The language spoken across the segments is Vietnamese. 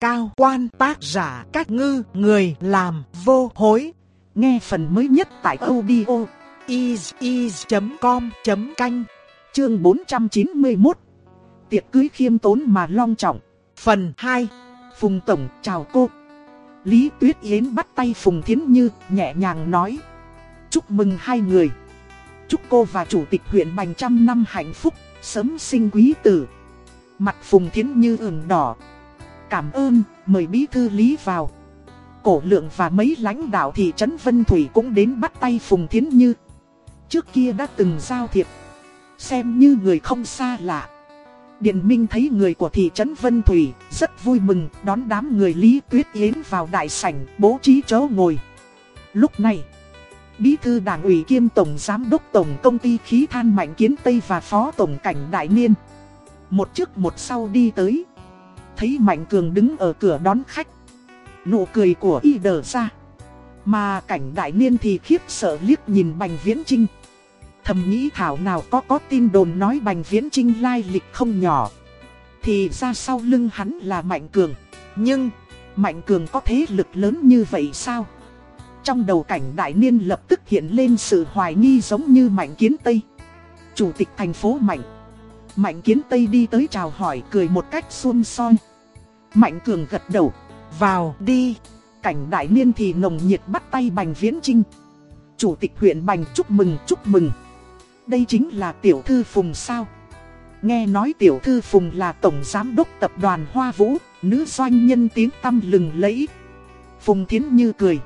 cao quan tác giả các ngư người làm vô hối. Nghe phần mới nhất tại audio is.com.canh chương 491. Tiệc cưới khiêm tốn mà long trọng. Phần 2. Phùng Tổng chào cô. Lý Tuyết Yến bắt tay Phùng Thiến Như nhẹ nhàng nói. Chúc mừng hai người. Chúc cô và Chủ tịch huyện Bành trăm năm hạnh phúc, sớm sinh quý tử. Mặt Phùng Thiến Như ửng đỏ. Cảm ơn, mời bí thư Lý vào. Cổ lượng và mấy lãnh đạo thị trấn Vân Thủy cũng đến bắt tay Phùng Thiến Như. Trước kia đã từng giao thiệp. Xem như người không xa lạ. Điện Minh thấy người của thị trấn Vân Thủy rất vui mừng đón đám người Lý Tuyết Yến vào đại sảnh bố trí chỗ ngồi. Lúc này, Bí thư đảng ủy kiêm tổng giám đốc tổng công ty khí than Mạnh Kiến Tây và phó tổng cảnh Đại Niên. Một trước một sau đi tới. Thấy Mạnh Cường đứng ở cửa đón khách. Nụ cười của y đờ ra. Mà cảnh Đại Niên thì khiếp sợ liếc nhìn Bành Viễn Trinh. Thầm nghĩ thảo nào có có tin đồn nói Bành Viễn Trinh lai lịch không nhỏ. Thì ra sau lưng hắn là Mạnh Cường. Nhưng, Mạnh Cường có thế lực lớn như vậy sao? Trong đầu cảnh đại niên lập tức hiện lên sự hoài nghi giống như Mạnh Kiến Tây. Chủ tịch thành phố Mạnh. Mạnh Kiến Tây đi tới chào hỏi cười một cách xuân son. Mạnh Cường gật đầu. Vào đi. Cảnh đại niên thì nồng nhiệt bắt tay Bành Viễn Trinh. Chủ tịch huyện Bành chúc mừng chúc mừng. Đây chính là tiểu thư Phùng sao. Nghe nói tiểu thư Phùng là tổng giám đốc tập đoàn Hoa Vũ, nữ doanh nhân tiếng tăm lừng lẫy. Phùng Thiến Như cười.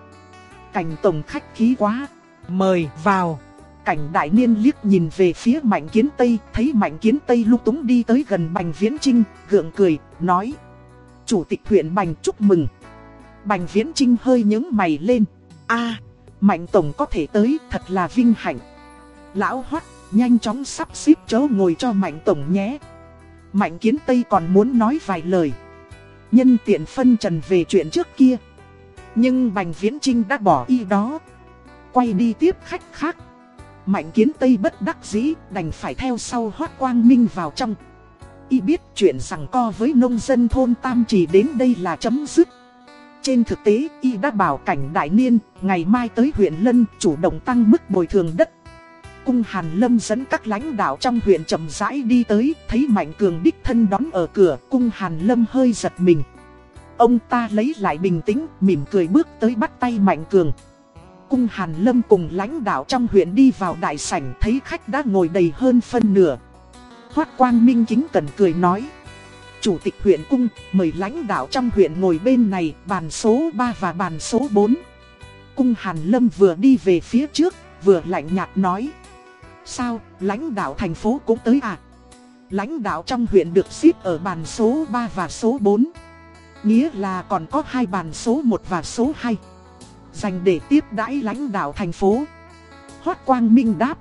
Cảnh tổng khách khí quá, mời vào. Cảnh đại niên liếc nhìn về phía Mạnh Kiến Tây, thấy Mạnh Kiến Tây lúc túng đi tới gần Bành Viễn Trinh, gượng cười, nói. Chủ tịch huyện Bành chúc mừng. Bành Viễn Trinh hơi nhướng mày lên. a Mạnh Tổng có thể tới, thật là vinh hạnh. Lão Hoắc, nhanh chóng sắp xếp chỗ ngồi cho Mạnh Tổng nhé. Mạnh Kiến Tây còn muốn nói vài lời. Nhân tiện phân trần về chuyện trước kia. Nhưng Bành Viễn Trinh đã bỏ y đó. Quay đi tiếp khách khác. Mạnh kiến Tây bất đắc dĩ đành phải theo sau Hoác Quang Minh vào trong. Y biết chuyện rằng co với nông dân thôn Tam Chỉ đến đây là chấm dứt. Trên thực tế, Y đã bảo cảnh đại niên, ngày mai tới huyện Lân chủ động tăng mức bồi thường đất. Cung Hàn Lâm dẫn các lãnh đạo trong huyện chậm rãi đi tới, thấy Mạnh Cường đích thân đón ở cửa, cung Hàn Lâm hơi giật mình. Ông ta lấy lại bình tĩnh, mỉm cười bước tới bắt tay Mạnh Cường. Cung Hàn Lâm cùng lãnh đạo trong huyện đi vào đại sảnh thấy khách đã ngồi đầy hơn phân nửa. Hoác Quang Minh kính cẩn cười nói. Chủ tịch huyện cung mời lãnh đạo trong huyện ngồi bên này bàn số 3 và bàn số 4. Cung Hàn Lâm vừa đi về phía trước, vừa lạnh nhạt nói. Sao, lãnh đạo thành phố cũng tới à? Lãnh đạo trong huyện được xếp ở bàn số 3 và số 4. Nghĩa là còn có hai bàn số 1 và số 2 Dành để tiếp đãi lãnh đạo thành phố. Hoác Quang Minh đáp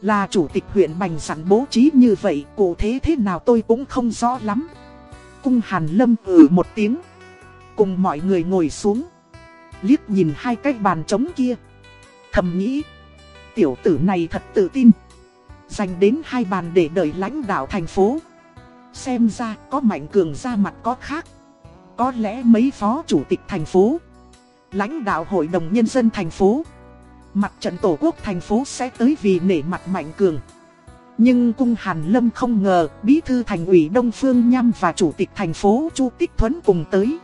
Là chủ tịch huyện Bành sẵn bố trí như vậy Cụ thế thế nào tôi cũng không rõ lắm. Cung Hàn Lâm ừ một tiếng Cùng mọi người ngồi xuống Liếc nhìn hai cái bàn trống kia. Thầm nghĩ Tiểu tử này thật tự tin Dành đến hai bàn để đợi lãnh đạo thành phố. Xem ra có mạnh cường ra mặt có khác. Có lẽ mấy phó chủ tịch thành phố, lãnh đạo hội đồng nhân dân thành phố, mặt trận tổ quốc thành phố sẽ tới vì nể mặt mạnh cường. Nhưng cung Hàn Lâm không ngờ bí thư thành ủy Đông Phương Nham và chủ tịch thành phố Chu Tích Thuấn cùng tới.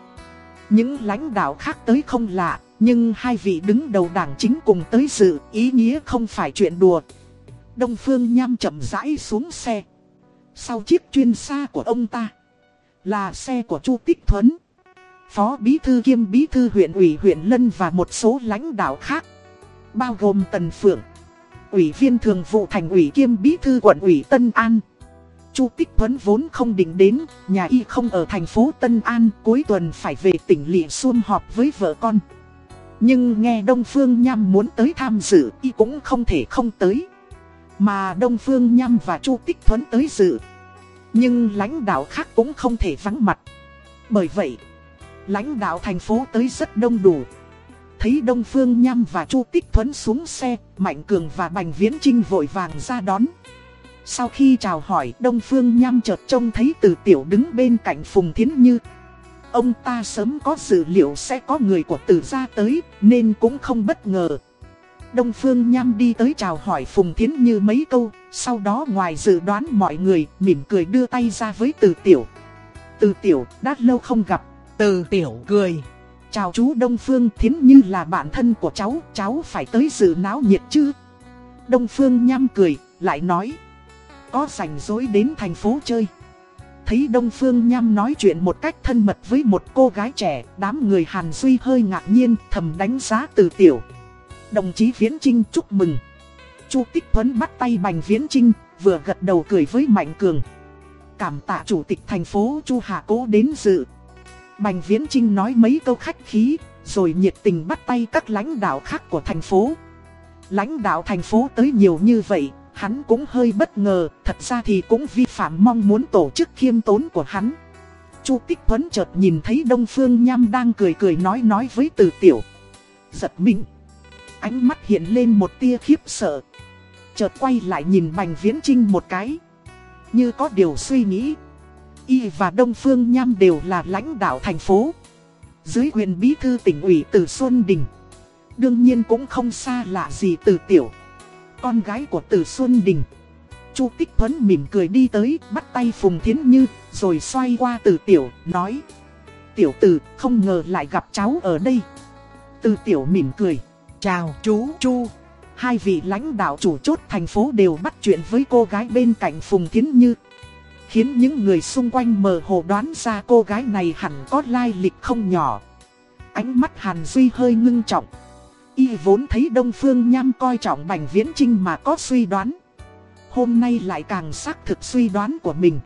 Những lãnh đạo khác tới không lạ, nhưng hai vị đứng đầu đảng chính cùng tới dự, ý nghĩa không phải chuyện đùa. Đông Phương Nham chậm rãi xuống xe. Sau chiếc chuyên xa của ông ta, là xe của Chu Tích Thuấn. Phó Bí Thư kiêm Bí Thư huyện ủy huyện Lân và một số lãnh đạo khác. Bao gồm Tần Phượng, Ủy viên Thường vụ Thành ủy kiêm Bí Thư quận ủy Tân An. Chu Tích Thuấn vốn không định đến, nhà y không ở thành phố Tân An, cuối tuần phải về tỉnh lị Xuân họp với vợ con. Nhưng nghe Đông Phương Nham muốn tới tham dự, y cũng không thể không tới. Mà Đông Phương Nham và Chu Tích Thuấn tới dự. Nhưng lãnh đạo khác cũng không thể vắng mặt. Bởi vậy, lãnh đạo thành phố tới rất đông đủ. Thấy Đông Phương Nham và Chu Tích Thuấn xuống xe, Mạnh Cường và Bành Viễn Trinh vội vàng ra đón. Sau khi chào hỏi, Đông Phương Nham chợt trông thấy từ tiểu đứng bên cạnh Phùng Thiến Như. Ông ta sớm có dự liệu sẽ có người của tử gia tới, nên cũng không bất ngờ. Đông Phương Nham đi tới chào hỏi Phùng Thiến Như mấy câu, sau đó ngoài dự đoán mọi người, mỉm cười đưa tay ra với Từ Tiểu. Từ Tiểu, đã lâu không gặp. Từ Tiểu cười. Chào chú Đông Phương Thiến Như là bạn thân của cháu, cháu phải tới dự náo nhiệt chứ. Đông Phương Nham cười, lại nói. Có rảnh rỗi đến thành phố chơi. Thấy Đông Phương Nham nói chuyện một cách thân mật với một cô gái trẻ, đám người Hàn Duy hơi ngạc nhiên, thầm đánh giá từ tiểu. Đồng chí Viễn Trinh chúc mừng. Chu Tích Thuấn bắt tay Bành Viễn Trinh, vừa gật đầu cười với Mạnh Cường. Cảm tạ chủ tịch thành phố Chu Hà Cố đến dự. Bành Viễn Trinh nói mấy câu khách khí, rồi nhiệt tình bắt tay các lãnh đạo khác của thành phố. Lãnh đạo thành phố tới nhiều như vậy, hắn cũng hơi bất ngờ, thật ra thì cũng vi phạm mong muốn tổ chức khiêm tốn của hắn. Chu Tích Thuấn chợt nhìn thấy Đông Phương Nham đang cười cười nói nói với Từ Tiểu. Giật mình. Ánh mắt hiện lên một tia khiếp sợ. Chợt quay lại nhìn Bành Viễn Trinh một cái. Như có điều suy nghĩ. Y và Đông Phương Nham đều là lãnh đạo thành phố. Dưới quyền bí thư tỉnh ủy Từ Xuân Đình. Đương nhiên cũng không xa lạ gì Từ Tiểu con gái của Từ Xuân Đình. Chu Tích Thuấn mỉm cười đi tới, bắt tay Phùng Thiến Như, rồi xoay qua Từ Tiểu, nói. Tiểu Từ, không ngờ lại gặp cháu ở đây. Từ Tiểu mỉm cười. Chào chú Chu. Hai vị lãnh đạo chủ chốt thành phố đều bắt chuyện với cô gái bên cạnh Phùng Thiến Như. Khiến những người xung quanh mờ hồ đoán ra cô gái này hẳn có lai lịch không nhỏ. Ánh mắt Hàn Duy hơi ngưng trọng. Y vốn thấy Đông Phương Nham coi trọng Bành Viễn Trinh mà có suy đoán. Hôm nay lại càng xác thực suy đoán của mình.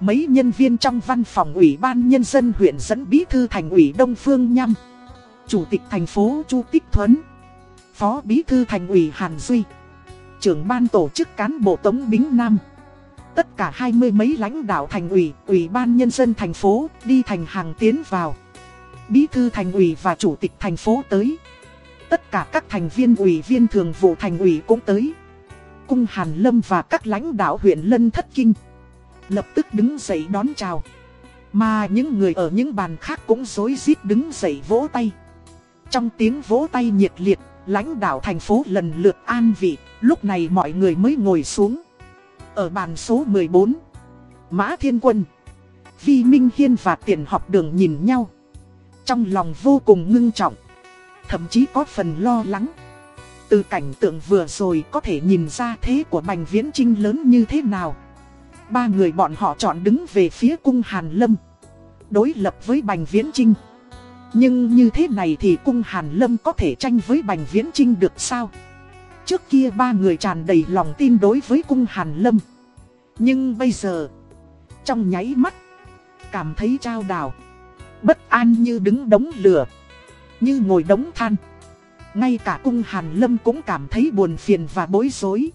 Mấy nhân viên trong văn phòng ủy ban nhân dân huyện dẫn bí thư thành ủy Đông Phương Nham. Chủ tịch thành phố Chu Tích Thuấn. Phó bí thư thành ủy Hàn Duy. Trưởng ban tổ chức cán bộ Tống Bính Nam. Tất cả hai mươi mấy lãnh đạo thành ủy, ủy ban nhân dân thành phố đi thành hàng tiến vào. Bí thư thành ủy và chủ tịch thành phố tới. Tất cả các thành viên ủy viên thường vụ thành ủy cũng tới. Cung Hàn Lâm và các lãnh đạo huyện Lân Thất Kinh. Lập tức đứng dậy đón chào. Mà những người ở những bàn khác cũng rối rít đứng dậy vỗ tay. Trong tiếng vỗ tay nhiệt liệt, lãnh đạo thành phố lần lượt an vị, lúc này mọi người mới ngồi xuống. Ở bàn số 14, Mã Thiên Quân, Vi Minh Hiên và Tiền học đường nhìn nhau. Trong lòng vô cùng ngưng trọng thậm chí có phần lo lắng. Từ cảnh tượng vừa rồi có thể nhìn ra thế của Bành Viễn Trinh lớn như thế nào. Ba người bọn họ chọn đứng về phía cung Hàn Lâm. Đối lập với Bành Viễn Trinh. Nhưng như thế này thì cung Hàn Lâm có thể tranh với Bành Viễn Trinh được sao? Trước kia ba người tràn đầy lòng tin đối với cung Hàn Lâm. Nhưng bây giờ, trong nháy mắt, cảm thấy trao đảo. Bất an như đứng đống lửa như ngồi đống than. Ngay cả cung Hàn Lâm cũng cảm thấy buồn phiền và bối rối.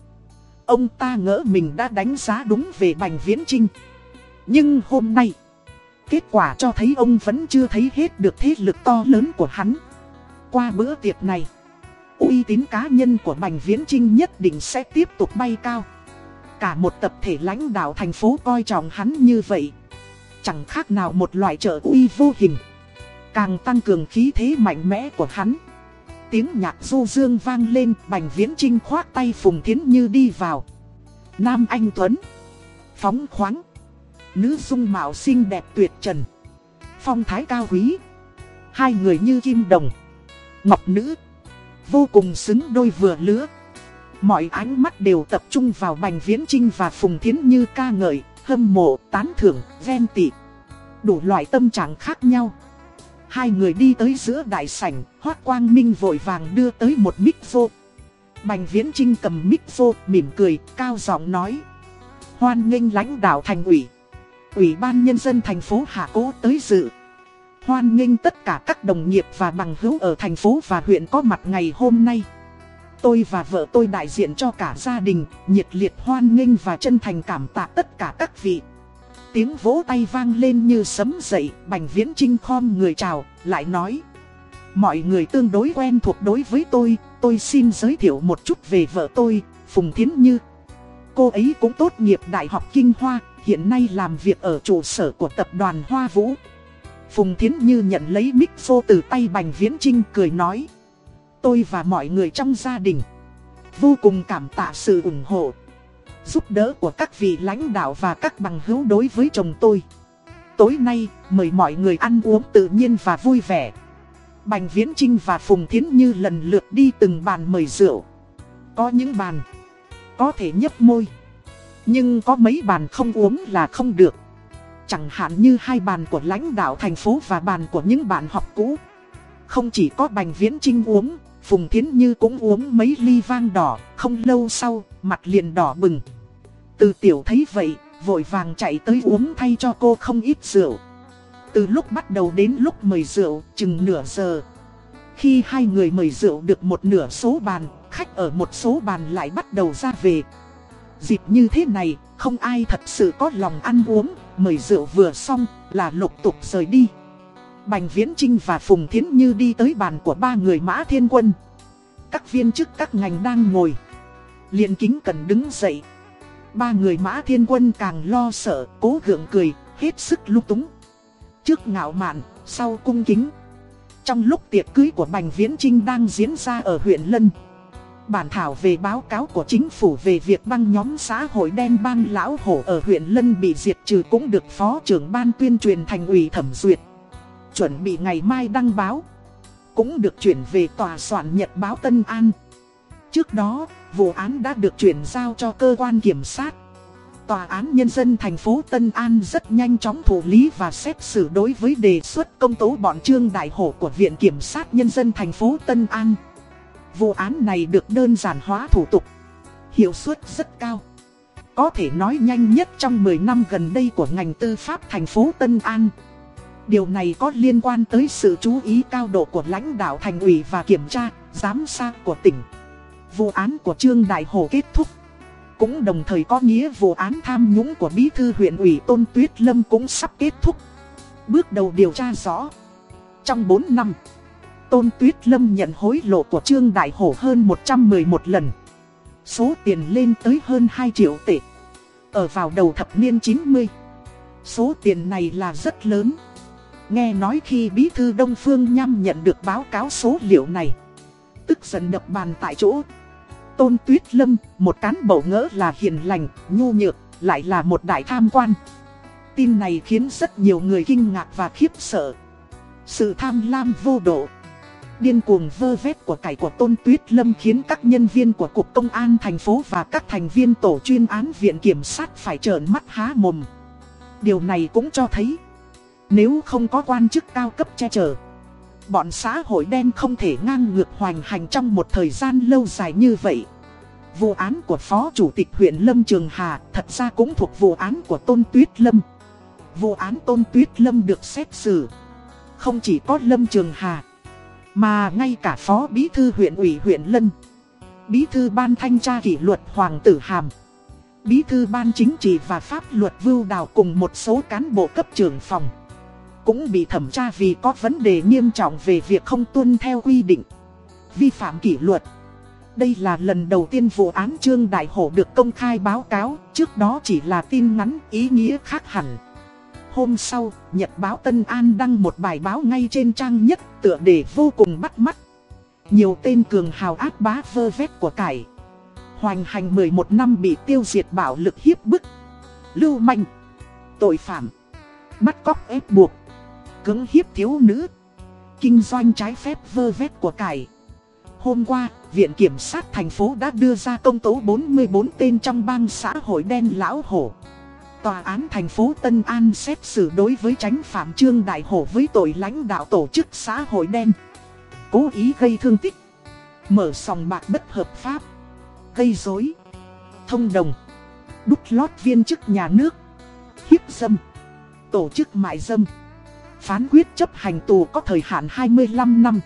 Ông ta ngỡ mình đã đánh giá đúng về Bành Viễn Trinh. Nhưng hôm nay, kết quả cho thấy ông vẫn chưa thấy hết được thế lực to lớn của hắn. Qua bữa tiệc này, uy tín cá nhân của Bành Viễn Trinh nhất định sẽ tiếp tục bay cao. Cả một tập thể lãnh đạo thành phố coi trọng hắn như vậy. Chẳng khác nào một loại trợ uy vô hình. Càng tăng cường khí thế mạnh mẽ của hắn. Tiếng nhạc du dương vang lên, Bành viễn trinh khoác tay Phùng Thiến Như đi vào. Nam Anh Tuấn. Phóng khoáng. Nữ dung mạo xinh đẹp tuyệt trần. Phong thái cao quý. Hai người như kim đồng. Ngọc nữ. Vô cùng xứng đôi vừa lứa Mọi ánh mắt đều tập trung vào Bành Viễn Trinh và Phùng Thiến Như ca ngợi, hâm mộ, tán thưởng, ven tị. Đủ loại tâm trạng khác nhau. Hai người đi tới giữa đại sảnh, Hoác Quang Minh vội vàng đưa tới một mic vô. Bành Viễn Trinh cầm mic vô, mỉm cười, cao giọng nói. Hoan nghênh lãnh đạo thành ủy. Ủy ban Nhân dân thành phố Hạ Cố tới dự. Hoan nghênh tất cả các đồng nghiệp và bằng hữu ở thành phố và huyện có mặt ngày hôm nay. Tôi và vợ tôi đại diện cho cả gia đình, nhiệt liệt hoan nghênh và chân thành cảm tạ tất cả các vị. Tiếng vỗ tay vang lên như sấm dậy, Bành Viễn Trinh khom người chào, lại nói. Mọi người tương đối quen thuộc đối với tôi, tôi xin giới thiệu một chút về vợ tôi, Phùng Thiến Như. Cô ấy cũng tốt nghiệp Đại học Kinh Hoa, hiện nay làm việc ở trụ sở của tập đoàn Hoa Vũ. Phùng Thiến Như nhận lấy mic phô từ tay Bành Viễn Trinh cười nói. Tôi và mọi người trong gia đình vô cùng cảm tạ sự ủng hộ, giúp đỡ của các vị lãnh đạo và các bằng hữu đối với chồng tôi. Tối nay, mời mọi người ăn uống tự nhiên và vui vẻ. Bành Viễn Trinh và Phùng Thiến Như lần lượt đi từng bàn mời rượu. Có những bàn có thể nhấp môi, nhưng có mấy bàn không uống là không được. Chẳng hạn như hai bàn của lãnh đạo thành phố và bàn của những bạn học cũ. Không chỉ có Bành Viễn Trinh uống, Phùng Thiến Như cũng uống mấy ly vang đỏ, không lâu sau, mặt liền đỏ bừng. Từ tiểu thấy vậy, vội vàng chạy tới uống thay cho cô không ít rượu. Từ lúc bắt đầu đến lúc mời rượu, chừng nửa giờ. Khi hai người mời rượu được một nửa số bàn, khách ở một số bàn lại bắt đầu ra về. Dịp như thế này, không ai thật sự có lòng ăn uống, mời rượu vừa xong là lục tục rời đi. Bành Viễn Trinh và Phùng Thiến Như đi tới bàn của ba người mã thiên quân. Các viên chức các ngành đang ngồi. liền kính cần đứng dậy. Ba người mã thiên quân càng lo sợ, cố gượng cười, hết sức lúc túng. Trước ngạo mạn, sau cung kính. Trong lúc tiệc cưới của Bành Viễn Trinh đang diễn ra ở huyện Lân. Bản thảo về báo cáo của chính phủ về việc băng nhóm xã hội đen bang lão hổ ở huyện Lân bị diệt trừ cũng được Phó trưởng ban tuyên truyền thành ủy thẩm duyệt. Chuẩn bị ngày mai đăng báo. Cũng được chuyển về tòa soạn nhật báo Tân An. Trước đó, vụ án đã được chuyển giao cho cơ quan kiểm sát. Tòa án Nhân dân thành phố Tân An rất nhanh chóng thủ lý và xét xử đối với đề xuất công tố bọn trương đại hổ của Viện Kiểm sát Nhân dân thành phố Tân An. Vụ án này được đơn giản hóa thủ tục, hiệu suất rất cao. Có thể nói nhanh nhất trong 10 năm gần đây của ngành tư pháp thành phố Tân An. Điều này có liên quan tới sự chú ý cao độ của lãnh đạo thành ủy và kiểm tra, giám sát của tỉnh. Vụ án của Trương Đại Hồ kết thúc. Cũng đồng thời có nghĩa vụ án tham nhũng của Bí thư huyện ủy Tôn Tuyết Lâm cũng sắp kết thúc. Bước đầu điều tra rõ. Trong 4 năm, Tôn Tuyết Lâm nhận hối lộ của Trương Đại Hổ hơn 111 lần. Số tiền lên tới hơn 2 triệu tệ. Ở vào đầu thập niên 90. Số tiền này là rất lớn. Nghe nói khi Bí Thư Đông Phương Nham nhận được báo cáo số liệu này. Tức giận đập bàn tại chỗ. Tôn Tuyết Lâm, một cán bộ ngỡ là hiền lành, nhu nhược, lại là một đại tham quan. Tin này khiến rất nhiều người kinh ngạc và khiếp sợ. Sự tham lam vô độ Điên cuồng vơ vét của cải của Tôn Tuyết Lâm khiến các nhân viên của Cục Công an thành phố và các thành viên tổ chuyên án viện kiểm sát phải trợn mắt há mồm. Điều này cũng cho thấy, nếu không có quan chức cao cấp che chở, bọn xã hội đen không thể ngang ngược hoành hành trong một thời gian lâu dài như vậy. Vụ án của Phó Chủ tịch huyện Lâm Trường Hà thật ra cũng thuộc vụ án của Tôn Tuyết Lâm. Vụ án Tôn Tuyết Lâm được xét xử. Không chỉ có Lâm Trường Hà mà ngay cả phó bí thư huyện ủy huyện Lân, Bí thư ban thanh tra kỷ luật Hoàng Tử Hàm, Bí thư ban chính trị và pháp luật Vưu Đào cùng một số cán bộ cấp trưởng phòng Cũng bị thẩm tra vì có vấn đề nghiêm trọng về việc không tuân theo quy định, Vi phạm kỷ luật. Đây là lần đầu tiên vụ án Trương Đại Hổ được công khai báo cáo, Trước đó chỉ là tin ngắn, ý nghĩa khác hẳn. Hôm sau, Nhật báo Tân An đăng một bài báo ngay trên trang nhất tựa đề vô cùng bắt mắt. Nhiều tên cường hào ác bá vơ vét của cải. Hoành hành 11 năm bị tiêu diệt bạo lực hiếp bức. Lưu manh. Tội phạm. Bắt cóc ép buộc. Cứng hiếp thiếu nữ. Kinh doanh trái phép vơ vét của cải. Hôm qua, Viện Kiểm sát thành phố đã đưa ra công tố 44 tên trong bang xã hội đen lão hổ. Tòa án thành phố Tân An xét xử đối với tránh phạm trương đại hổ với tội lãnh đạo tổ chức xã hội đen. Cố ý gây thương tích. Mở sòng bạc bất hợp pháp. Gây dối. Thông đồng. Đúc lót viên chức nhà nước. Hiếp dâm. Tổ chức mại dâm. Phán quyết chấp hành tù có thời hạn 25 năm.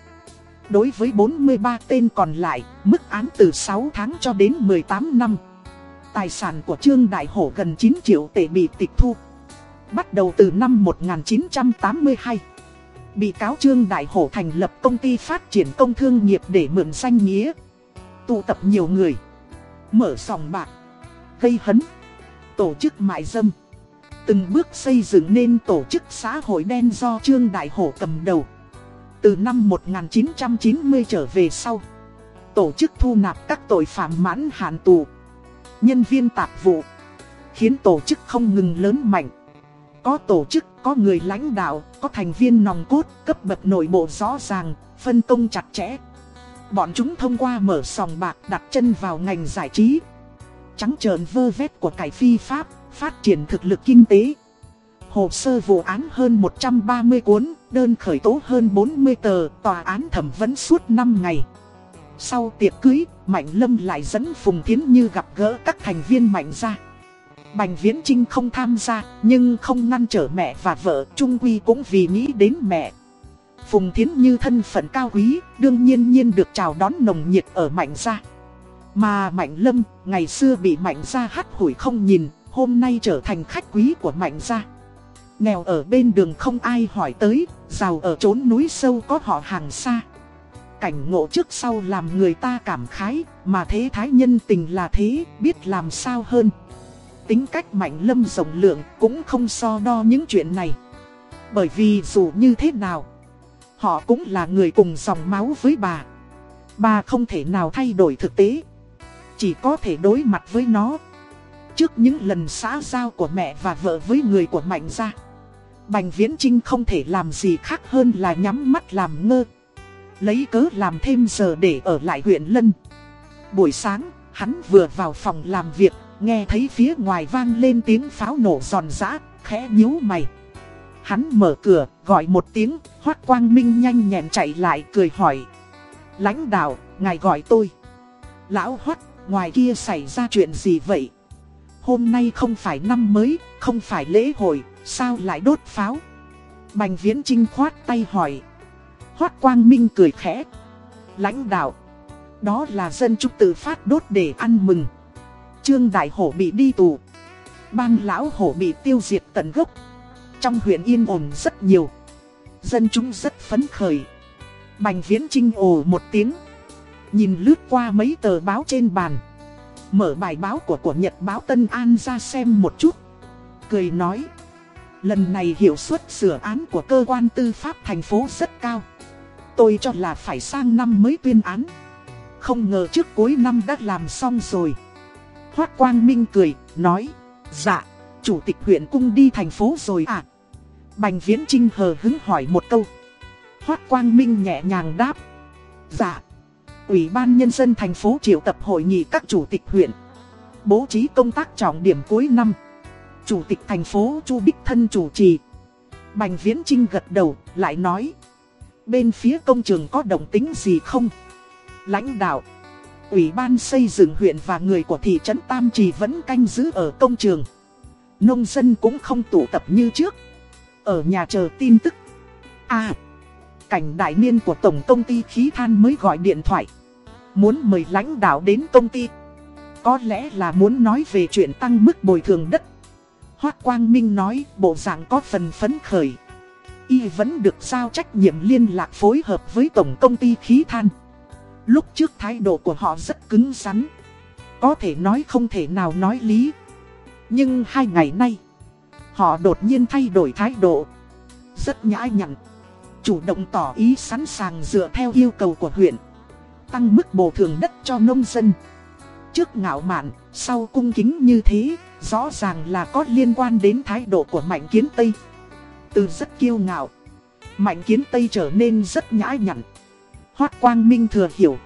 Đối với 43 tên còn lại, mức án từ 6 tháng cho đến 18 năm. Tài sản của Trương Đại Hổ gần 9 triệu tệ bị tịch thu. Bắt đầu từ năm 1982, bị cáo Trương Đại Hổ thành lập công ty phát triển công thương nghiệp để mượn danh nghĩa. Tụ tập nhiều người, mở sòng bạc, gây hấn, tổ chức mại dâm, Từng bước xây dựng nên tổ chức xã hội đen do Trương Đại Hổ cầm đầu. Từ năm 1990 trở về sau, tổ chức thu nạp các tội phạm mãn hạn tù, nhân viên tạp vụ, khiến tổ chức không ngừng lớn mạnh. Có tổ chức, có người lãnh đạo, có thành viên nòng cốt, cấp bậc nội bộ rõ ràng, phân công chặt chẽ. Bọn chúng thông qua mở sòng bạc đặt chân vào ngành giải trí. Trắng trợn vơ vét của cải phi pháp, phát triển thực lực kinh tế. Hồ sơ vụ án hơn 130 cuốn, đơn khởi tố hơn 40 tờ, tòa án thẩm vấn suốt 5 ngày. Sau tiệc cưới, Mạnh Lâm lại dẫn Phùng Thiến Như gặp gỡ các thành viên Mạnh gia. Bành Viễn Trinh không tham gia, nhưng không ngăn trở mẹ và vợ, Trung Quy cũng vì nghĩ đến mẹ. Phùng Thiến Như thân phận cao quý, đương nhiên nhiên được chào đón nồng nhiệt ở Mạnh gia. Mà Mạnh Lâm, ngày xưa bị Mạnh gia hắt hủi không nhìn, hôm nay trở thành khách quý của Mạnh gia. Nghèo ở bên đường không ai hỏi tới, giàu ở trốn núi sâu có họ hàng xa. Cảnh ngộ trước sau làm người ta cảm khái, mà thế thái nhân tình là thế, biết làm sao hơn. Tính cách mạnh lâm rộng lượng cũng không so đo những chuyện này. Bởi vì dù như thế nào, họ cũng là người cùng dòng máu với bà. Bà không thể nào thay đổi thực tế, chỉ có thể đối mặt với nó. Trước những lần xã giao của mẹ và vợ với người của Mạnh gia Bành Viễn Trinh không thể làm gì khác hơn là nhắm mắt làm ngơ Lấy cớ làm thêm giờ để ở lại huyện Lân Buổi sáng, hắn vừa vào phòng làm việc Nghe thấy phía ngoài vang lên tiếng pháo nổ giòn giã, khẽ nhíu mày Hắn mở cửa, gọi một tiếng, Hoác Quang Minh nhanh nhẹn chạy lại cười hỏi Lãnh đạo, ngài gọi tôi Lão Hoác, ngoài kia xảy ra chuyện gì vậy? Hôm nay không phải năm mới, không phải lễ hội, sao lại đốt pháo? Bành viễn trinh khoát tay hỏi. Hoác quang minh cười khẽ. Lãnh đạo. Đó là dân chúng tự phát đốt để ăn mừng. Trương Đại Hổ bị đi tù. Bang Lão Hổ bị tiêu diệt tận gốc. Trong huyện yên ổn rất nhiều. Dân chúng rất phấn khởi. Bành viễn trinh ồ một tiếng. Nhìn lướt qua mấy tờ báo trên bàn. Mở bài báo của của Nhật báo Tân An ra xem một chút Cười nói, Lần này hiệu suất sửa án của cơ quan tư pháp thành phố rất cao Tôi cho là phải sang năm mới tuyên án. Không ngờ trước cuối năm đã làm xong rồi. Hoác Quang Minh cười, nói Dạ, chủ tịch huyện cung đi thành phố rồi à Bành Viễn Trinh hờ hứng hỏi một câu. Hoác Quang Minh nhẹ nhàng đáp Dạ Ủy ban Nhân dân thành phố triệu tập hội nghị các chủ tịch huyện Bố trí công tác trọng điểm cuối năm. Chủ tịch thành phố Chu Bích Thân chủ trì. Bành Viễn Trinh gật đầu lại nói Bên phía công trường có động tính gì không? Lãnh đạo, Ủy ban xây dựng huyện và người của thị trấn Tam Trì vẫn canh giữ ở công trường. Nông dân cũng không tụ tập như trước. Ở nhà chờ tin tức. À Cảnh đại niên của tổng công ty khí than mới gọi điện thoại. Muốn mời lãnh đạo đến công ty. Có lẽ là muốn nói về chuyện tăng mức bồi thường đất. Hoác Quang Minh nói bộ dạng có phần phấn khởi. Y vẫn được giao trách nhiệm liên lạc phối hợp với tổng công ty khí than. Lúc trước thái độ của họ rất cứng rắn. Có thể nói không thể nào nói lý. Nhưng hai ngày nay Họ đột nhiên thay đổi thái độ. Rất nhã nhặn Chủ động tỏ ý sẵn sàng dựa theo yêu cầu của huyện. Tăng mức bồi thường đất cho nông dân. Trước ngạo mạn, sau cung kính như thế, rõ ràng là có liên quan đến thái độ của Mạnh Kiến Tây. Từ rất kiêu ngạo, Mạnh Kiến Tây trở nên rất nhã nhặn. Hoác Quang Minh thừa hiểu,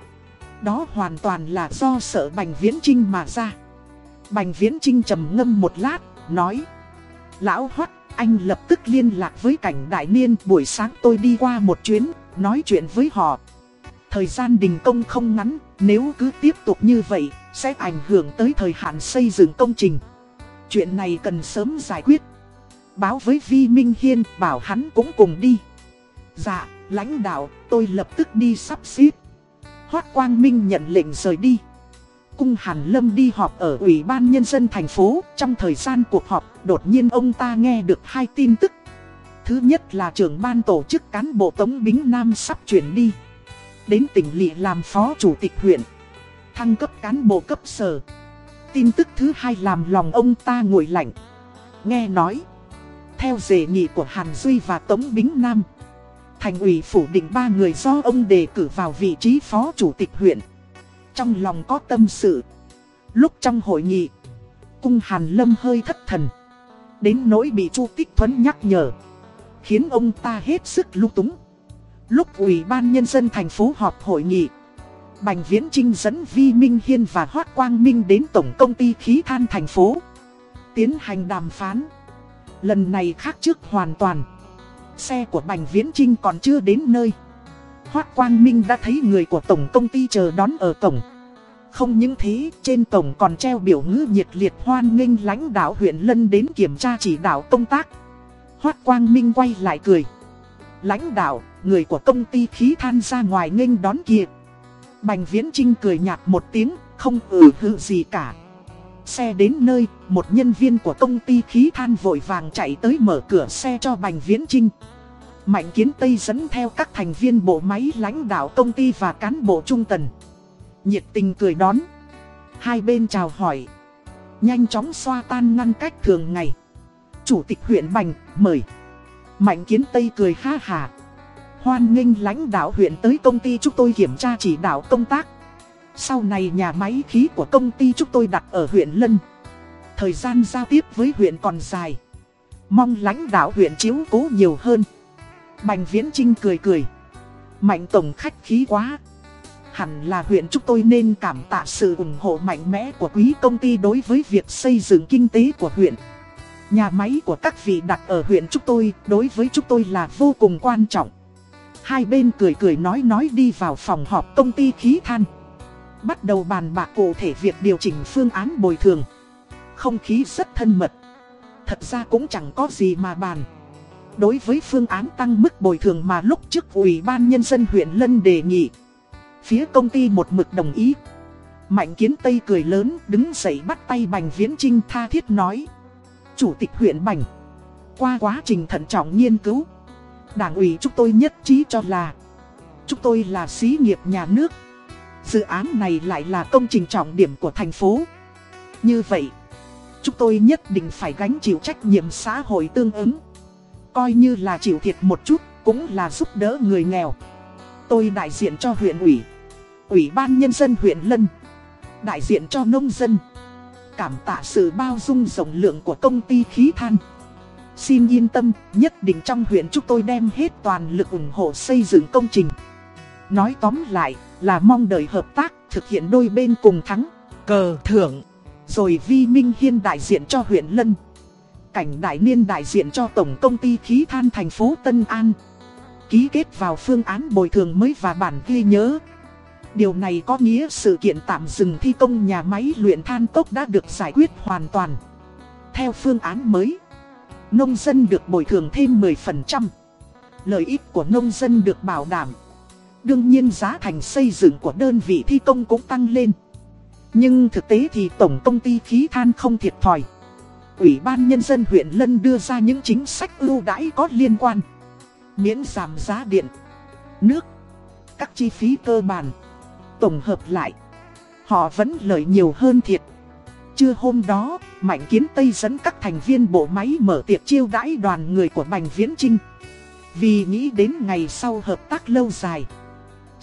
đó hoàn toàn là do sợ Bành Viễn Trinh mà ra. Bành Viễn Trinh trầm ngâm một lát, nói Lão Hoác, anh lập tức liên lạc với cảnh đại niên buổi sáng tôi đi qua một chuyến, nói chuyện với họ. Thời gian đình công không ngắn, nếu cứ tiếp tục như vậy, sẽ ảnh hưởng tới thời hạn xây dựng công trình. Chuyện này cần sớm giải quyết. Báo với Vi Minh Hiên bảo hắn cũng cùng đi. Dạ, lãnh đạo, tôi lập tức đi sắp xếp. Hoác Quang Minh nhận lệnh rời đi. Cung Hàn Lâm đi họp ở Ủy ban Nhân dân thành phố. Trong thời gian cuộc họp, đột nhiên ông ta nghe được hai tin tức. Thứ nhất là trưởng ban tổ chức cán bộ Tống Bính Nam sắp chuyển đi đến tỉnh lỵ làm phó chủ tịch huyện, thăng cấp cán bộ cấp sở. Tin tức thứ hai làm lòng ông ta nguội lạnh. Nghe nói, theo đề nghị của Hàn Duy và Tống Bính Nam, thành ủy phủ định ba người do ông đề cử vào vị trí phó chủ tịch huyện. Trong lòng có tâm sự. Lúc trong hội nghị, cung Hàn Lâm hơi thất thần. Đến nỗi bị Chu Tích Thuấn nhắc nhở. Khiến ông ta hết sức lung túng. Lúc Ủy ban Nhân dân thành phố họp hội nghị. Bành Viễn Trinh dẫn Vi Minh Hiên và Hoác Quang Minh đến Tổng Công ty Khí Than thành phố. Tiến hành đàm phán. Lần này khác trước hoàn toàn. Xe của Bành Viễn Trinh còn chưa đến nơi. Hoác Quang Minh đã thấy người của Tổng Công ty chờ đón ở cổng. Không những thế, trên tổng còn treo biểu ngữ nhiệt liệt hoan nghênh lãnh đạo huyện Lân đến kiểm tra chỉ đạo công tác. Hoác Quang Minh quay lại cười. Lãnh đạo, người của công ty khí than ra ngoài nghênh đón kia. Bành Viễn Trinh cười nhạt một tiếng, không ừ hự gì cả. Xe đến nơi, một nhân viên của công ty khí than vội vàng chạy tới mở cửa xe cho Bành Viễn Trinh. Mạnh Kiến Tây dẫn theo các thành viên bộ máy lãnh đạo công ty và cán bộ trung tần. Nhiệt tình cười đón. Hai bên chào hỏi. Nhanh chóng xoa tan ngăn cách thường ngày. Chủ tịch huyện Bành, mời. Mạnh Kiến Tây cười ha hà. Hoan nghênh lãnh đạo huyện tới công ty chúng tôi kiểm tra chỉ đạo công tác. Sau này nhà máy khí của công ty chúng tôi đặt ở huyện Lân. Thời gian giao tiếp với huyện còn dài. Mong lãnh đạo huyện chiếu cố nhiều hơn. Bành Viễn Trinh cười cười. Mạnh tổng khách khí quá. Hẳn là huyện chúng tôi nên cảm tạ sự ủng hộ mạnh mẽ của quý công ty đối với việc xây dựng kinh tế của huyện. Nhà máy của các vị đặt ở huyện chúng tôi đối với chúng tôi là vô cùng quan trọng. Hai bên cười cười nói nói đi vào phòng họp công ty khí than. Bắt đầu bàn bạc cụ thể việc điều chỉnh phương án bồi thường. Không khí rất thân mật. Thật ra cũng chẳng có gì mà bàn. Đối với phương án tăng mức bồi thường mà lúc trước Ủy ban Nhân dân huyện Lân đề nghị. Phía công ty một mực đồng ý. Mạnh kiến Tây cười lớn, đứng dậy bắt tay Bành Viễn Trinh tha thiết nói. Chủ tịch huyện Bành. Qua quá trình thận trọng nghiên cứu. Đảng ủy chúng tôi nhất trí cho là. Chúng tôi là xí nghiệp nhà nước. Dự án này lại là công trình trọng điểm của thành phố. Như vậy, chúng tôi nhất định phải gánh chịu trách nhiệm xã hội tương ứng. Coi như là chịu thiệt một chút, cũng là giúp đỡ người nghèo. Tôi đại diện cho huyện ủy, ủy ban nhân dân huyện Lân, đại diện cho nông dân. Cảm tạ sự bao dung rộng lượng của công ty khí than. Xin yên tâm, nhất định trong huyện chúng tôi đem hết toàn lực ủng hộ xây dựng công trình. Nói tóm lại, là mong đợi hợp tác, thực hiện đôi bên cùng thắng, cờ thưởng. Rồi Vi Minh Hiên đại diện cho huyện Lân. Cảnh Đại Niên đại diện cho Tổng Công ty Khí Than thành phố Tân An. Ký kết vào phương án bồi thường mới và bản ghi nhớ. Điều này có nghĩa sự kiện tạm dừng thi công nhà máy luyện than cốc đã được giải quyết hoàn toàn. Theo phương án mới, nông dân được bồi thường thêm 10%. Lợi ích của nông dân được bảo đảm. Đương nhiên giá thành xây dựng của đơn vị thi công cũng tăng lên. Nhưng thực tế thì tổng công ty khí than không thiệt thòi. Ủy ban Nhân dân huyện Lân đưa ra những chính sách ưu đãi có liên quan. Miễn giảm giá điện, nước, các chi phí cơ bản. Tổng hợp lại, họ vẫn lợi nhiều hơn thiệt. Trưa hôm đó, Mạnh Kiến Tây dẫn các thành viên bộ máy mở tiệc chiêu đãi đoàn người của Bành Viễn Trinh. Vì nghĩ đến ngày sau hợp tác lâu dài.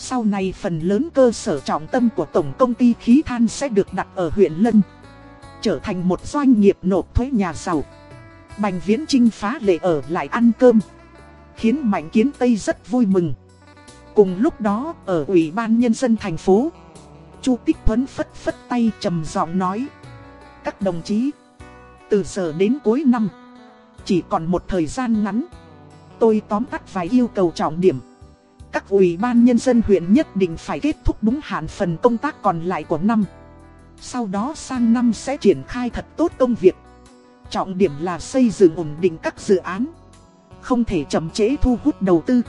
Sau này phần lớn cơ sở trọng tâm của Tổng Công ty Khí Than sẽ được đặt ở huyện Lân. Trở thành một doanh nghiệp nộp thuế nhà giàu. Bành Viễn Trinh phá lệ ở lại ăn cơm. Khiến Mạnh Kiến Tây rất vui mừng. Cùng lúc đó, ở Ủy ban Nhân dân thành phố, Chu Tích Thuấn phất phất tay trầm giọng nói. Các đồng chí, từ giờ đến cuối năm, chỉ còn một thời gian ngắn. Tôi tóm tắt vài yêu cầu trọng điểm. Các ủy ban nhân dân huyện nhất định phải kết thúc đúng hạn phần công tác còn lại của năm. Sau đó sang năm sẽ triển khai thật tốt công việc. Trọng điểm là xây dựng ổn định các dự án. Không thể chậm trễ thu hút đầu tư.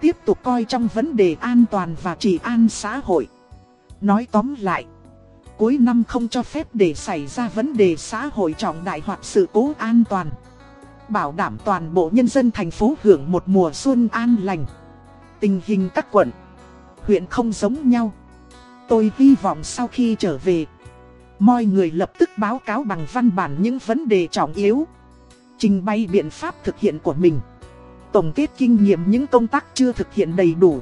Tiếp tục coi trong vấn đề an toàn và trị an xã hội. Nói tóm lại, cuối năm không cho phép để xảy ra vấn đề xã hội trọng đại hoặc sự cố an toàn. Bảo đảm toàn bộ nhân dân thành phố hưởng một mùa xuân an lành. Tình hình các quận, huyện không giống nhau. Tôi hy vọng sau khi trở về, mọi người lập tức báo cáo bằng văn bản những vấn đề trọng yếu. Trình bày biện pháp thực hiện của mình Tổng kết kinh nghiệm những công tác chưa thực hiện đầy đủ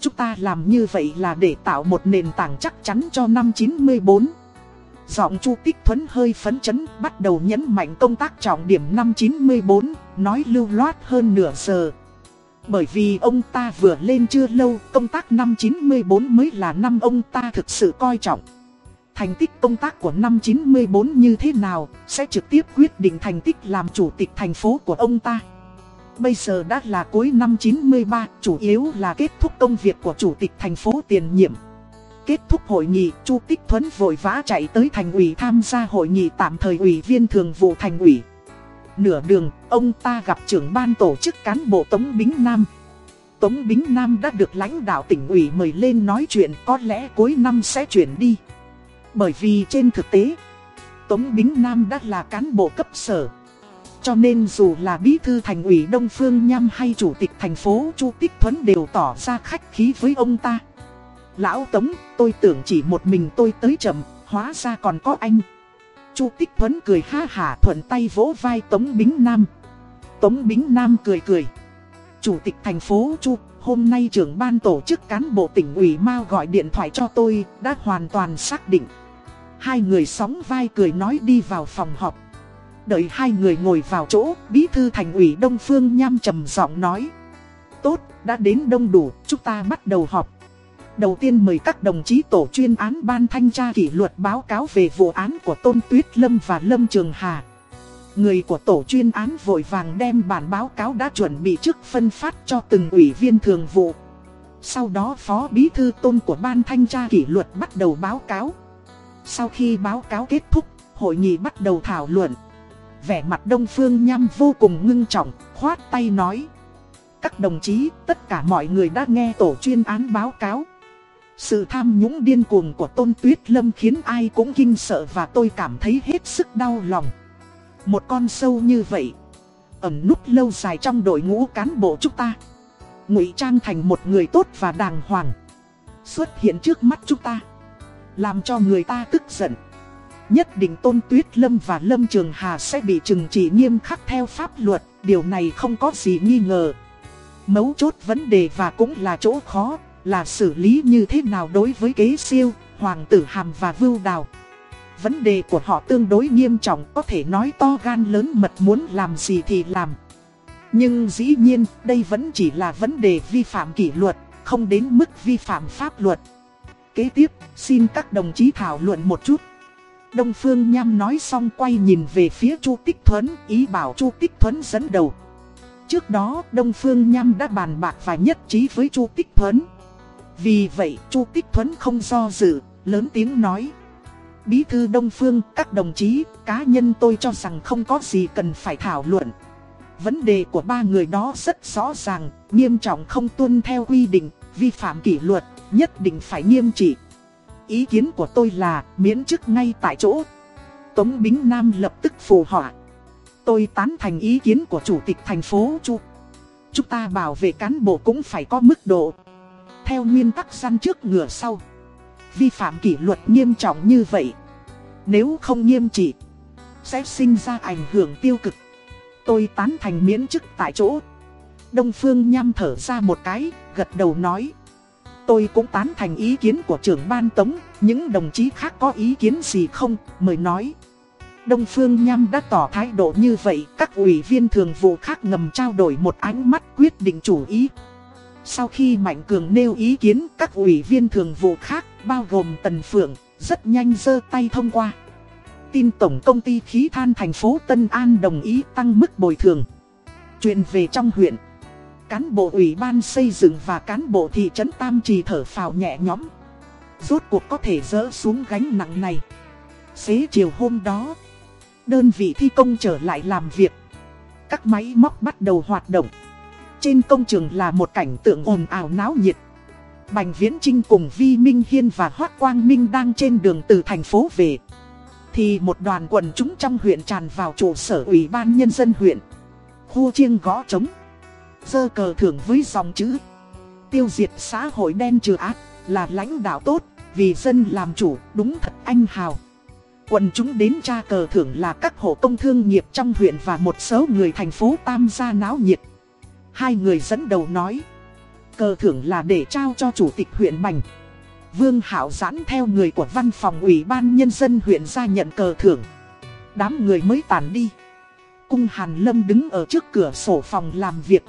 Chúng ta làm như vậy là để tạo một nền tảng chắc chắn cho năm 94 Giọng Chu Tích Thuấn hơi phấn chấn bắt đầu nhấn mạnh công tác trọng điểm năm 94 Nói lưu loát hơn nửa giờ bởi vì ông ta vừa lên chưa lâu Công tác năm 94 mới là năm ông ta thực sự coi trọng Thành tích công tác của năm 94 như thế nào sẽ trực tiếp quyết định thành tích làm chủ tịch thành phố của ông ta. Bây giờ đã là cuối năm 93, chủ yếu là kết thúc công việc của chủ tịch thành phố tiền nhiệm. Kết thúc hội nghị, Chu Tích Thuấn vội vã chạy tới thành ủy tham gia hội nghị tạm thời ủy viên thường vụ thành ủy. Nửa đường, ông ta gặp trưởng ban tổ chức cán bộ Tống Bính Nam. Tống Bính Nam đã được lãnh đạo tỉnh ủy mời lên nói chuyện có lẽ cuối năm sẽ chuyển đi. Bởi vì trên thực tế, Tống Bính Nam đã là cán bộ cấp sở. Cho nên dù là bí thư thành ủy Đông Phương Nham hay chủ tịch thành phố Chu Tích Thuấn đều tỏ ra khách khí với ông ta. Lão Tống, tôi tưởng chỉ một mình tôi tới chậm, hóa ra còn có anh. Chu Tích Thuấn cười ha hả thuận tay vỗ vai Tống Bính Nam. Tống Bính Nam cười cười. Chủ tịch thành phố Chu, hôm nay trưởng ban tổ chức cán bộ tỉnh ủy Mao gọi điện thoại cho tôi, đã hoàn toàn xác định. Hai người sóng vai cười nói đi vào phòng họp. Đợi hai người ngồi vào chỗ, bí thư thành ủy Đông Phương Nham trầm giọng nói. Tốt, đã đến đông đủ, chúng ta bắt đầu họp. Đầu tiên mời các đồng chí tổ chuyên án ban thanh tra kỷ luật báo cáo về vụ án của Tôn Tuyết Lâm và Lâm Trường Hà. Người của tổ chuyên án vội vàng đem bản báo cáo đã chuẩn bị trước phân phát cho từng ủy viên thường vụ. Sau đó phó bí thư tôn của ban thanh tra kỷ luật bắt đầu báo cáo. Sau khi báo cáo kết thúc, hội nghị bắt đầu thảo luận. Vẻ mặt Đông Phương Nham vô cùng ngưng trọng, khoát tay nói. Các đồng chí, tất cả mọi người đã nghe tổ chuyên án báo cáo. Sự tham nhũng điên cuồng của Tôn Tuyết Lâm khiến ai cũng kinh sợ và tôi cảm thấy hết sức đau lòng. Một con sâu như vậy, ẩn núp lâu dài trong đội ngũ cán bộ chúng ta. ngụy trang thành một người tốt và đàng hoàng. Xuất hiện trước mắt chúng ta. Làm cho người ta tức giận Nhất định Tôn Tuyết Lâm và Lâm Trường Hà sẽ bị trừng trị nghiêm khắc theo pháp luật Điều này không có gì nghi ngờ Mấu chốt vấn đề và cũng là chỗ khó là xử lý như thế nào đối với kế siêu, Hoàng tử Hàm và Vưu Đào Vấn đề của họ tương đối nghiêm trọng Có thể nói to gan lớn mật muốn làm gì thì làm Nhưng dĩ nhiên đây vẫn chỉ là vấn đề vi phạm kỷ luật Không đến mức vi phạm pháp luật Kế tiếp, xin các đồng chí thảo luận một chút. Đông Phương Nham nói xong quay nhìn về phía Chu Tích Thuấn, ý bảo Chu Tích Thuấn dẫn đầu. Trước đó, Đông Phương Nham đã bàn bạc và nhất trí với Chu Tích Thuấn. Vì vậy, Chu Tích Thuấn không do dự, lớn tiếng nói. Bí thư Đông Phương, các đồng chí, cá nhân tôi cho rằng không có gì cần phải thảo luận. Vấn đề của ba người đó rất rõ ràng, nghiêm trọng không tuân theo quy định, vi phạm kỷ luật, nhất định phải nghiêm trị. Ý kiến của tôi là miễn chức ngay tại chỗ. Tống Bính Nam lập tức phù họa. Tôi tán thành ý kiến của Chủ tịch thành phố Chu. Chúng ta bảo vệ cán bộ cũng phải có mức độ. Theo nguyên tắc săn trước ngựa sau. Vi phạm kỷ luật nghiêm trọng như vậy. Nếu không nghiêm trị, sẽ sinh ra ảnh hưởng tiêu cực. Tôi tán thành miễn chức tại chỗ. Đông Phương nhăm thở ra một cái, gật đầu nói. Tôi cũng tán thành ý kiến của trưởng ban tống, những đồng chí khác có ý kiến gì không, mời nói. Đông Phương Nham đã tỏ thái độ như vậy, các ủy viên thường vụ khác ngầm trao đổi một ánh mắt quyết định chủ ý. Sau khi Mạnh Cường nêu ý kiến, các ủy viên thường vụ khác, bao gồm Tần Phượng, rất nhanh giơ tay thông qua. Tin Tổng Công ty Khí Than thành phố Tân An đồng ý tăng mức bồi thường. Chuyện về trong huyện cán bộ ủy ban xây dựng và cán bộ thị trấn Tam Trì thở phào nhẹ nhõm. Rốt cuộc có thể dỡ xuống gánh nặng này. Xế chiều hôm đó, đơn vị thi công trở lại làm việc. Các máy móc bắt đầu hoạt động. Trên công trường là một cảnh tượng ồn ào náo nhiệt. Bành Viễn Trinh cùng Vi Minh Hiên và Hoác Quang Minh đang trên đường từ thành phố về. Thì một đoàn quần chúng trong huyện tràn vào trụ sở ủy ban nhân dân huyện. Khu chiêng gõ trống. Dơ cờ thưởng với dòng chữ Tiêu diệt xã hội đen trừ ác, Là lãnh đạo tốt, Vì dân làm chủ, đúng thật anh hào Quần chúng đến tra cờ thưởng là các hộ công thương nghiệp trong huyện và một số người thành phố Tam gia náo nhiệt. Hai người dẫn đầu nói. Cờ thưởng là để trao cho chủ tịch huyện Bành. Vương Hảo giãn theo người của văn phòng ủy ban nhân dân huyện ra nhận cờ thưởng. Đám người mới tàn đi. Cung Hàn Lâm đứng ở trước cửa sổ phòng làm việc.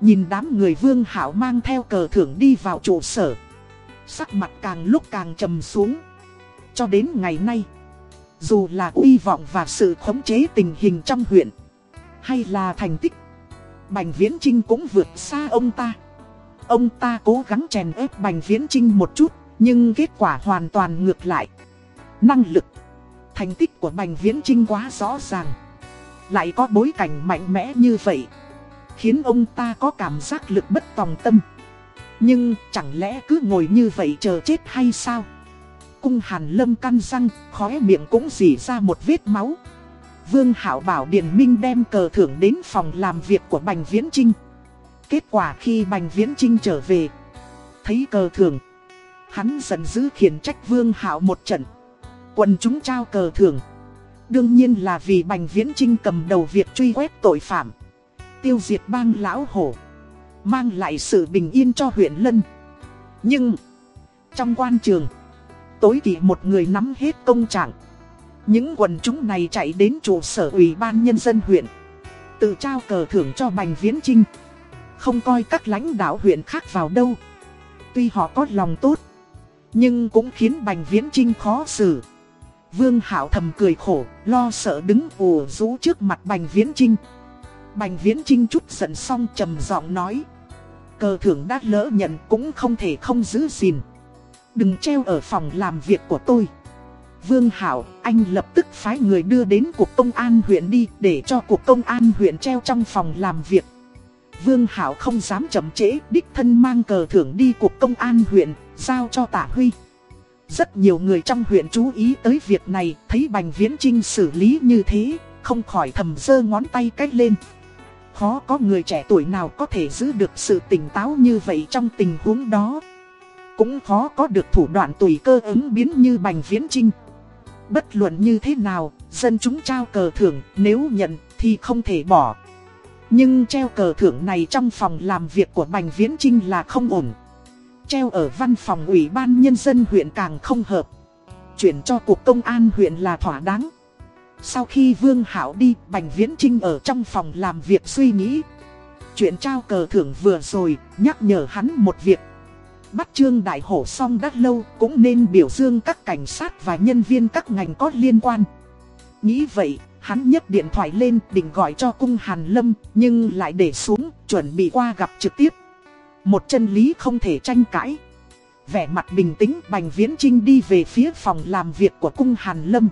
Nhìn đám người Vương Hảo mang theo cờ thưởng đi vào trụ sở. Sắc mặt càng lúc càng trầm xuống. Cho đến ngày nay, dù là uy vọng và sự khống chế tình hình trong huyện, hay là thành tích, Bành Viễn Trinh cũng vượt xa ông ta. Ông ta cố gắng chèn ép Bành Viễn Trinh một chút, nhưng kết quả hoàn toàn ngược lại. Năng lực, thành tích của Bành Viễn Trinh quá rõ ràng. Lại có bối cảnh mạnh mẽ như vậy, khiến ông ta có cảm giác lực bất tòng tâm. Nhưng chẳng lẽ cứ ngồi như vậy chờ chết hay sao? Cung hàn lâm căn răng, khóe miệng cũng dì ra một vết máu. Vương Hảo bảo Điền Minh đem cờ thưởng đến phòng làm việc của Bành Viễn Trinh. Kết quả khi Bành Viễn Trinh trở về, thấy cờ thưởng. Hắn giận dữ khiển trách Vương Hảo một trận. Quần chúng trao cờ thưởng. Đương nhiên là vì Bành Viễn Trinh cầm đầu việc truy quét tội phạm. Tiêu diệt bang lão hổ. Mang lại sự bình yên cho huyện Lân. Nhưng, trong quan trường, tối kỷ một người nắm hết công trạng. Những quần chúng này chạy đến trụ sở ủy ban nhân dân huyện. Tự trao cờ thưởng cho Bành Viễn Trinh. Không coi các lãnh đạo huyện khác vào đâu. Tuy họ có lòng tốt, nhưng cũng khiến Bành Viễn Trinh khó xử. Vương Hảo thầm cười khổ, lo sợ đứng ủ rũ trước mặt Bành Viễn Trinh. Bành Viễn Trinh chút giận xong trầm giọng nói. Cờ thưởng đã lỡ nhận cũng không thể không giữ gìn. Đừng treo ở phòng làm việc của tôi. Vương Hảo, anh lập tức phái người đưa đến Cục Công an huyện đi để cho Cục Công an huyện treo trong phòng làm việc. Vương Hảo không dám chậm trễ, đích thân mang cờ thưởng đi Cục Công an huyện, giao cho Tạ Huy. Rất nhiều người trong huyện chú ý tới việc này, thấy Bành Viễn Trinh xử lý như thế, không khỏi thầm giơ ngón tay cách lên. Khó có người trẻ tuổi nào có thể giữ được sự tỉnh táo như vậy trong tình huống đó. Cũng khó có được thủ đoạn tùy cơ ứng biến như Bành Viễn Trinh. Bất luận như thế nào, dân chúng trao cờ thưởng, nếu nhận thì không thể bỏ. Nhưng treo cờ thưởng này trong phòng làm việc của Bành Viễn Trinh là không ổn. Treo ở văn phòng ủy ban nhân dân huyện càng không hợp. Chuyển cho cục công an huyện là thỏa đáng. Sau khi Vương Hảo đi, Bành Viễn Trinh ở trong phòng làm việc suy nghĩ. Chuyện trao cờ thưởng vừa rồi, nhắc nhở hắn một việc. Bắt Trương Đại Hổ xong đã lâu, cũng nên biểu dương các cảnh sát và nhân viên các ngành có liên quan. Nghĩ vậy, hắn nhấc điện thoại lên định gọi cho cung Hàn Lâm, nhưng lại để xuống, chuẩn bị qua gặp trực tiếp. Một chân lý không thể tranh cãi. Vẻ mặt bình tĩnh Bành Viễn Trinh đi về phía phòng làm việc của cung Hàn Lâm.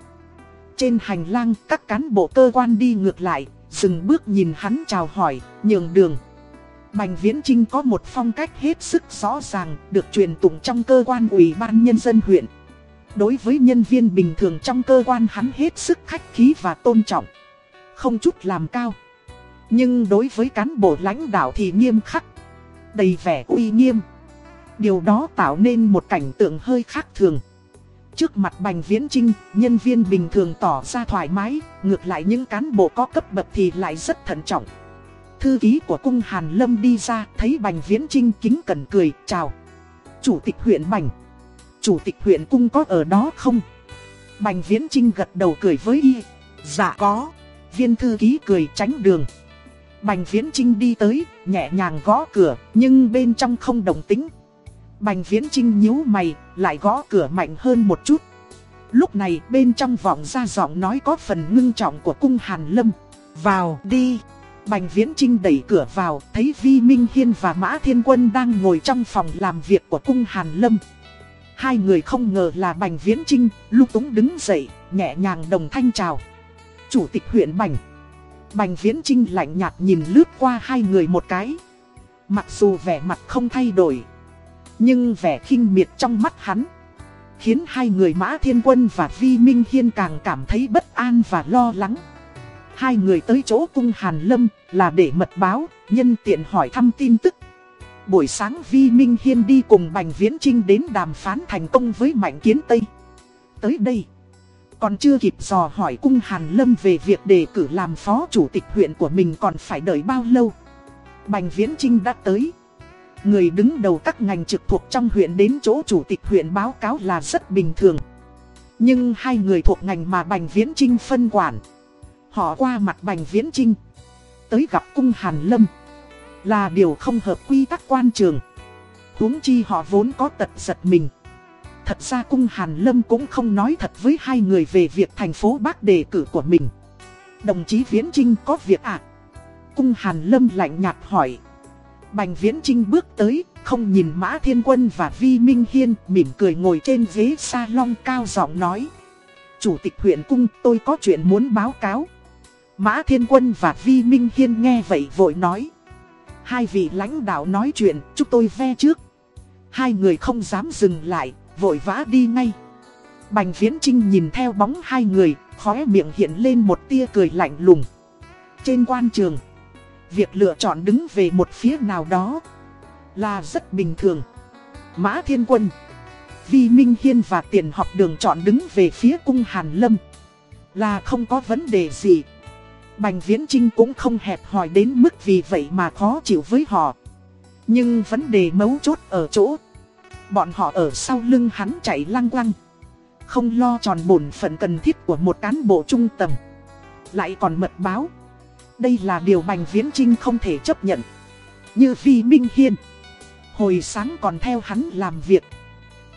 Trên hành lang, các cán bộ cơ quan đi ngược lại, dừng bước nhìn hắn chào hỏi, nhường đường. Bành Viễn Trinh có một phong cách hết sức rõ ràng, được truyền tụng trong cơ quan ủy ban nhân dân huyện. Đối với nhân viên bình thường trong cơ quan hắn hết sức khách khí và tôn trọng. Không chút làm cao. Nhưng đối với cán bộ lãnh đạo thì nghiêm khắc. Đầy vẻ uy nghiêm. Điều đó tạo nên một cảnh tượng hơi khác thường. Trước mặt Bành Viễn Trinh, nhân viên bình thường tỏ ra thoải mái, ngược lại những cán bộ có cấp bậc thì lại rất thận trọng. Thư ký của cung Hàn Lâm đi ra, thấy Bành Viễn Trinh kính cẩn cười, chào. Chủ tịch huyện Bành. Chủ tịch huyện cung có ở đó không? Bành Viễn Trinh gật đầu cười với y. Dạ có. Viên thư ký cười tránh đường. Bành Viễn Trinh đi tới, nhẹ nhàng gõ cửa, nhưng bên trong không đồng tính. Bành Viễn Trinh nhíu mày, lại gõ cửa mạnh hơn một chút. Lúc này bên trong vọng ra giọng nói có phần ngưng trọng của cung Hàn Lâm. Vào đi. Bành Viễn Trinh đẩy cửa vào, thấy Vi Minh Hiên và Mã Thiên Quân đang ngồi trong phòng làm việc của cung Hàn Lâm. Hai người không ngờ là Bành Viễn Trinh, lúc túng đứng dậy, nhẹ nhàng đồng thanh chào. Chủ tịch huyện Bành. Bành Viễn Trinh lạnh nhạt nhìn lướt qua hai người một cái. Mặc dù vẻ mặt không thay đổi, nhưng vẻ khinh miệt trong mắt hắn Khiến hai người Mã Thiên Quân và Vi Minh Hiên càng cảm thấy bất an và lo lắng Hai người tới chỗ cung Hàn Lâm là để mật báo, nhân tiện hỏi thăm tin tức Buổi sáng Vi Minh Hiên đi cùng Bành Viễn Trinh đến đàm phán thành công với Mạnh Kiến Tây Tới đây Còn chưa kịp dò hỏi cung Hàn Lâm về việc đề cử làm phó chủ tịch huyện của mình còn phải đợi bao lâu. Bành Viễn Trinh đã tới. Người đứng đầu các ngành trực thuộc trong huyện đến chỗ chủ tịch huyện báo cáo là rất bình thường. Nhưng hai người thuộc ngành mà Bành Viễn Trinh phân quản. Họ qua mặt Bành Viễn Trinh. Tới gặp cung Hàn Lâm. Là điều không hợp quy tắc quan trường. huống chi họ vốn có tật giật mình. Thật ra cung Hàn Lâm cũng không nói thật với hai người về việc thành phố Bắc đề cử của mình. Đồng chí Viễn Trinh có việc à? Cung Hàn Lâm lạnh nhạt hỏi. Bành Viễn Trinh bước tới, không nhìn Mã Thiên Quân và Vi Minh Hiên, mỉm cười ngồi trên ghế salon cao giọng nói. Chủ tịch huyện cung, tôi có chuyện muốn báo cáo. Mã Thiên Quân và Vi Minh Hiên nghe vậy vội nói. Hai vị lãnh đạo nói chuyện, chúng tôi ve trước. Hai người không dám dừng lại, vội vã đi ngay. Bành Viễn Trinh nhìn theo bóng hai người, khóe miệng hiện lên một tia cười lạnh lùng. Trên quan trường, việc lựa chọn đứng về một phía nào đó là rất bình thường. Mã Thiên Quân, Vi Minh Hiên và Tiền học đường chọn đứng về phía cung Hàn Lâm là không có vấn đề gì. Bành Viễn Trinh cũng không hẹp hỏi đến mức vì vậy mà khó chịu với họ. Nhưng vấn đề mấu chốt ở chỗ, Bọn họ ở sau lưng hắn chạy lăng quăng Không lo tròn bổn phận cần thiết của một cán bộ trung tầng Lại còn mật báo. Đây là điều Bành Viễn Trinh không thể chấp nhận. Như Phi Minh Hiên. Hồi sáng còn theo hắn làm việc.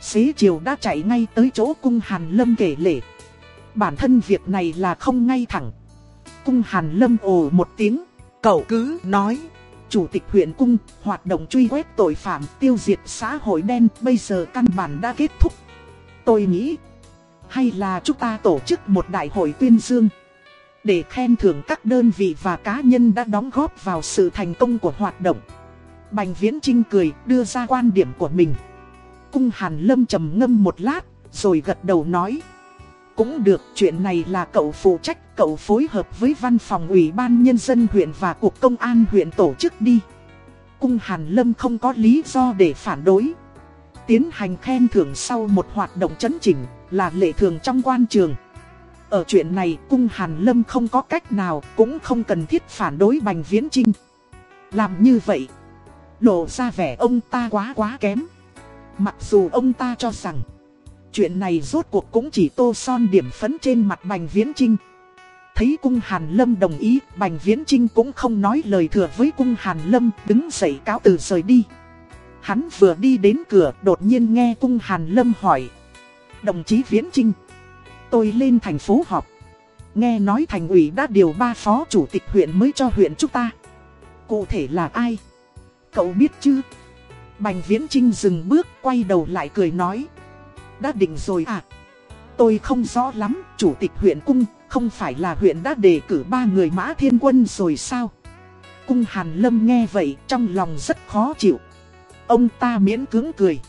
Xế chiều đã chạy ngay tới chỗ cung Hàn Lâm kể lể. Bản thân việc này là không ngay thẳng. Cung Hàn Lâm ồ một tiếng Cậu cứ nói Chủ tịch huyện cung, hoạt động truy quét tội phạm, tiêu diệt xã hội đen bây giờ căn bản đã kết thúc. Tôi nghĩ, hay là chúng ta tổ chức một đại hội tuyên dương, để khen thưởng các đơn vị và cá nhân đã đóng góp vào sự thành công của hoạt động. Bành Viễn Trinh cười, đưa ra quan điểm của mình. Cung Hàn Lâm trầm ngâm một lát, rồi gật đầu nói. Cũng được, chuyện này là cậu phụ trách, cậu phối hợp với văn phòng ủy ban nhân dân huyện và cục công an huyện tổ chức đi. Cung Hàn Lâm không có lý do để phản đối. Tiến hành khen thưởng sau một hoạt động chấn chỉnh là lệ thường trong quan trường. Ở chuyện này cung Hàn Lâm không có cách nào cũng không cần thiết phản đối Bành Viễn Trinh. Làm như vậy, lộ ra vẻ ông ta quá quá kém. Mặc dù ông ta cho rằng Chuyện này rốt cuộc cũng chỉ tô son điểm phấn trên mặt Bành Viễn Trinh. Thấy cung Hàn Lâm đồng ý, Bành Viễn Trinh cũng không nói lời thừa với cung Hàn Lâm, đứng dậy cáo từ rời đi. Hắn vừa đi đến cửa, đột nhiên nghe cung Hàn Lâm hỏi. Đồng chí Viễn Trinh, tôi lên thành phố họp. Nghe nói thành ủy đã điều ba phó chủ tịch huyện mới cho huyện chúng ta. Cụ thể là ai? Cậu biết chứ? Bành Viễn Trinh dừng bước, quay đầu lại cười nói. Đã định rồi à? Tôi không rõ lắm, chủ tịch huyện cung, không phải là huyện đã đề cử ba người mã thiên quân rồi sao? Cung Hàn Lâm nghe vậy trong lòng rất khó chịu. Ông ta miễn cưỡng cười.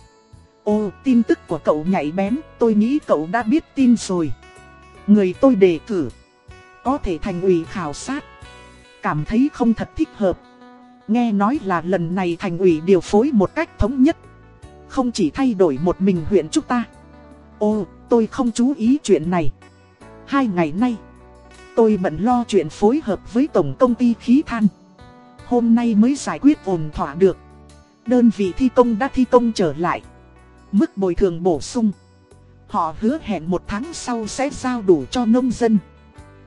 Ô, tin tức của cậu nhảy bén, tôi nghĩ cậu đã biết tin rồi. Người tôi đề cử, có thể thành ủy khảo sát. Cảm thấy không thật thích hợp. Nghe nói là lần này thành ủy điều phối một cách thống nhất. Không chỉ thay đổi một mình huyện chúng ta. Ô, tôi không chú ý chuyện này. Hai ngày nay, tôi bận lo chuyện phối hợp với tổng công ty khí than. Hôm nay mới giải quyết ổn thỏa được. Đơn vị thi công đã thi công trở lại. Mức bồi thường bổ sung. Họ hứa hẹn một tháng sau sẽ giao đủ cho nông dân.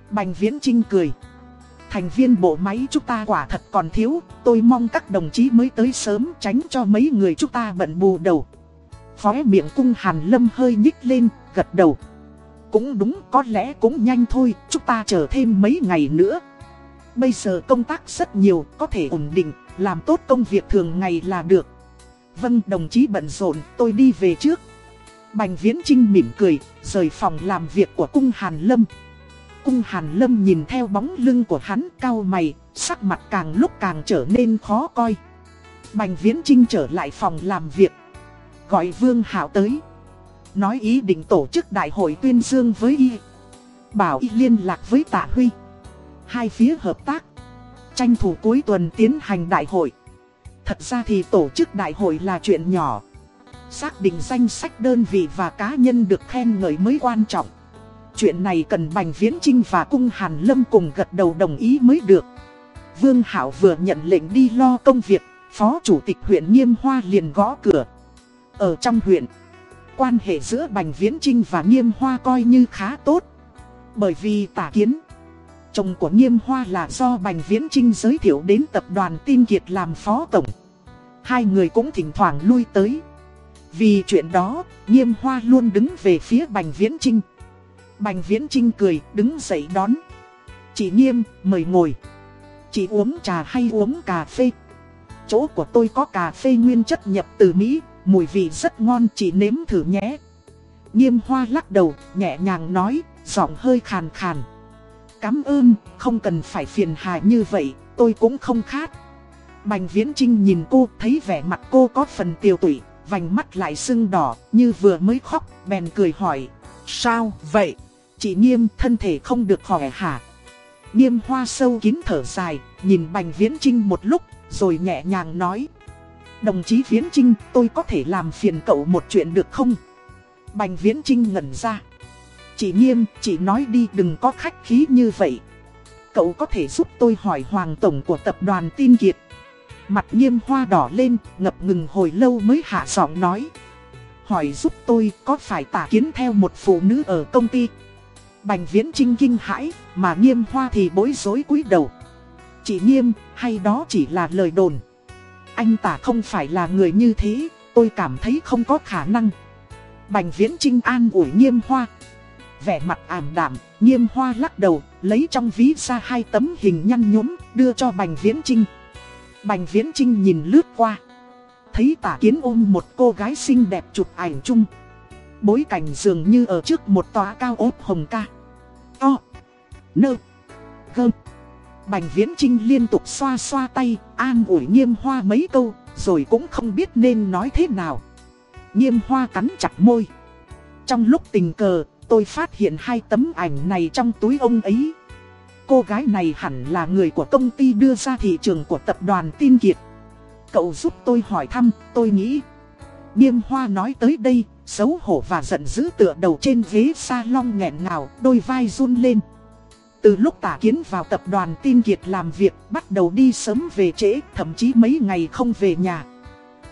Bành Viễn Trinh cười. Thành viên bộ máy chúng ta quả thật còn thiếu, tôi mong các đồng chí mới tới sớm tránh cho mấy người chúng ta bận bù đầu. Khóe miệng cung hàn lâm hơi nhích lên, gật đầu. Cũng đúng có lẽ cũng nhanh thôi, chúng ta chờ thêm mấy ngày nữa. Bây giờ công tác rất nhiều, có thể ổn định, làm tốt công việc thường ngày là được. Vâng đồng chí bận rộn, tôi đi về trước. Bành Viễn Trinh mỉm cười, rời phòng làm việc của cung Hàn Lâm. Cung Hàn Lâm nhìn theo bóng lưng của hắn cao mày, sắc mặt càng lúc càng trở nên khó coi. Bành Viễn Trinh trở lại phòng làm việc, Gọi Vương Hảo tới. Nói ý định tổ chức đại hội tuyên dương với y. Bảo y liên lạc với Tạ Huy. Hai phía hợp tác. Tranh thủ cuối tuần tiến hành đại hội. Thật ra thì tổ chức đại hội là chuyện nhỏ. Xác định danh sách đơn vị và cá nhân được khen ngợi mới quan trọng. Chuyện này cần Bành Viễn Trinh và Cung Hàn Lâm cùng gật đầu đồng ý mới được. Vương Hảo vừa nhận lệnh đi lo công việc, Phó Chủ tịch huyện Nghiêm Hoa liền gõ cửa. Ở trong huyện, quan hệ giữa Bành Viễn Trinh và Nghiêm Hoa coi như khá tốt. Bởi vì tả kiến, chồng của Nghiêm Hoa là do Bành Viễn Trinh giới thiệu đến tập đoàn tin kiệt làm phó tổng. Hai người cũng thỉnh thoảng lui tới. Vì chuyện đó, Nghiêm Hoa luôn đứng về phía Bành Viễn Trinh. Bành Viễn Trinh cười, đứng dậy đón. Chị Nghiêm, mời ngồi. Chị uống trà hay uống cà phê? Chỗ của tôi có cà phê nguyên chất nhập từ Mỹ, mùi vị rất ngon chị nếm thử nhé. Nghiêm Hoa lắc đầu, nhẹ nhàng nói, giọng hơi khàn khàn. Cảm ơn, không cần phải phiền hà như vậy, tôi cũng không khát. Bành Viễn Trinh nhìn cô, thấy vẻ mặt cô có phần tiêu tụy, vành mắt lại sưng đỏ, như vừa mới khóc, bèn cười hỏi. Sao vậy? Chị Nghiêm thân thể không được khỏe hả? Nghiêm hoa sâu kín thở dài, nhìn Bành Viễn Trinh một lúc, rồi nhẹ nhàng nói. Đồng chí Viễn Trinh, tôi có thể làm phiền cậu một chuyện được không? Bành Viễn Trinh ngẩn ra. Chị Nghiêm, chị nói đi đừng có khách khí như vậy. Cậu có thể giúp tôi hỏi Hoàng Tổng của tập đoàn tin kiệt. Mặt Nghiêm hoa đỏ lên, ngập ngừng hồi lâu mới hạ giọng nói. Hỏi giúp tôi có phải tả kiến theo một phụ nữ ở công ty Bành viễn trinh kinh hãi, mà nghiêm hoa thì bối rối cúi đầu. Chị nghiêm, hay đó chỉ là lời đồn. Anh ta không phải là người như thế, tôi cảm thấy không có khả năng. Bành viễn trinh an ủi nghiêm hoa. Vẻ mặt ảm đạm, nghiêm hoa lắc đầu, lấy trong ví ra hai tấm hình nhăn nhúm, đưa cho bành viễn trinh. Bành viễn trinh nhìn lướt qua. Thấy tả kiến ôm một cô gái xinh đẹp chụp ảnh chung. Bối cảnh dường như ở trước một tòa cao ốp hồng ca. O. Nơ. Gơm. Bành Viễn Trinh liên tục xoa xoa tay, an ủi nghiêm hoa mấy câu, rồi cũng không biết nên nói thế nào. Nghiêm hoa cắn chặt môi. Trong lúc tình cờ, tôi phát hiện hai tấm ảnh này trong túi ông ấy. Cô gái này hẳn là người của công ty đưa ra thị trường của tập đoàn tin kiệt. Cậu giúp tôi hỏi thăm, tôi nghĩ. Nghiêm hoa nói tới đây, xấu hổ và giận dữ tựa đầu trên ghế salon nghẹn ngào, đôi vai run lên. Từ lúc tả kiến vào tập đoàn tin kiệt làm việc, bắt đầu đi sớm về trễ, thậm chí mấy ngày không về nhà.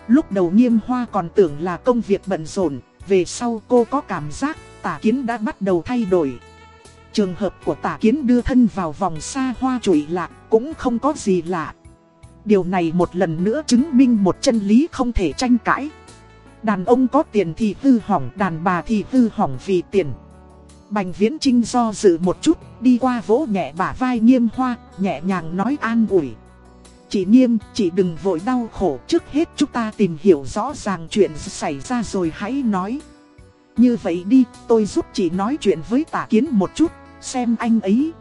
Lúc đầu nghiêm hoa còn tưởng là công việc bận rộn, về sau cô có cảm giác tả kiến đã bắt đầu thay đổi. Trường hợp của tả kiến đưa thân vào vòng xa hoa trụy lạc cũng không có gì lạ. Điều này một lần nữa chứng minh một chân lý không thể tranh cãi. Đàn ông có tiền thì hư hỏng, đàn bà thì hư hỏng vì tiền. Bành Viễn Trinh do dự một chút, đi qua vỗ nhẹ bả vai nghiêm hoa, nhẹ nhàng nói an ủi. Chị nghiêm, chị đừng vội đau khổ, trước hết chúng ta tìm hiểu rõ ràng chuyện xảy ra rồi hãy nói. Như vậy đi, tôi giúp chị nói chuyện với tả kiến một chút, xem anh ấy.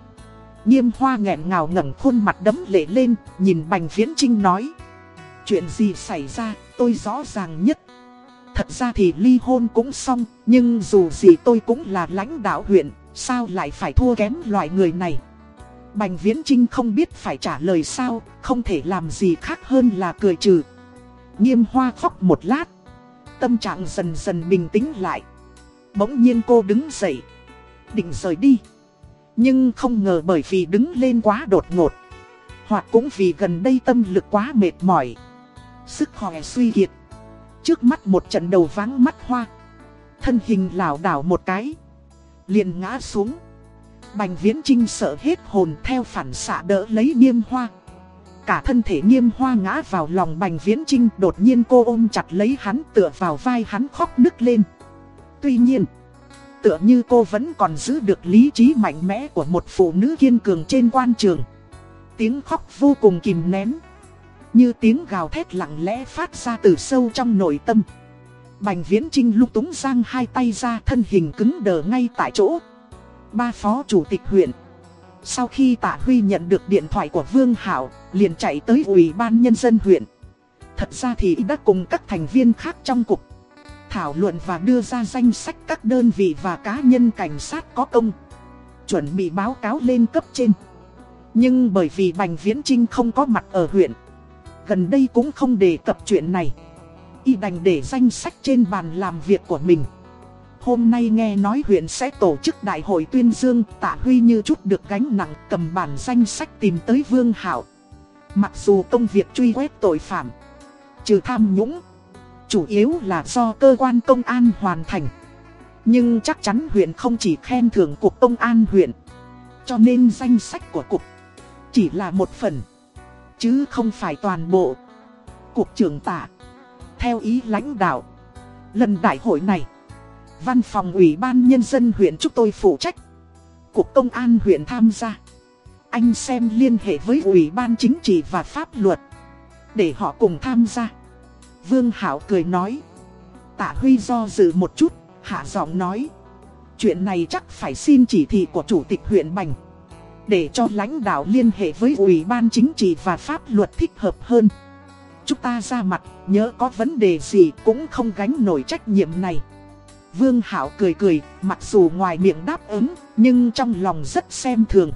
Nghiêm hoa nghẹn ngào ngẩng khuôn mặt đấm lệ lên, nhìn Bành Viễn Trinh nói. Chuyện gì xảy ra, tôi rõ ràng nhất. Thật ra thì ly hôn cũng xong, nhưng dù gì tôi cũng là lãnh đạo huyện, sao lại phải thua kém loại người này. Bành Viễn Trinh không biết phải trả lời sao, không thể làm gì khác hơn là cười trừ. Nghiêm hoa khóc một lát, tâm trạng dần dần bình tĩnh lại. Bỗng nhiên cô đứng dậy, định rời đi. Nhưng không ngờ bởi vì đứng lên quá đột ngột, hoặc cũng vì gần đây tâm lực quá mệt mỏi. Sức khỏe suy kiệt Trước mắt một trận đầu váng mắt hoa. Thân hình lảo đảo một cái, liền ngã xuống. Bành viễn trinh sợ hết hồn theo phản xạ đỡ lấy nghiêm hoa. Cả thân thể nghiêm hoa ngã vào lòng bành viễn trinh Đột nhiên cô ôm chặt lấy hắn tựa vào vai hắn khóc nức lên. Tuy nhiên, Tựa như cô vẫn còn giữ được lý trí mạnh mẽ của một phụ nữ kiên cường trên quan trường. Tiếng khóc vô cùng kìm nén như tiếng gào thét lặng lẽ phát ra từ sâu trong nội tâm. Bành viễn trinh lúc túng giang hai tay ra thân hình cứng đờ ngay tại chỗ. Ba phó chủ tịch huyện. Sau khi tạ Huy nhận được điện thoại của Vương Hảo, Liền chạy tới ủy ban nhân dân huyện. Thật ra thì đã cùng các thành viên khác trong cục. Thảo luận và đưa ra danh sách các đơn vị và cá nhân cảnh sát có công. Chuẩn bị báo cáo lên cấp trên. Nhưng bởi vì Bành Viễn Trinh không có mặt ở huyện gần đây cũng không đề cập chuyện này. Y đành để danh sách trên bàn làm việc của mình. Hôm nay nghe nói huyện sẽ tổ chức đại hội tuyên dương, Tạ Huy như chút được gánh nặng cầm bản danh sách tìm tới Vương Hảo Mặc dù công việc truy quét tội phạm, Trừ tham nhũng, Chủ yếu là do cơ quan công an hoàn thành Nhưng chắc chắn huyện không chỉ khen thưởng cục công an huyện, Cho nên danh sách của cục Chỉ là một phần Chứ không phải toàn bộ. Cục trưởng tả, Theo ý lãnh đạo, Lần đại hội này, Văn phòng Ủy ban Nhân dân huyện chúng tôi phụ trách. Cục Công an huyện tham gia. Anh xem liên hệ với Ủy ban Chính trị và Pháp luật, Để họ cùng tham gia. Vương Hảo cười nói, Tạ Huy do dự một chút, Hạ giọng nói, Chuyện này chắc phải xin chỉ thị của Chủ tịch huyện Bành. Để cho lãnh đạo liên hệ với Ủy ban Chính trị và Pháp luật thích hợp hơn Chúng ta ra mặt, nhớ có vấn đề gì cũng không gánh nổi trách nhiệm này Vương Hảo cười cười, mặc dù ngoài miệng đáp ứng, nhưng trong lòng rất xem thường.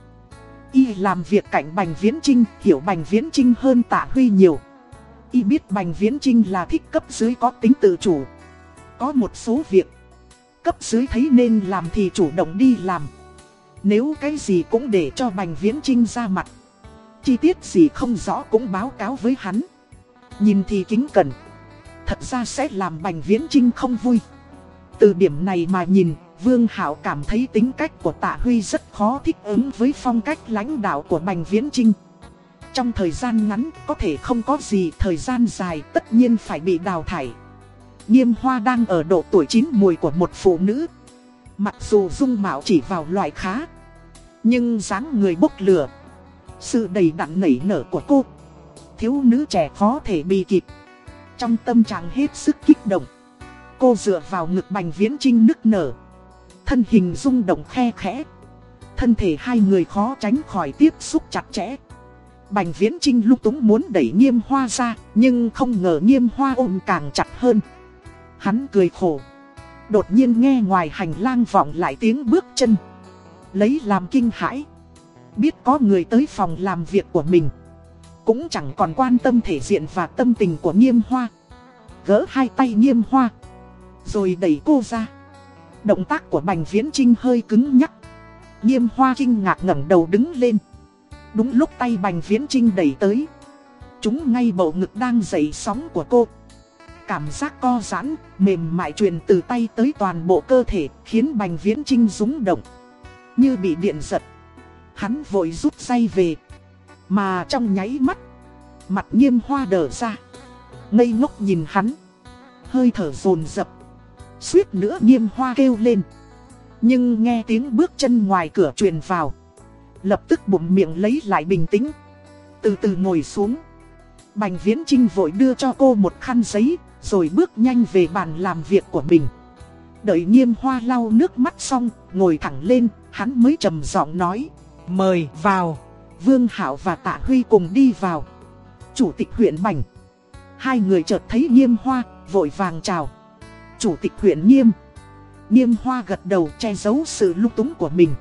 Y làm việc cạnh Bành Viễn Trinh, hiểu Bành Viễn Trinh hơn Tạ Huy nhiều. Y biết Bành Viễn Trinh là thích cấp dưới có tính tự chủ. Có một số việc, cấp dưới thấy nên làm thì chủ động đi làm. Nếu cái gì cũng để cho Bành Viễn Trinh ra mặt. Chi tiết gì không rõ cũng báo cáo với hắn. Nhìn thì kính cẩn. Thật ra sẽ làm Bành Viễn Trinh không vui. Từ điểm này mà nhìn, Vương Hảo cảm thấy tính cách của Tạ Huy rất khó thích ứng với phong cách lãnh đạo của Bành Viễn Trinh. Trong thời gian ngắn có thể không có gì, thời gian dài tất nhiên phải bị đào thải. Nghiêm Hoa đang ở độ tuổi chín mùi của một phụ nữ. Mặc dù dung mạo chỉ vào loại khá, nhưng dáng người bốc lửa. Sự đầy đặn nảy nở của cô, thiếu nữ trẻ khó thể bị kịp. Trong tâm trạng hết sức kích động. Cô dựa vào ngực Bành Viễn Trinh nức nở. Thân hình rung động khe khẽ. Thân thể hai người khó tránh khỏi tiếp xúc chặt chẽ. Bành Viễn Trinh lúc túng muốn đẩy nghiêm hoa ra, nhưng không ngờ nghiêm hoa ôm càng chặt hơn. Hắn cười khổ. Đột nhiên nghe ngoài hành lang vọng lại tiếng bước chân. Lấy làm kinh hãi. Biết có người tới phòng làm việc của mình. Cũng chẳng còn quan tâm thể diện và tâm tình của nghiêm hoa. Gỡ hai tay nghiêm hoa. Rồi đẩy cô ra Động tác của Bành Viễn Trinh hơi cứng nhắc Nghiêm hoa kinh ngạc ngẩng đầu đứng lên Đúng lúc tay Bành Viễn Trinh đẩy tới Chúng ngay bầu ngực đang dậy sóng của cô Cảm giác co giãn, mềm mại truyền từ tay tới toàn bộ cơ thể Khiến Bành Viễn Trinh rúng động Như bị điện giật Hắn vội rút dây về Mà trong nháy mắt Mặt nghiêm hoa đờ ra Ngây ngốc nhìn hắn Hơi thở dồn dập suýt nữa nghiêm hoa kêu lên. Nhưng nghe tiếng bước chân ngoài cửa truyền vào. Lập tức bụng miệng lấy lại bình tĩnh. Từ từ ngồi xuống. Bành Viễn Trinh vội đưa cho cô một khăn giấy, rồi bước nhanh về bàn làm việc của mình. Đợi nghiêm hoa lau nước mắt xong, ngồi thẳng lên, hắn mới trầm giọng nói. Mời vào. Vương Hảo và Tạ Huy cùng đi vào. Chủ tịch huyện Bành. Hai người chợt thấy nghiêm hoa, vội vàng chào chủ tịch huyện Nghiêm. Nghiêm Hoa gật đầu che giấu sự lúc túng của mình.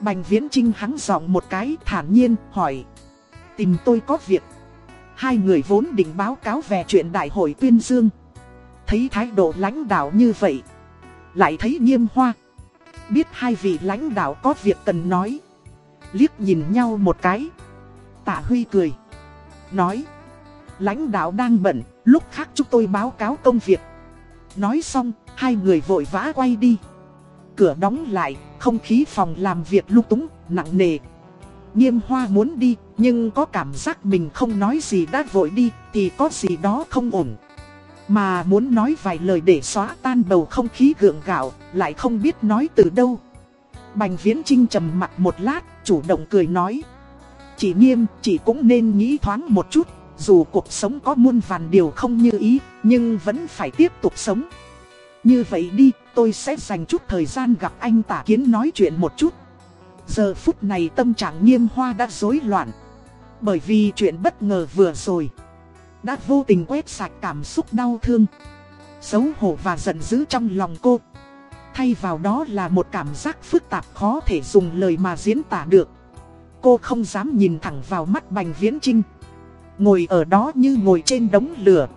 Bành Viễn Trinh hắng giọng một cái thản nhiên hỏi. Tìm tôi có việc. Hai người vốn định báo cáo về chuyện đại hội tuyên dương. Thấy thái độ lãnh đạo như vậy. Lại thấy Nghiêm Hoa. Biết hai vị lãnh đạo có việc cần nói. Liếc nhìn nhau một cái. Tạ Huy cười. Nói. Lãnh đạo đang bận, lúc khác chúng tôi báo cáo công việc. Nói xong, hai người vội vã quay đi. Cửa đóng lại, không khí phòng làm việc lúc túng, nặng nề. Nghiêm hoa muốn đi, nhưng có cảm giác mình không nói gì đã vội đi, thì có gì đó không ổn. Mà muốn nói vài lời để xóa tan bầu không khí gượng gạo, lại không biết nói từ đâu. Bành viễn trinh trầm mặt một lát, chủ động cười nói. Chị nghiêm, chị cũng nên nghĩ thoáng một chút, dù cuộc sống có muôn vàn điều không như ý, nhưng vẫn phải tiếp tục sống. Như vậy đi, tôi sẽ dành chút thời gian gặp anh tả kiến nói chuyện một chút. Giờ phút này tâm trạng nghiêm hoa đã rối loạn. Bởi vì chuyện bất ngờ vừa rồi. Đã vô tình quét sạch cảm xúc đau thương. Xấu hổ và giận dữ trong lòng cô. Thay vào đó là một cảm giác phức tạp khó thể dùng lời mà diễn tả được. Cô không dám nhìn thẳng vào mắt Bành Viễn Trinh. Ngồi ở đó như ngồi trên đống lửa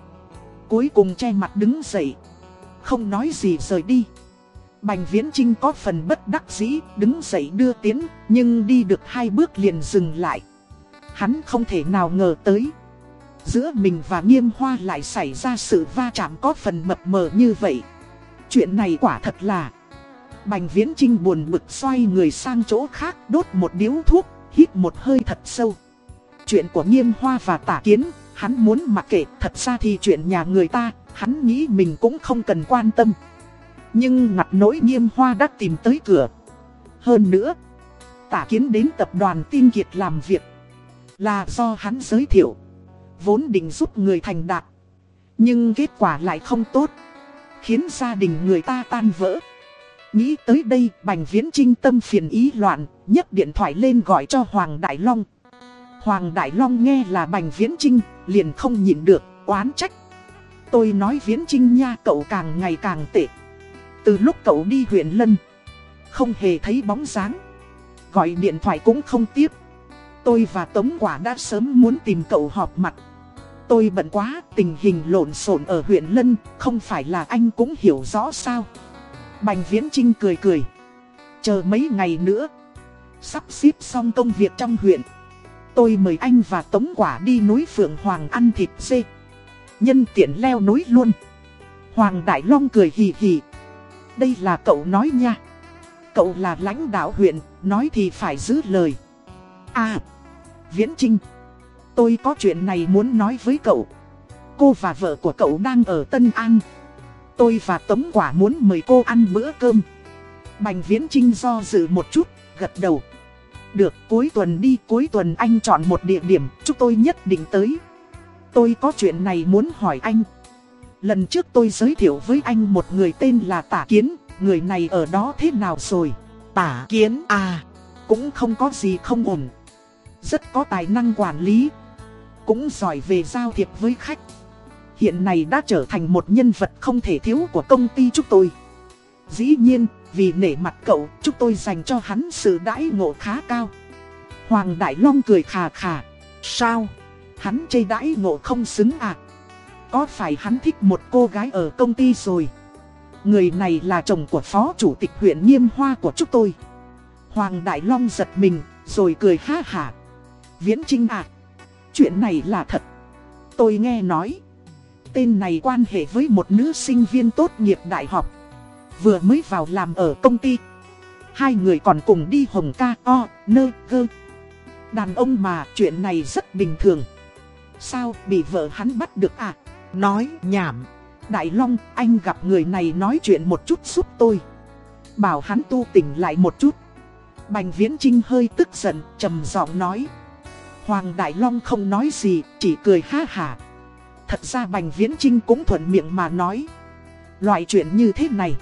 Cuối cùng che mặt đứng dậy Không nói gì rời đi Bành Viễn Trinh có phần bất đắc dĩ, đứng dậy đưa tiến, nhưng đi được hai bước liền dừng lại. Hắn không thể nào ngờ tới. Giữa mình và nghiêm hoa lại xảy ra sự va chạm có phần mập mờ như vậy. Chuyện này quả thật là... Bành Viễn Trinh buồn bực xoay người sang chỗ khác đốt một điếu thuốc, hít một hơi thật sâu. Chuyện của nghiêm hoa và tả kiến, hắn muốn mặc kệ, thật ra thì chuyện nhà người ta, hắn nghĩ mình cũng không cần quan tâm. Nhưng ngặt nỗi nghiêm hoa đã tìm tới cửa. Hơn nữa, tả kiến đến tập đoàn tin kiệt làm việc. Là do hắn giới thiệu. Vốn định giúp người thành đạt. Nhưng kết quả lại không tốt. Khiến gia đình người ta tan vỡ. Nghĩ tới đây, Bành Viễn Trinh tâm phiền ý loạn, nhấc điện thoại lên gọi cho Hoàng Đại Long. Hoàng Đại Long nghe là Bành Viễn Trinh, liền không nhịn được, oán trách. Tôi nói Viễn Trinh nha cậu càng ngày càng tệ. Từ lúc cậu đi huyện Lân, không hề thấy bóng dáng. Gọi điện thoại cũng không tiếp. Tôi và Tống Quả đã sớm muốn tìm cậu họp mặt. Tôi bận quá, tình hình lộn xộn ở huyện Lân, không phải là anh cũng hiểu rõ sao. Bành Viễn Trinh cười cười. Chờ mấy ngày nữa. Sắp xếp xong công việc trong huyện. Tôi mời anh và Tống Quả đi núi Phượng Hoàng ăn thịt dê. Nhân tiện leo núi luôn. Hoàng Đại Long cười hì hì. Đây là cậu nói nha. Cậu là lãnh đạo huyện, nói thì phải giữ lời. À, Viễn Trinh. Tôi có chuyện này muốn nói với cậu. Cô và vợ của cậu đang ở Tân An. Tôi và Tống Quả muốn mời cô ăn bữa cơm. Bành Viễn Trinh do dự một chút, gật đầu. Được, cuối tuần đi, cuối tuần anh chọn một địa điểm, chúng tôi nhất định tới. Tôi có chuyện này muốn hỏi anh. Lần trước tôi giới thiệu với anh một người tên là Tả Kiến, người này ở đó thế nào rồi? Tả Kiến à, cũng không có gì không ổn. Rất có tài năng quản lý, cũng giỏi về giao thiệp với khách. Hiện nay đã trở thành một nhân vật không thể thiếu của công ty chúng tôi. Dĩ nhiên, vì nể mặt cậu, chúng tôi dành cho hắn sự đãi ngộ khá cao. Hoàng Đại Long cười khà khà. Sao? Hắn chê đãi ngộ không xứng à? Có phải hắn thích một cô gái ở công ty rồi? Người này là chồng của phó chủ tịch huyện Nghiêm Hoa của chúng tôi. Hoàng Đại Long giật mình, rồi cười ha hả. Viễn Trinh à, chuyện này là thật. Tôi nghe nói, tên này quan hệ với một nữ sinh viên tốt nghiệp đại học. Vừa mới vào làm ở công ty. Hai người còn cùng đi hồng ca o, nơ, gơ. Đàn ông mà chuyện này rất bình thường. Sao bị vợ hắn bắt được à? Nói nhảm. Đại Long, anh gặp người này nói chuyện một chút giúp tôi. Bảo hắn tu tỉnh lại một chút. Bành Viễn Trinh hơi tức giận, trầm giọng nói. Hoàng Đại Long không nói gì, chỉ cười ha hả. Thật ra Bành Viễn Trinh cũng thuận miệng mà nói. Loại chuyện như thế này,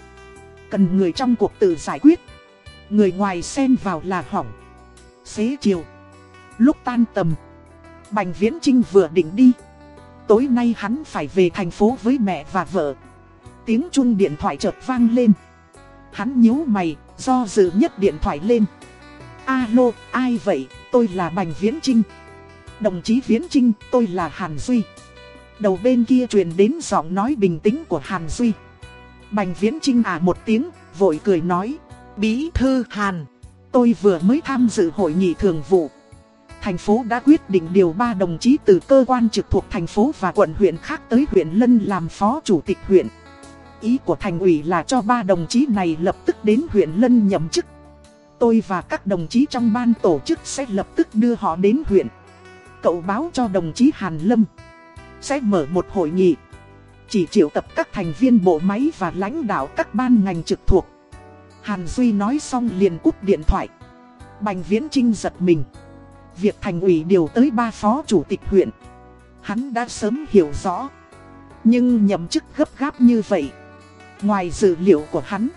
cần người trong cuộc tự giải quyết. Người ngoài xen vào là hỏng. Xế chiều, lúc tan tầm, Bành Viễn Trinh vừa định đi. Tối nay hắn phải về thành phố với mẹ và vợ. Tiếng chuông điện thoại chợt vang lên. Hắn nhíu mày, do dự nhất điện thoại lên. Alo, ai vậy? Tôi là Bành Viễn Trinh. Đồng chí Viễn Trinh, tôi là Hàn Duy. Đầu bên kia truyền đến giọng nói bình tĩnh của Hàn Duy. Bành Viễn Trinh à một tiếng, vội cười nói. Bí thư Hàn, tôi vừa mới tham dự hội nghị thường vụ. Thành phố đã quyết định điều ba đồng chí từ cơ quan trực thuộc thành phố và quận huyện khác tới huyện Lân làm phó chủ tịch huyện. Ý của thành ủy là cho ba đồng chí này lập tức đến huyện Lân nhậm chức. Tôi và các đồng chí trong ban tổ chức sẽ lập tức đưa họ đến huyện. Cậu báo cho đồng chí Hàn Lâm. Sẽ mở một hội nghị. Chỉ triệu tập các thành viên bộ máy và lãnh đạo các ban ngành trực thuộc. Hàn Duy nói xong liền cúp điện thoại. Bành Viễn Trinh giật mình. Việc thành ủy điều tới ba phó chủ tịch huyện. Hắn đã sớm hiểu rõ. Nhưng nhậm chức gấp gáp như vậy. Ngoài dữ liệu của hắn.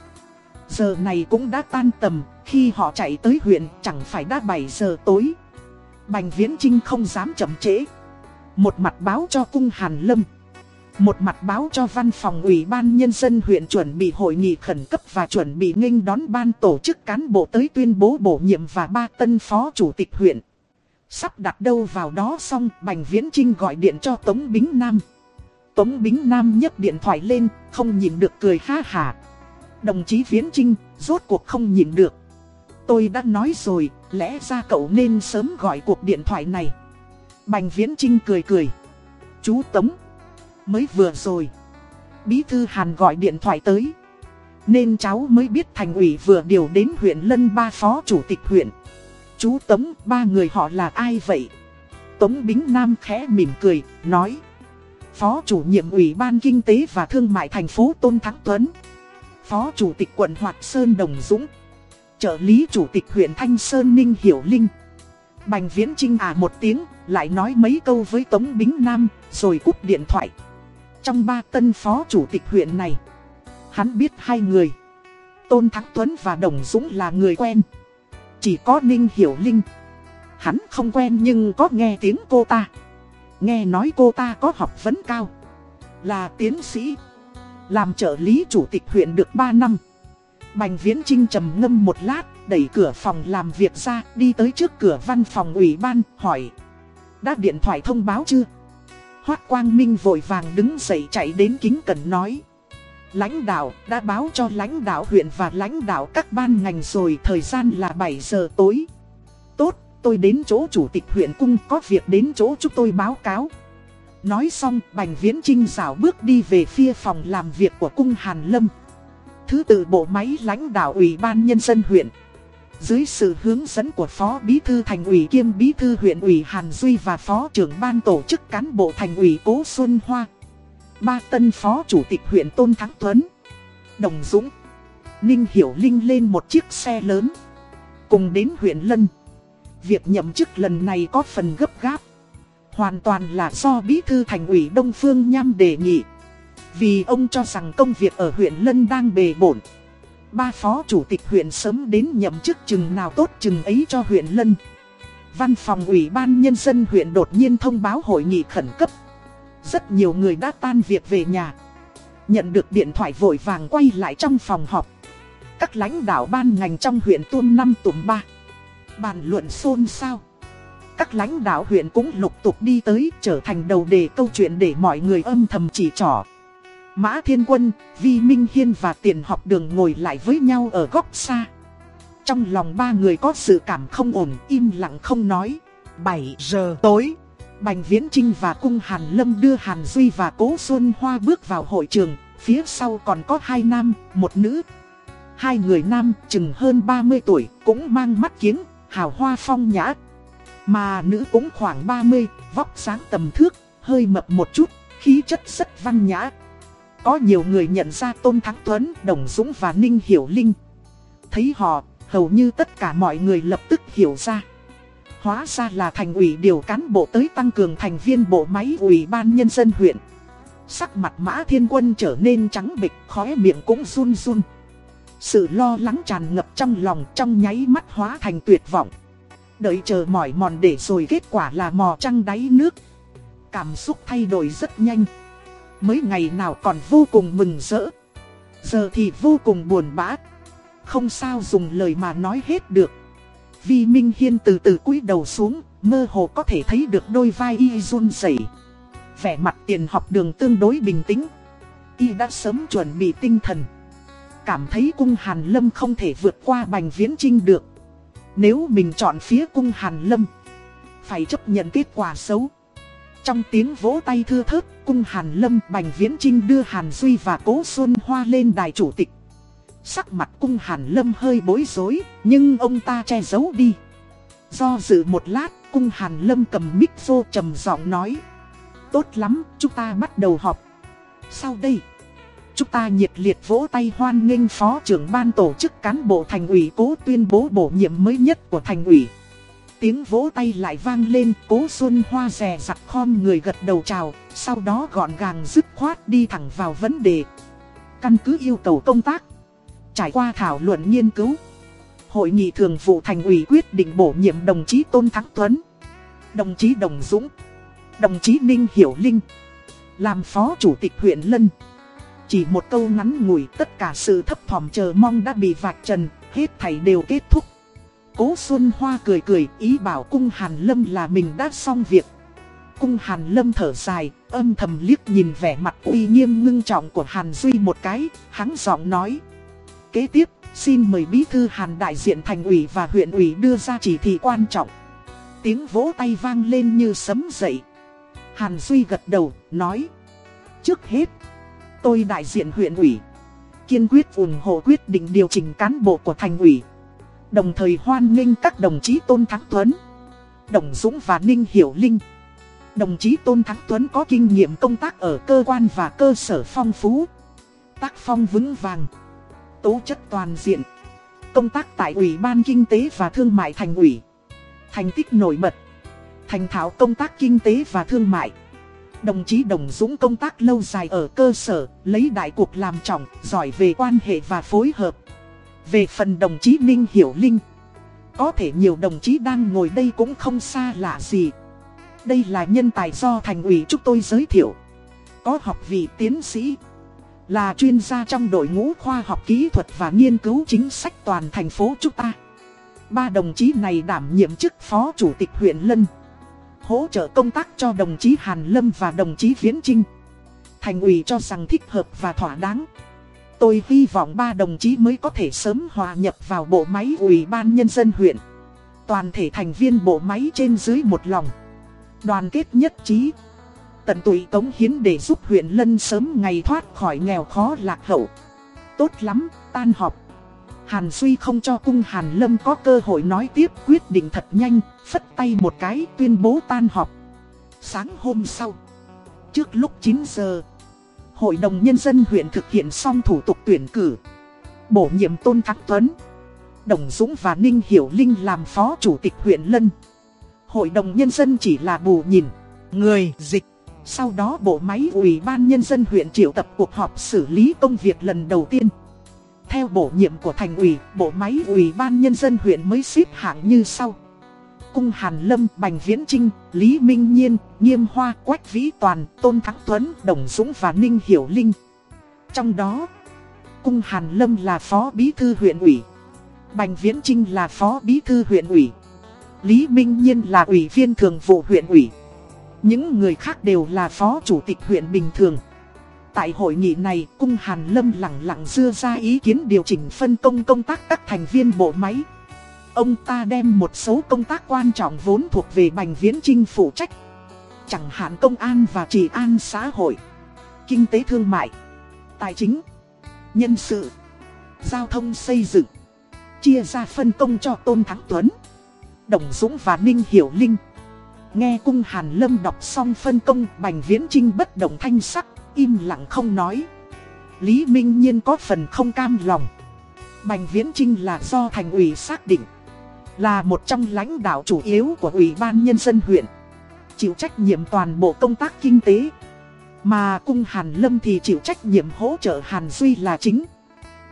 Giờ này cũng đã tan tầm, khi họ chạy tới huyện chẳng phải đã 7 giờ tối. Bành Viễn Trinh không dám chậm trễ. Một mặt báo cho cung Hàn Lâm. Một mặt báo cho văn phòng ủy ban nhân dân huyện chuẩn bị hội nghị khẩn cấp và chuẩn bị nghênh đón ban tổ chức cán bộ tới tuyên bố bổ nhiệm và ba tân phó chủ tịch huyện. Sắp đặt đâu vào đó xong Bành Viễn Trinh gọi điện cho Tống Bính Nam. Tống Bính Nam nhấc điện thoại lên, không nhìn được cười ha hả. Đồng chí Viễn Trinh, rốt cuộc không nhịn được. Tôi đã nói rồi, lẽ ra cậu nên sớm gọi cuộc điện thoại này. Bành Viễn Trinh cười cười. Chú Tống, mới vừa rồi. Bí thư Hàn gọi điện thoại tới. Nên cháu mới biết thành ủy vừa điều đến huyện Lân ba phó chủ tịch huyện. Chú Tống, ba người họ là ai vậy? Tống Bính Nam khẽ mỉm cười, nói. Phó chủ nhiệm ủy ban kinh tế và thương mại thành phố Tôn Thắng Tuấn. Phó chủ tịch quận Hoạt Sơn Đồng Dũng. Trợ lý chủ tịch huyện Thanh Sơn Ninh Hiểu Linh. Bành Viễn Trinh à một tiếng, lại nói mấy câu với Tống Bính Nam, rồi cúp điện thoại. Trong ba tân phó chủ tịch huyện này, hắn biết hai người. Tôn Thắng Tuấn và Đồng Dũng là người quen. Chỉ có Ninh Hiểu Linh. Hắn không quen nhưng có nghe tiếng cô ta. Nghe nói cô ta có học vấn cao. Là tiến sĩ. Làm trợ lý chủ tịch huyện được 3 năm. Bành Viễn Trinh trầm ngâm một lát, đẩy cửa phòng làm việc ra, đi tới trước cửa văn phòng ủy ban, hỏi. Đã điện thoại thông báo chưa? Hoác Quang Minh vội vàng đứng dậy chạy đến kính cần nói. Lãnh đạo đã báo cho lãnh đạo huyện và lãnh đạo các ban ngành rồi thời gian là 7 giờ tối. Tốt, tôi đến chỗ chủ tịch huyện cung có việc đến chỗ chúng tôi báo cáo. Nói xong, Bành Viễn Trinh rảo bước đi về phía phòng làm việc của cung Hàn Lâm. Thứ tự bộ máy lãnh đạo ủy ban nhân dân huyện. Dưới sự hướng dẫn của Phó Bí Thư Thành ủy kiêm Bí Thư huyện ủy Hàn Duy và Phó trưởng ban tổ chức cán bộ Thành ủy Cố Xuân Hoa. Ba tân Phó Chủ tịch huyện Tôn Thắng Tuấn. Đồng Dũng. Ninh Hiểu Linh lên một chiếc xe lớn. Cùng đến huyện Lân. Việc nhậm chức lần này có phần gấp gáp. Hoàn toàn là do Bí Thư Thành ủy Đông Phương Nham đề nghị. Vì ông cho rằng công việc ở huyện Lân đang bề bổn. Ba phó chủ tịch huyện sớm đến nhậm chức chừng nào tốt chừng ấy cho huyện Lân. Văn phòng ủy ban nhân dân huyện đột nhiên thông báo hội nghị khẩn cấp. Rất nhiều người đã tan việc về nhà. Nhận được điện thoại vội vàng quay lại trong phòng họp. Các lãnh đạo ban ngành trong huyện tuôn năm tùm ba. Bàn luận xôn xao. Các lãnh đạo huyện cũng lục tục đi tới trở thành đầu đề câu chuyện để mọi người âm thầm chỉ trỏ. Mã Thiên Quân, Vi Minh Hiên và Tiền học đường ngồi lại với nhau ở góc xa. Trong lòng ba người có sự cảm không ổn, im lặng không nói. 7 giờ tối, Bành Viễn Trinh và Cung Hàn Lâm đưa Hàn Duy và Cố Xuân Hoa bước vào hội trường, phía sau còn có hai nam, một nữ. Hai người nam chừng hơn 30 tuổi, cũng mang mắt kiếng, hào hoa phong nhã. Mà nữ cũng khoảng 30, vóc sáng tầm thước, hơi mập một chút, khí chất rất văn nhã. Có nhiều người nhận ra Tôn Thắng Tuấn, Đồng Dũng và Ninh Hiểu Linh. Thấy họ, hầu như tất cả mọi người lập tức hiểu ra. Hóa ra là thành ủy điều cán bộ tới tăng cường thành viên bộ máy ủy ban nhân dân huyện. Sắc mặt mã thiên quân trở nên trắng bịch, khóe miệng cũng run run. Sự lo lắng tràn ngập trong lòng trong nháy mắt hóa thành tuyệt vọng. Đợi chờ mỏi mòn để rồi kết quả là mò trăng đáy nước. Cảm xúc thay đổi rất nhanh. Mới ngày nào còn vô cùng mừng rỡ. Giờ thì vô cùng buồn bã. Không sao dùng lời mà nói hết được. Vi Minh Hiên từ từ cúi đầu xuống, mơ hồ có thể thấy được đôi vai y run rẩy. Vẻ mặt tiền học đường tương đối bình tĩnh. Y đã sớm chuẩn bị tinh thần. Cảm thấy cung Hàn Lâm không thể vượt qua bành viễn trinh được. Nếu mình chọn phía cung Hàn Lâm, phải chấp nhận kết quả xấu. Trong tiếng vỗ tay thưa thớt, cung Hàn Lâm Bành Viễn Trinh đưa Hàn Duy và Cố Xuân Hoa lên đài chủ tịch. Sắc mặt cung Hàn Lâm hơi bối rối, nhưng ông ta che giấu đi. Do dự một lát, cung Hàn Lâm cầm mic vô trầm giọng nói. Tốt lắm, chúng ta bắt đầu họp. Sau đây, chúng ta nhiệt liệt vỗ tay hoan nghênh phó trưởng ban tổ chức cán bộ thành ủy cố tuyên bố bổ nhiệm mới nhất của thành ủy. Tiếng vỗ tay lại vang lên, cố xuân hoa rè rặt khom người gật đầu chào, sau đó gọn gàng dứt khoát đi thẳng vào vấn đề. Căn cứ yêu cầu công tác. Trải qua thảo luận nghiên cứu. Hội nghị thường vụ thành ủy quyết định bổ nhiệm đồng chí Tôn Thắng Tuấn. Đồng chí Đồng Dũng. Đồng chí Ninh Hiểu Linh. Làm phó chủ tịch huyện Lân. Chỉ một câu ngắn ngủi tất cả sự thấp thỏm chờ mong đã bị vạch trần, hết thảy đều kết thúc. Cố Xuân Hoa cười cười ý bảo cung Hàn Lâm là mình đã xong việc. Cung Hàn Lâm thở dài, âm thầm liếc nhìn vẻ mặt uy nghiêm ngưng trọng của Hàn Duy một cái, hắn giọng nói. kế tiếp, xin mời bí thư Hàn đại diện thành ủy và huyện ủy đưa ra chỉ thị quan trọng. Tiếng vỗ tay vang lên như sấm dậy. Hàn Duy gật đầu, nói. Trước hết, tôi đại diện huyện ủy. Kiên quyết ủng hộ quyết định điều chỉnh cán bộ của thành ủy. Đồng thời hoan nghênh các đồng chí Tôn Thắng Tuấn, Đồng Dũng và Ninh Hiểu Linh. Đồng chí Tôn Thắng Tuấn có kinh nghiệm công tác ở cơ quan và cơ sở phong phú. Tác phong vững vàng. Tố chất toàn diện. Công tác tại Ủy ban Kinh tế và Thương mại Thành ủy. Thành tích nổi bật. Thành thảo công tác kinh tế và thương mại. Đồng chí Đồng Dũng công tác lâu dài ở cơ sở, lấy đại cuộc làm trọng, giỏi về quan hệ và phối hợp. Về phần đồng chí Ninh Hiểu Linh, có thể nhiều đồng chí đang ngồi đây cũng không xa lạ gì. Đây là nhân tài do thành ủy chúng tôi giới thiệu. Có học vị tiến sĩ, là chuyên gia trong đội ngũ khoa học kỹ thuật và nghiên cứu chính sách toàn thành phố chúng ta. Ba đồng chí này đảm nhiệm chức phó chủ tịch huyện Lân. Hỗ trợ công tác cho đồng chí Hàn Lâm và đồng chí Viễn Trinh. Thành ủy cho rằng thích hợp và thỏa đáng. Tôi hy vọng ba đồng chí mới có thể sớm hòa nhập vào bộ máy Ủy ban Nhân dân huyện. Toàn thể thành viên bộ máy trên dưới một lòng. Đoàn kết nhất trí. Tận tụy cống hiến để giúp huyện Lân sớm ngày thoát khỏi nghèo khó lạc hậu. Tốt lắm, tan họp. Hàn Duy không cho cung Hàn Lâm có cơ hội nói tiếp quyết định thật nhanh, phất tay một cái tuyên bố tan họp. Sáng hôm sau, trước lúc 9 giờ, Hội đồng Nhân dân huyện thực hiện xong thủ tục tuyển cử. Bổ nhiệm Tôn Thắng Tuấn, Đồng Dũng và Ninh Hiểu Linh làm phó chủ tịch huyện Lân. Hội đồng Nhân dân chỉ là bù nhìn, người dịch. Sau đó bộ máy Ủy ban Nhân dân huyện triệu tập cuộc họp xử lý công việc lần đầu tiên. Theo bổ nhiệm của thành ủy, bộ máy Ủy ban Nhân dân huyện mới xếp hạng như sau. Cung Hàn Lâm, Bành Viễn Trinh, Lý Minh Nhiên, Nghiêm Hoa, Quách Vĩ Toàn, Tôn Thắng Tuấn, Đồng Dũng và Ninh Hiểu Linh. Trong đó, Cung Hàn Lâm là Phó Bí Thư huyện ủy, Bành Viễn Trinh là Phó Bí Thư huyện ủy, Lý Minh Nhiên là Ủy viên Thường vụ huyện ủy. Những người khác đều là Phó Chủ tịch huyện bình thường. Tại hội nghị này, Cung Hàn Lâm lặng lặng đưa ra ý kiến điều chỉnh phân công công tác các thành viên bộ máy. Ông ta đem một số công tác quan trọng vốn thuộc về Bành Viễn Trinh phụ trách. Chẳng hạn công an và trị an xã hội, kinh tế thương mại, tài chính, nhân sự, giao thông xây dựng. Chia ra phân công cho Tôn Thắng Tuấn, Đồng Dũng và Ninh Hiểu Linh. Nghe cung Hàn Lâm đọc xong phân công Bành Viễn Trinh bất động thanh sắc, im lặng không nói. Lý Minh Nhiên có phần không cam lòng. Bành Viễn Trinh là do thành ủy xác định. Là một trong lãnh đạo chủ yếu của Ủy ban Nhân dân huyện. Chịu trách nhiệm toàn bộ công tác kinh tế. Mà cung Hàn Lâm thì chịu trách nhiệm hỗ trợ Hàn Duy là chính.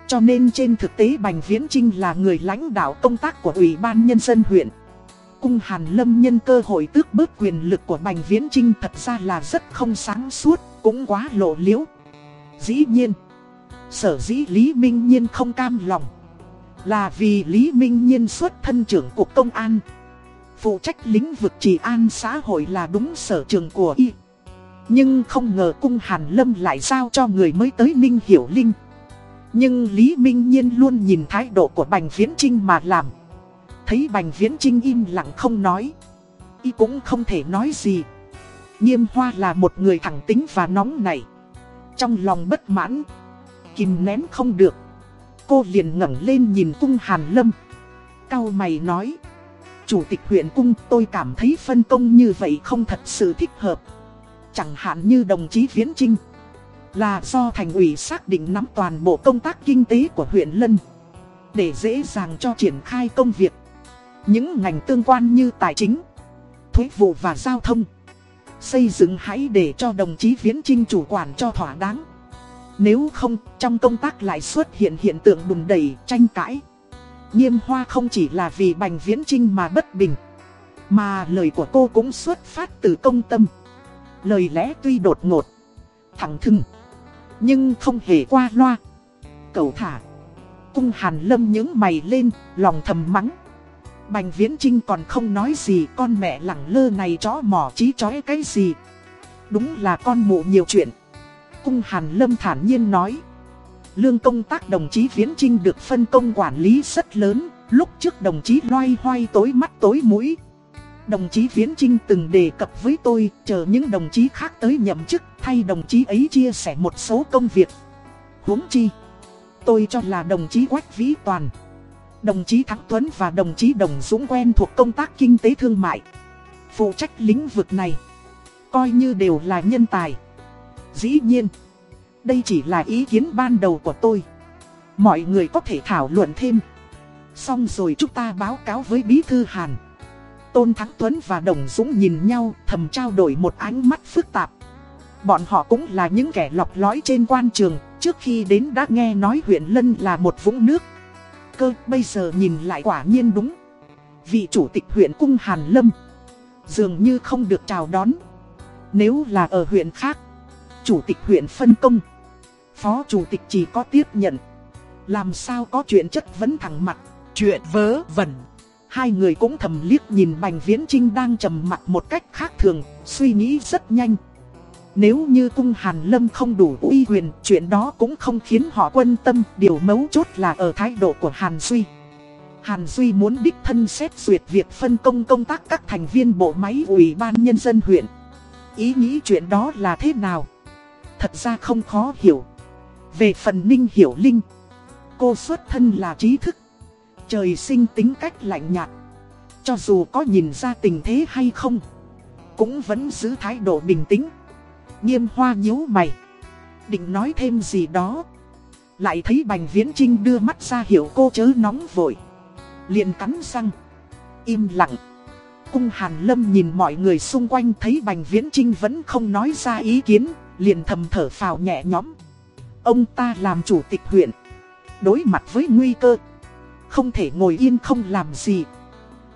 Cho nên trên thực tế Bành Viễn Trinh là người lãnh đạo công tác của Ủy ban Nhân dân huyện cung Hàn Lâm nhân cơ hội tước bớt quyền lực của Bành Viễn Trinh thật ra là rất không sáng suốt, cũng quá lộ liễu. Dĩ nhiên, sở dĩ Lý Minh Nhiên không cam lòng, là vì Lý Minh Nhiên xuất thân trưởng cục công an. Phụ trách lĩnh vực trị an xã hội là đúng sở trường của y. Nhưng không ngờ cung Hàn Lâm lại giao cho người mới tới Ninh Hiểu Linh. Nhưng Lý Minh Nhiên luôn nhìn thái độ của Bành Viễn Trinh mà làm. Thấy Bành Viễn Trinh im lặng không nói. Y cũng không thể nói gì. Nghiêm hoa là một người thẳng tính và nóng nảy. Trong lòng bất mãn. Kìm nén không được. Cô liền ngẩng lên nhìn cung Hàn Lâm. Cao mày nói. Chủ tịch huyện cung tôi cảm thấy phân công như vậy không thật sự thích hợp. Chẳng hạn như đồng chí Viễn Trinh. Là do thành ủy xác định nắm toàn bộ công tác kinh tế của huyện Lân. Để dễ dàng cho triển khai công việc. Những ngành tương quan như tài chính, thuế vụ và giao thông Xây dựng hãy để cho đồng chí Viễn Trinh chủ quản cho thỏa đáng. Nếu không, trong công tác lại xuất hiện hiện tượng đùn đẩy, tranh cãi. Nghiêm hoa không chỉ là vì Bành Viễn Trinh mà bất bình Mà lời của cô cũng xuất phát từ công tâm. Lời lẽ tuy đột ngột, thẳng thừng Nhưng không hề qua loa. Cầu thả Cung hàn lâm những mày lên, lòng thầm mắng. Bành Viễn Trinh còn không nói gì con mẹ lẳng lơ này chó mỏ trí chói cái gì. Đúng là con mụ nhiều chuyện. Cung Hàn Lâm thản nhiên nói. Lương công tác đồng chí Viễn Trinh được phân công quản lý rất lớn, lúc trước đồng chí loay hoay tối mắt tối mũi. Đồng chí Viễn Trinh từng đề cập với tôi, chờ những đồng chí khác tới nhậm chức, thay đồng chí ấy chia sẻ một số công việc. huống chi, tôi cho là đồng chí Quách Vĩ Toàn, đồng chí Thắng Tuấn và đồng chí Đồng Dũng quen thuộc công tác kinh tế thương mại. Phụ trách lĩnh vực này, coi như đều là nhân tài. Dĩ nhiên, đây chỉ là ý kiến ban đầu của tôi. Mọi người có thể thảo luận thêm. Xong rồi chúng ta báo cáo với Bí Thư Hàn. Tôn Thắng Tuấn và Đồng Dũng nhìn nhau thầm trao đổi một ánh mắt phức tạp. Bọn họ cũng là những kẻ lọc lõi trên quan trường, trước khi đến đã nghe nói huyện Lân là một vũng nước. Cơ bây giờ nhìn lại quả nhiên đúng. Vị chủ tịch huyện Cung Hàn Lâm dường như không được chào đón. Nếu là ở huyện khác, chủ tịch huyện phân công, phó chủ tịch chỉ có tiếp nhận. Làm sao có chuyện chất vấn thẳng mặt, chuyện vớ vẩn. Hai người cũng thầm liếc nhìn Bành Viễn Trinh đang trầm mặt một cách khác thường, suy nghĩ rất nhanh. Nếu như cung Hàn Lâm không đủ uy quyền, chuyện đó cũng không khiến họ quan tâm, điều mấu chốt là ở thái độ của Hàn Duy. Hàn Duy muốn đích thân xét duyệt việc phân công công tác các thành viên bộ máy ủy ban nhân dân huyện. Ý nghĩ chuyện đó là thế nào? Thật ra không khó hiểu. Về phần Ninh Hiểu Linh, cô xuất thân là trí thức. Trời sinh tính cách lạnh nhạt. Cho dù có nhìn ra tình thế hay không, cũng vẫn giữ thái độ bình tĩnh. Nghiêm hoa nhíu mày. Định nói thêm gì đó. Lại thấy Bành Viễn Trinh đưa mắt ra hiểu cô chớ nóng vội liền cắn răng. Im lặng. Cung Hàn Lâm nhìn mọi người xung quanh thấy Bành Viễn Trinh vẫn không nói ra ý kiến, liền thầm thở phào nhẹ nhõm. Ông ta làm chủ tịch huyện. Đối mặt với nguy cơ. Không thể ngồi yên không làm gì.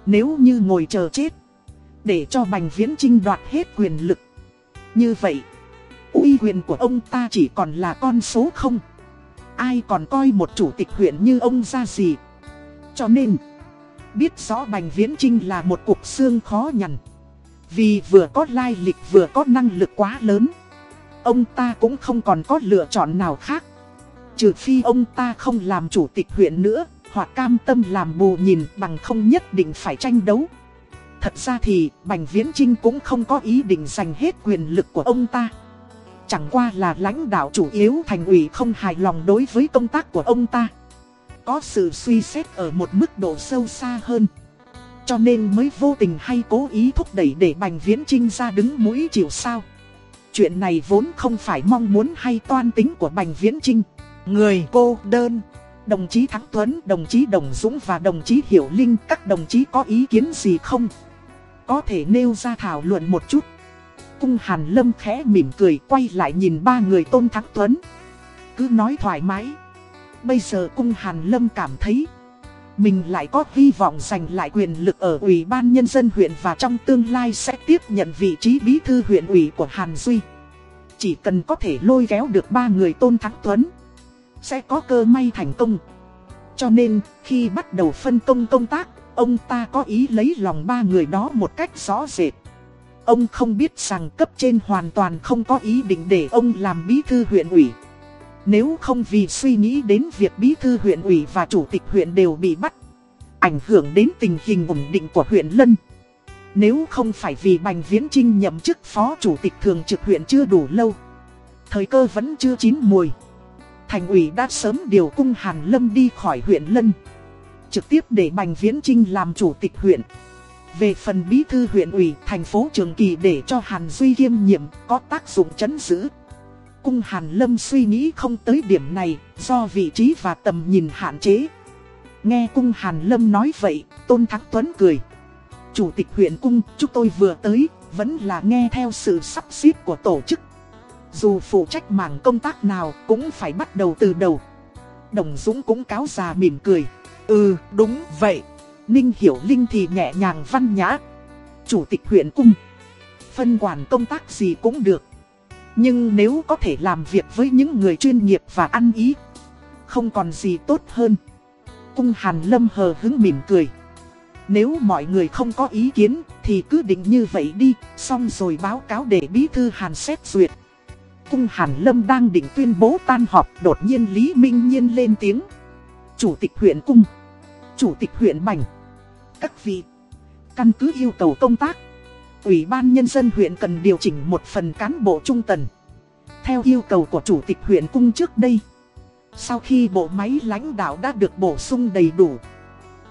Nếu như ngồi chờ chết. Để cho Bành Viễn Trinh đoạt hết quyền lực. Như vậy, uy quyền của ông ta chỉ còn là con số không. Ai còn coi một chủ tịch huyện như ông ra gì. Cho nên, biết rõ Bành Viễn Trinh là một cuộc xương khó nhằn. Vì vừa có lai lịch vừa có năng lực quá lớn. Ông ta cũng không còn có lựa chọn nào khác. Trừ phi ông ta không làm chủ tịch huyện nữa, hoặc cam tâm làm bù nhìn bằng không nhất định phải tranh đấu. Thật ra thì Bành Viễn Trinh cũng không có ý định giành hết quyền lực của ông ta. Chẳng qua là lãnh đạo chủ yếu thành ủy không hài lòng đối với công tác của ông ta có sự suy xét ở một mức độ sâu xa hơn. Cho nên mới vô tình hay cố ý thúc đẩy để Bành Viễn Trinh ra đứng mũi chịu sao. Chuyện này vốn không phải mong muốn hay toan tính của Bành Viễn Trinh. Người cô đơn, đồng chí Thắng Tuấn, đồng chí Đồng Dũng và đồng chí Hiểu Linh các đồng chí có ý kiến gì không? Có thể nêu ra thảo luận một chút. Cung Hàn Lâm khẽ mỉm cười quay lại nhìn ba người Tôn Thắng Tuấn. Cứ nói thoải mái. Bây giờ cung Hàn Lâm cảm thấy mình lại có hy vọng giành lại quyền lực ở Ủy ban Nhân dân huyện và trong tương lai sẽ tiếp nhận vị trí bí thư huyện ủy của Hàn Duy. Chỉ cần có thể lôi kéo được ba người tôn thắng tuấn, sẽ có cơ may thành công. Cho nên, khi bắt đầu phân công công tác, ông ta có ý lấy lòng ba người đó một cách rõ rệt. Ông không biết rằng cấp trên hoàn toàn không có ý định để ông làm bí thư huyện ủy. Nếu không vì suy nghĩ đến việc bí thư huyện ủy và chủ tịch huyện đều bị bắt, Ảnh hưởng đến tình hình ổn định của huyện Lân. Nếu không phải vì Bành Viễn Trinh nhậm chức phó chủ tịch thường trực huyện chưa đủ lâu, Thời cơ vẫn chưa chín mùi. Thành ủy đã sớm điều cung Hàn Lâm đi khỏi huyện Lân, Trực tiếp để Bành Viễn Trinh làm chủ tịch huyện. Về phần bí thư huyện ủy thành phố Trường Kỳ để cho Hàn Duy kiêm nhiệm có tác dụng chấn giữ cung Hàn Lâm suy nghĩ không tới điểm này, do vị trí và tầm nhìn hạn chế. Nghe cung Hàn Lâm nói vậy, Tôn Thắng Tuấn cười. Chủ tịch huyện cung, chúng tôi vừa tới, vẫn là nghe theo sự sắp xếp của tổ chức. Dù phụ trách mảng công tác nào, cũng phải bắt đầu từ đầu. Đồng Dũng cũng cáo già mỉm cười. Ừ, đúng vậy. Ninh Hiểu Linh thì nhẹ nhàng văn nhã. Chủ tịch huyện cung. Phân quản công tác gì cũng được. Nhưng nếu có thể làm việc với những người chuyên nghiệp và ăn ý, không còn gì tốt hơn. Cung Hàn Lâm hờ hứng mỉm cười. Nếu mọi người không có ý kiến thì cứ định như vậy đi, xong rồi báo cáo để bí thư Hàn xét duyệt. cung Hàn Lâm đang định tuyên bố tan họp đột nhiên Lý Minh Nhiên lên tiếng. Chủ tịch huyện cung, chủ tịch huyện Bành, các vị, căn cứ yêu cầu công tác. Ủy ban Nhân dân huyện cần điều chỉnh một phần cán bộ trung tần. Theo yêu cầu của chủ tịch huyện cung trước đây. Sau khi bộ máy lãnh đạo đã được bổ sung đầy đủ.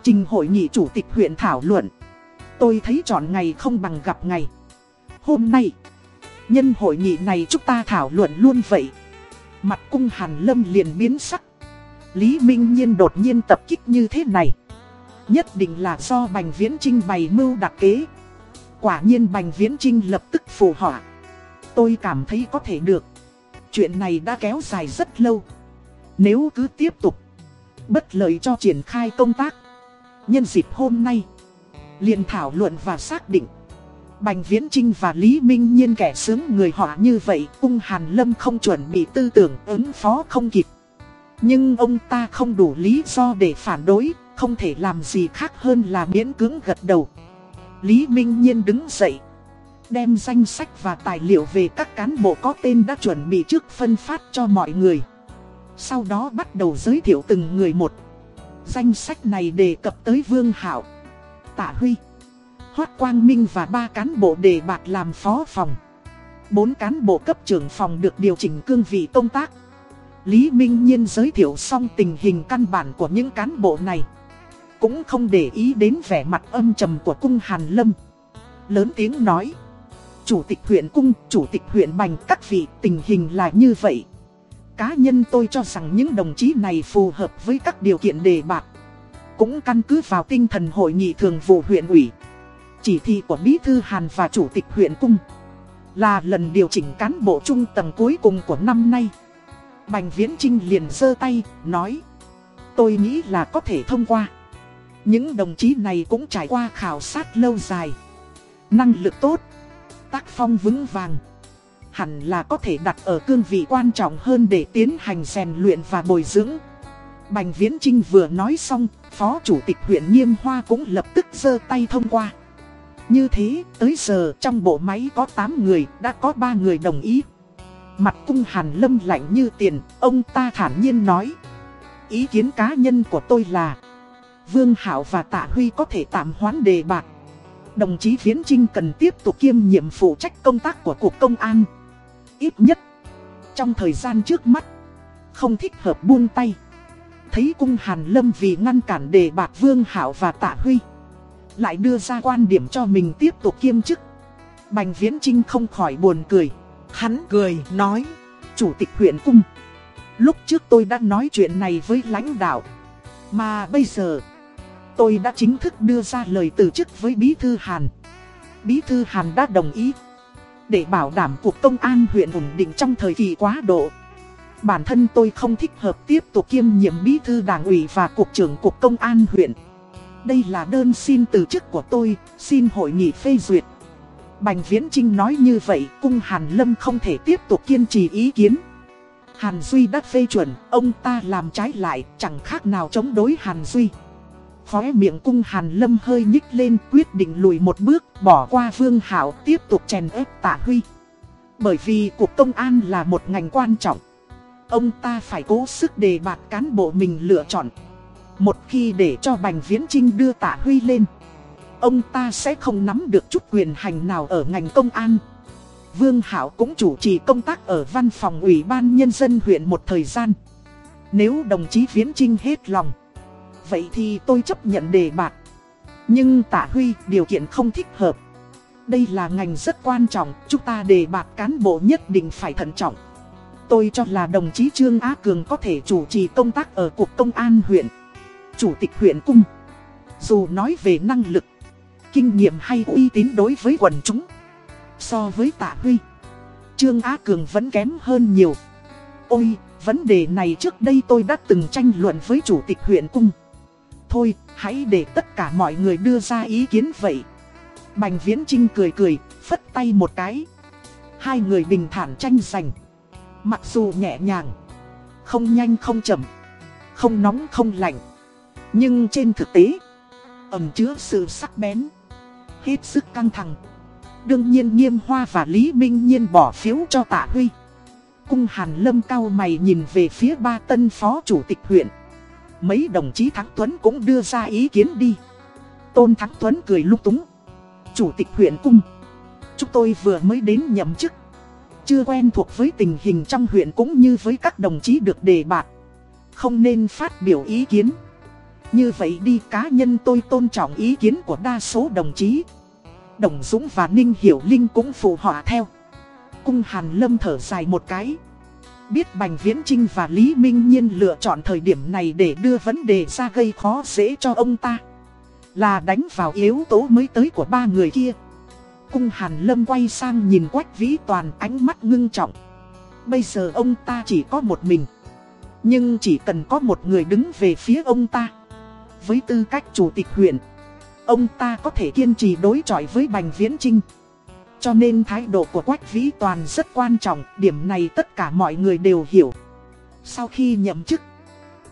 Trình hội nghị chủ tịch huyện thảo luận. Tôi thấy chọn ngày không bằng gặp ngày. Hôm nay, nhân hội nghị này chúng ta thảo luận luôn vậy. Mặt cung Hàn Lâm liền biến sắc. Lý Minh Nhiên đột nhiên tập kích như thế này. Nhất định là do Bành Viễn Trinh bày mưu đặc kế. Quả nhiên Bành Viễn Trinh lập tức phù họa. Tôi cảm thấy có thể được. Chuyện này đã kéo dài rất lâu. Nếu cứ tiếp tục, bất lợi cho triển khai công tác. Nhân dịp hôm nay, liền thảo luận và xác định. Bành Viễn Trinh và Lý Minh Nhiên kẻ sướng người họ như vậy, Cung Hàn Lâm không chuẩn bị tư tưởng ứng phó không kịp. Nhưng ông ta không đủ lý do để phản đối, không thể làm gì khác hơn là miễn cưỡng gật đầu. Lý Minh Nhiên đứng dậy, đem danh sách và tài liệu về các cán bộ có tên đã chuẩn bị trước phân phát cho mọi người. Sau đó bắt đầu giới thiệu từng người một. Danh sách này đề cập tới Vương Hảo, Tạ Huy, Hoác Quang Minh và ba cán bộ đề bạt làm phó phòng. Bốn cán bộ cấp trưởng phòng được điều chỉnh cương vị công tác. Lý Minh Nhiên giới thiệu xong tình hình căn bản của những cán bộ này. Cũng không để ý đến vẻ mặt âm trầm của cung Hàn Lâm. Lớn tiếng nói. Chủ tịch huyện cung, chủ tịch huyện bành các vị tình hình là như vậy. Cá nhân tôi cho rằng những đồng chí này phù hợp với các điều kiện đề bạt. Cũng căn cứ vào tinh thần hội nghị thường vụ huyện ủy. Chỉ thị của Bí Thư Hàn và Chủ tịch huyện cung. Là lần điều chỉnh cán bộ trung tầng cuối cùng của năm nay. Bành Viễn Trinh liền giơ tay, nói. Tôi nghĩ là có thể thông qua. Những đồng chí này cũng trải qua khảo sát lâu dài. Năng lực tốt, tác phong vững vàng. Hẳn là có thể đặt ở cương vị quan trọng hơn để tiến hành rèn luyện và bồi dưỡng. Bành Viễn Trinh vừa nói xong, Phó Chủ tịch huyện Nghiêm Hoa cũng lập tức giơ tay thông qua. Như thế, tới giờ trong bộ máy có 8 người, đã có 3 người đồng ý. Mặt cung hàn lâm lạnh như tiền, ông ta thản nhiên nói. Ý kiến cá nhân của tôi là Vương Hảo và Tạ Huy có thể tạm hoán đề bạc Đồng chí Viễn Trinh cần tiếp tục kiêm nhiệm phụ trách công tác của Cục Công an. Ít nhất, Trong thời gian trước mắt, Không thích hợp buông tay. Thấy cung Hàn Lâm vì ngăn cản đề bạc Vương Hảo và Tạ Huy, Lại đưa ra quan điểm cho mình tiếp tục kiêm chức. Bành Viễn Trinh không khỏi buồn cười. Hắn cười, nói, Chủ tịch huyện cung, Lúc trước tôi đã nói chuyện này với lãnh đạo, Mà bây giờ Tôi đã chính thức đưa ra lời từ chức với Bí Thư Hàn. Bí Thư Hàn đã đồng ý. Để bảo đảm cuộc công an huyện ổn định trong thời kỳ quá độ. Bản thân tôi không thích hợp tiếp tục kiêm nhiệm Bí Thư Đảng ủy và Cục trưởng Cục Công an huyện. Đây là đơn xin từ chức của tôi, xin hội nghị phê duyệt. Bành Viễn Trinh nói như vậy, cung Hàn Lâm không thể tiếp tục kiên trì ý kiến. Hàn Duy đã phê chuẩn, ông ta làm trái lại, chẳng khác nào chống đối Hàn Duy. Khóe miệng cung Hàn Lâm hơi nhích lên quyết định lùi một bước, bỏ qua Vương Hảo tiếp tục chèn ép Tạ Huy. Bởi vì Cục Công an là một ngành quan trọng. Ông ta phải cố sức đề bạt cán bộ mình lựa chọn. Một khi để cho Bành Viễn Trinh đưa Tạ Huy lên ông ta sẽ không nắm được chút quyền hành nào ở ngành công an. Vương Hảo cũng chủ trì công tác ở văn phòng Ủy ban Nhân dân huyện một thời gian. Nếu đồng chí Viễn Trinh hết lòng, vậy thì tôi chấp nhận đề bạc Nhưng Tạ Huy điều kiện không thích hợp. Đây là ngành rất quan trọng, chúng ta đề bạc cán bộ nhất định phải thận trọng. Tôi cho là đồng chí Trương Á Cường có thể chủ trì công tác ở Cục Công an huyện. Chủ tịch huyện cung. Dù nói về năng lực kinh nghiệm hay uy tín đối với quần chúng. So với tạ huy, Trương Á Cường vẫn kém hơn nhiều. Ôi, vấn đề này trước đây tôi đã từng tranh luận với chủ tịch huyện cung. Thôi, hãy để tất cả mọi người đưa ra ý kiến vậy. Bành Viễn Trinh cười cười, phất tay một cái. Hai người bình thản tranh giành. Mặc dù nhẹ nhàng, không nhanh không chậm, không nóng không lạnh. Nhưng trên thực tế, ẩm chứa sự sắc bén hết sức căng thẳng. Đương nhiên Nghiêm Hoa và Lý Minh Nhiên bỏ phiếu cho Tạ Huy. Cung Hàn Lâm cao mày nhìn về phía ba tân phó chủ tịch huyện. Mấy đồng chí Thắng Tuấn cũng đưa ra ý kiến đi. Tôn Thắng Tuấn cười lúc túng. Chủ tịch huyện cung. Chúng tôi vừa mới đến nhậm chức. Chưa quen thuộc với tình hình trong huyện cũng như với các đồng chí được đề bạt. Không nên phát biểu ý kiến. Như vậy đi, cá nhân tôi tôn trọng ý kiến của đa số đồng chí. Đồng Dũng và Ninh Hiểu Linh cũng phụ họa theo. Cung Hàn Lâm thở dài một cái. Biết Bành Viễn Trinh và Lý Minh Nhiên lựa chọn thời điểm này để đưa vấn đề ra gây khó dễ cho ông ta. Là đánh vào yếu tố mới tới của ba người kia. Cung Hàn Lâm quay sang nhìn Quách Vĩ Toàn ánh mắt ngưng trọng. Bây giờ ông ta chỉ có một mình. Nhưng chỉ cần có một người đứng về phía ông ta. Với tư cách chủ tịch huyện, ông ta có thể kiên trì đối chọi với Bành Viễn Trinh. Cho nên thái độ của Quách Vĩ Toàn rất quan trọng, điểm này tất cả mọi người đều hiểu. Sau khi nhậm chức,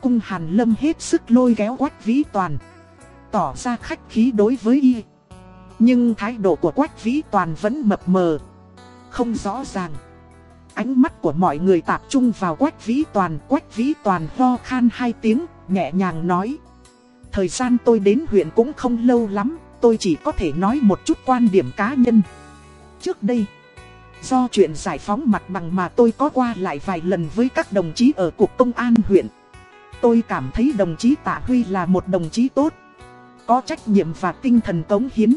cung Hàn Lâm hết sức lôi kéo Quách Vĩ Toàn, tỏ ra khách khí đối với y. Nhưng thái độ của Quách Vĩ Toàn vẫn mập mờ, không rõ ràng. Ánh mắt của mọi người tập trung vào Quách Vĩ Toàn, Quách Vĩ Toàn ho khan hai tiếng, nhẹ nhàng nói. Thời gian tôi đến huyện cũng không lâu lắm, tôi chỉ có thể nói một chút quan điểm cá nhân. Trước đây, do chuyện giải phóng mặt bằng mà tôi có qua lại vài lần với các đồng chí ở Cục Công an huyện. Tôi cảm thấy đồng chí Tạ Huy là một đồng chí tốt, có trách nhiệm và tinh thần cống hiến.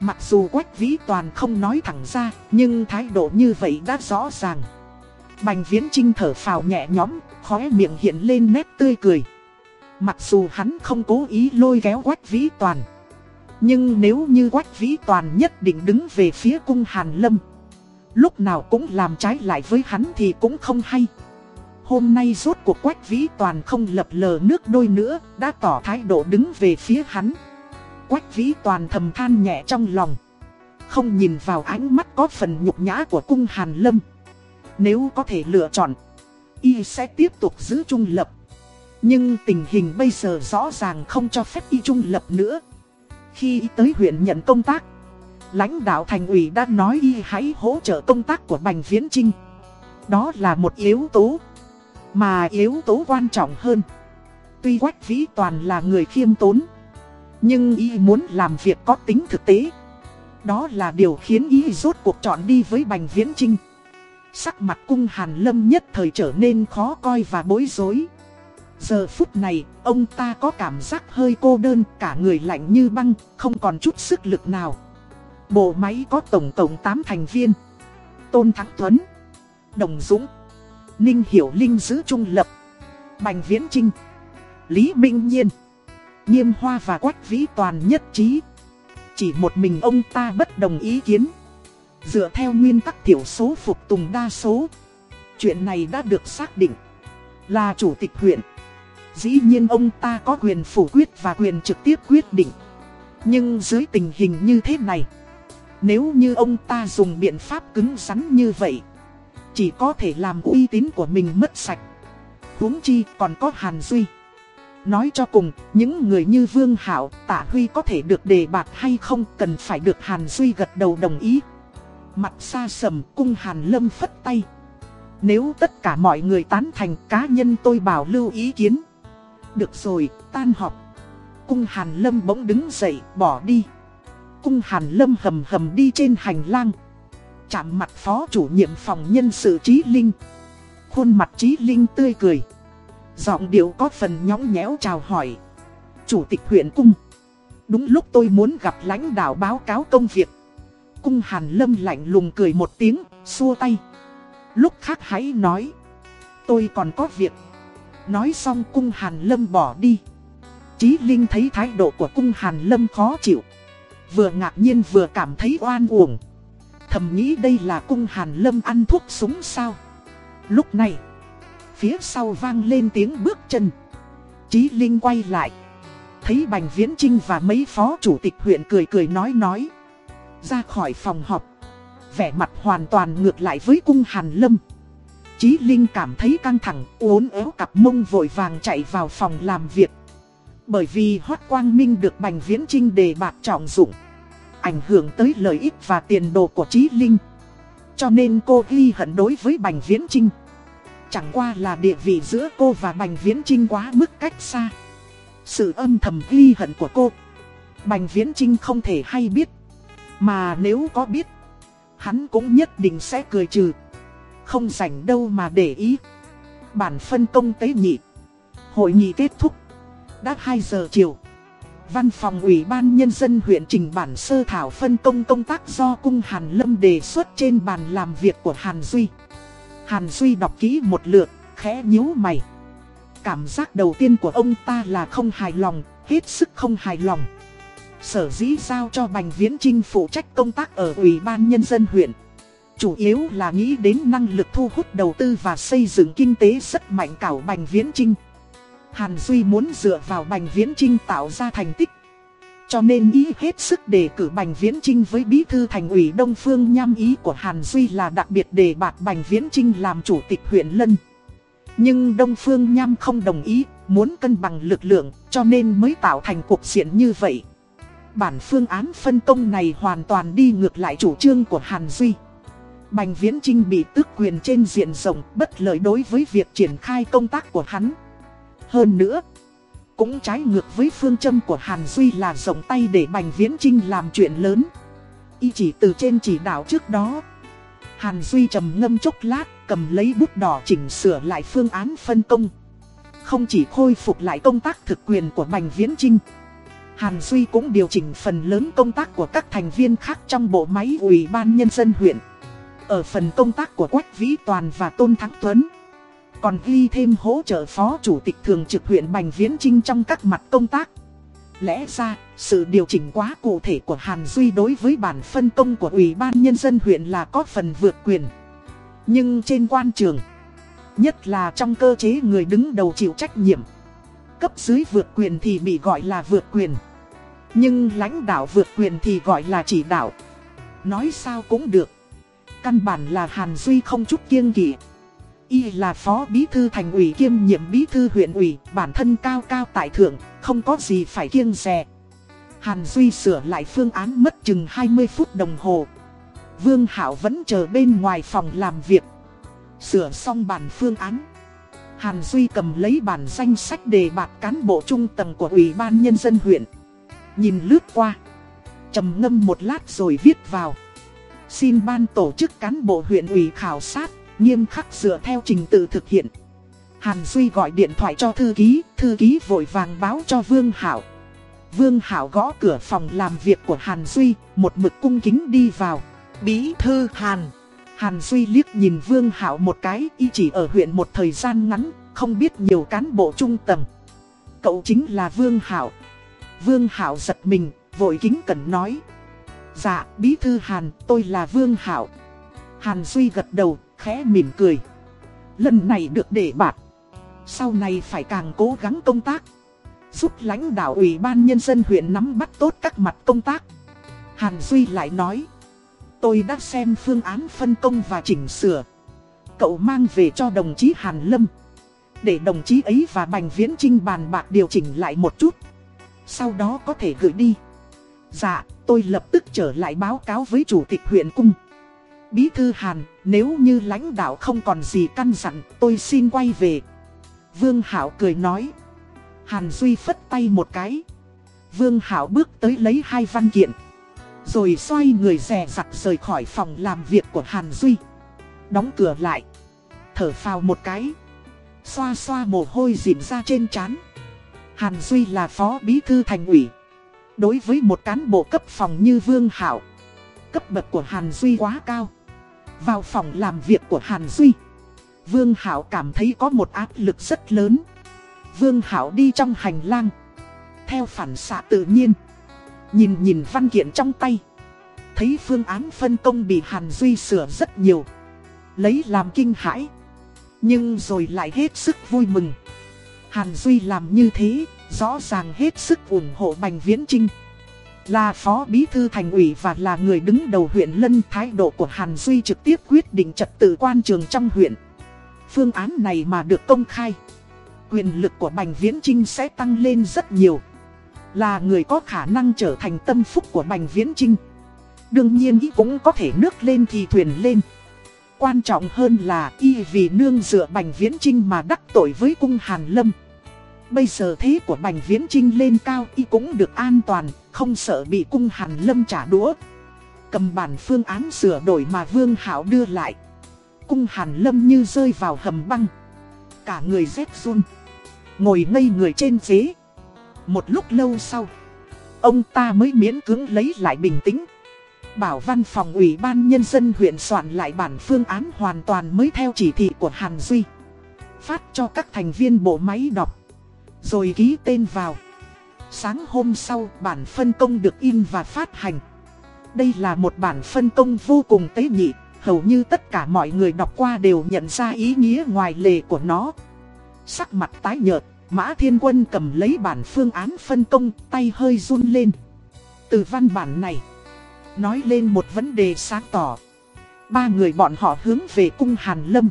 Mặc dù Quách Vĩ Toàn không nói thẳng ra, nhưng thái độ như vậy đã rõ ràng. Bành Viễn Trinh thở phào nhẹ nhõm, khóe miệng hiện lên nét tươi cười. Mặc dù hắn không cố ý lôi kéo Quách Vĩ Toàn. Nhưng nếu như Quách Vĩ Toàn nhất định đứng về phía cung Hàn Lâm, Lúc nào cũng làm trái lại với hắn thì cũng không hay. Hôm nay rốt cuộc Quách Vĩ Toàn không lập lờ nước đôi nữa, Đã tỏ thái độ đứng về phía hắn. Quách Vĩ Toàn thầm than nhẹ trong lòng, Không nhìn vào ánh mắt có phần nhục nhã của cung Hàn Lâm. Nếu có thể lựa chọn, Y sẽ tiếp tục giữ trung lập. Nhưng tình hình bây giờ rõ ràng không cho phép y trung lập nữa khi tới huyện nhận công tác, lãnh đạo thành ủy đã nói y hãy hỗ trợ công tác của Bành Viễn Trinh. Đó là một yếu tố, mà yếu tố quan trọng hơn. Tuy Quách Vĩ Toàn là người khiêm tốn, nhưng y muốn làm việc có tính thực tế. Đó là điều khiến y rốt cuộc chọn đi với Bành Viễn Trinh. Sắc mặt cung Hàn Lâm nhất thời trở nên khó coi và bối rối. Giờ phút này, ông ta có cảm giác hơi cô đơn, cả người lạnh như băng, không còn chút sức lực nào. Bộ máy có tổng cộng 8 thành viên. Tôn Thắng Tuấn, Đồng Dũng, Ninh Hiểu Linh giữ trung lập, Bành Viễn Trinh, Lý Minh Nhiên, Nghiêm Hoa và Quách Vĩ Toàn nhất trí. Chỉ một mình ông ta bất đồng ý kiến. Dựa theo nguyên tắc thiểu số phục tùng đa số. Chuyện này đã được xác định là chủ tịch huyện. Dĩ nhiên ông ta có quyền phủ quyết và quyền trực tiếp quyết định. Nhưng dưới tình hình như thế này, nếu như ông ta dùng biện pháp cứng rắn như vậy, chỉ có thể làm uy tín của mình mất sạch. huống chi còn có Hàn Duy. Nói cho cùng, những người như Vương Hảo, Tạ Huy có thể được đề bạt hay không cần phải được Hàn Duy gật đầu đồng ý. Mặt xa sầm cung Hàn Lâm phất tay. Nếu tất cả mọi người tán thành cá nhân tôi bảo lưu ý kiến. Được rồi, tan họp. Cung Hàn Lâm bỗng đứng dậy, bỏ đi. Cung Hàn Lâm hầm hầm đi trên hành lang. Chạm mặt phó chủ nhiệm phòng nhân sự Trí Linh. Khuôn mặt Trí Linh tươi cười. Giọng điệu có phần nhõng nhẽo chào hỏi. Chủ tịch huyện cung. Đúng lúc tôi muốn gặp lãnh đạo báo cáo công việc. Cung Hàn Lâm lạnh lùng cười một tiếng, xua tay. Lúc khác hãy nói. Tôi còn có việc. Nói xong cung Hàn Lâm bỏ đi. Chí Linh thấy thái độ của cung Hàn Lâm khó chịu. Vừa ngạc nhiên vừa cảm thấy oan uổng. Thầm nghĩ đây là cung Hàn Lâm ăn thuốc súng sao. Lúc này, phía sau vang lên tiếng bước chân. Chí Linh quay lại. Thấy Bành Viễn Trinh và mấy phó chủ tịch huyện cười cười nói nói. Ra khỏi phòng họp. Vẻ mặt hoàn toàn ngược lại với cung Hàn Lâm. Chí Linh cảm thấy căng thẳng, uốn éo cặp mông vội vàng chạy vào phòng làm việc. Bởi vì Hoác Quang Minh được Bành Viễn Trinh đề bạc trọng dụng. Ảnh hưởng tới lợi ích và tiền đồ của Chí Linh. Cho nên cô ghi hận đối với Bành Viễn Trinh Chẳng qua là địa vị giữa cô và Bành Viễn Trinh quá mức cách xa Sự âm thầm ghi hận của cô Bành Viễn Trinh không thể hay biết Mà nếu có biết Hắn cũng nhất định sẽ cười trừ không rảnh đâu mà để ý Bản phân công tế nhị Hội nghị kết thúc Đã 2 giờ chiều Văn phòng Ủy ban Nhân dân huyện trình bản sơ thảo phân công công tác do Cung Hàn Lâm đề xuất trên bàn làm việc của Hàn Duy. Hàn Duy đọc kỹ một lượt, khẽ nhíu mày. Cảm giác đầu tiên của ông ta là không hài lòng, hết sức không hài lòng. Sở dĩ giao cho Bành Viễn Trinh phụ trách công tác ở Ủy ban Nhân dân huyện. Chủ yếu là nghĩ đến năng lực thu hút đầu tư và xây dựng kinh tế rất mạnh cảo Bành Viễn Trinh. Hàn Duy muốn dựa vào Bành Viễn Trinh tạo ra thành tích. Cho nên ý hết sức đề cử Bành Viễn Trinh với bí thư thành ủy Đông Phương nham ý của Hàn Duy là đặc biệt đề bạt Bành Viễn Trinh làm chủ tịch huyện Lân. Nhưng Đông Phương nham không đồng ý, muốn cân bằng lực lượng, cho nên mới tạo thành cuộc diện như vậy. Bản phương án phân công này hoàn toàn đi ngược lại chủ trương của Hàn Duy. Bành Viễn Trinh bị tước quyền trên diện rộng bất lợi đối với việc triển khai công tác của hắn. Hơn nữa, cũng trái ngược với phương châm của Hàn Duy là rộng tay để Bành Viễn Trinh làm chuyện lớn. Y chỉ từ trên chỉ đạo trước đó. Hàn Duy trầm ngâm chốc lát, cầm lấy bút đỏ chỉnh sửa lại phương án phân công. Không chỉ khôi phục lại công tác thực quyền của Bành Viễn Trinh. Hàn Duy cũng điều chỉnh phần lớn công tác của các thành viên khác trong bộ máy Ủy ban Nhân dân huyện. Ở phần công tác của Quách Vĩ Toàn và Tôn Thắng Tuấn còn ghi thêm hỗ trợ phó chủ tịch thường trực huyện Bành Viễn Trinh trong các mặt công tác. Lẽ ra, sự điều chỉnh quá cụ thể của Hàn Duy đối với bản phân công của Ủy ban Nhân dân huyện là có phần vượt quyền. Nhưng trên quan trường, nhất là trong cơ chế người đứng đầu chịu trách nhiệm, cấp dưới vượt quyền thì bị gọi là vượt quyền. Nhưng lãnh đạo vượt quyền thì gọi là chỉ đạo. Nói sao cũng được. Căn bản là Hàn Duy không chút kiêng kỵ. Y là phó bí thư thành ủy kiêm nhiệm bí thư huyện ủy, bản thân cao cao tại thượng, không có gì phải kiêng rè. Hàn Duy sửa lại phương án mất chừng 20 phút đồng hồ. Vương Hảo vẫn chờ bên ngoài phòng làm việc. Sửa xong bản phương án. Hàn Duy cầm lấy bản danh sách đề bạt cán bộ trung tầng của Ủy ban Nhân dân huyện. Nhìn lướt qua. trầm ngâm một lát rồi viết vào. Xin ban tổ chức cán bộ huyện ủy khảo sát nghiêm khắc dựa theo trình tự thực hiện. Hàn Duy gọi điện thoại cho thư ký, thư ký vội vàng báo cho Vương Hảo. Vương Hảo gõ cửa phòng làm việc của Hàn Duy, một mực cung kính đi vào. Bí thư Hàn. Hàn Duy liếc nhìn Vương Hảo một cái, y chỉ ở huyện một thời gian ngắn, không biết nhiều cán bộ trung tầng. Cậu chính là Vương Hảo. Vương Hảo giật mình, vội kính cẩn nói. Dạ, Bí thư Hàn, tôi là Vương Hảo. Hàn Duy gật đầu, khẽ mỉm cười. Lần này được để bạt. Sau này phải càng cố gắng công tác. Giúp lãnh đạo ủy ban nhân dân huyện nắm bắt tốt các mặt công tác. Hàn Duy lại nói. Tôi đã xem phương án phân công và chỉnh sửa. Cậu mang về cho đồng chí Hàn Lâm. Để đồng chí ấy và Bành Viễn Trinh bàn bạc điều chỉnh lại một chút. Sau đó có thể gửi đi. Dạ, tôi lập tức trở lại báo cáo với chủ tịch huyện cung. Bí thư Hàn, nếu như lãnh đạo không còn gì căn dặn, tôi xin quay về. Vương Hảo cười nói. Hàn Duy phất tay một cái. Vương Hảo bước tới lấy hai văn kiện. Rồi xoay người rè rặt rời khỏi phòng làm việc của Hàn Duy. Đóng cửa lại. Thở phào một cái. Xoa xoa mồ hôi dịn ra trên trán. Hàn Duy là phó bí thư thành ủy. Đối với một cán bộ cấp phòng như Vương Hảo, cấp bậc của Hàn Duy quá cao. Vào phòng làm việc của Hàn Duy Vương Hảo cảm thấy có một áp lực rất lớn. Vương Hảo đi trong hành lang Theo phản xạ tự nhiên Nhìn nhìn văn kiện trong tay. Thấy phương án phân công bị Hàn Duy sửa rất nhiều Lấy làm kinh hãi. Nhưng rồi lại hết sức vui mừng. Hàn Duy làm như thế Rõ ràng hết sức ủng hộ Bành Viễn Trinh là phó bí thư thành ủy và là người đứng đầu huyện Lân, thái độ của Hàn Duy trực tiếp quyết định trật tự quan trường trong huyện. Phương án này mà được công khai. Quyền lực của Bành Viễn Trinh sẽ tăng lên rất nhiều. Là người có khả năng trở thành tâm phúc của Bành Viễn Trinh. Đương nhiên ý cũng có thể nước lên thì thuyền lên. Quan trọng hơn là y vì nương dựa Bành Viễn Trinh mà đắc tội với cung Hàn Lâm. Bây giờ thế của Bành Viễn Trinh lên cao y cũng được an toàn, không sợ bị cung Hàn Lâm trả đũa. Cầm bản phương án sửa đổi mà Vương Hảo đưa lại. Cung Hàn Lâm như rơi vào hầm băng. Cả người rét run. Ngồi ngây người trên ghế. Một lúc lâu sau, ông ta mới miễn cưỡng lấy lại bình tĩnh. Bảo văn phòng ủy ban nhân dân huyện soạn lại bản phương án hoàn toàn mới theo chỉ thị của Hàn Duy. Phát cho các thành viên bộ máy đọc. Rồi ký tên vào. Sáng hôm sau bản phân công được in và phát hành. Đây là một bản phân công vô cùng tế nhị. Hầu như tất cả mọi người đọc qua đều nhận ra ý nghĩa ngoài lề của nó. Sắc mặt tái nhợt, Mã Thiên Quân cầm lấy bản phương án phân công, tay hơi run lên. Từ văn bản này, nói lên một vấn đề sáng tỏ. Ba người bọn họ hướng về cung Hàn Lâm.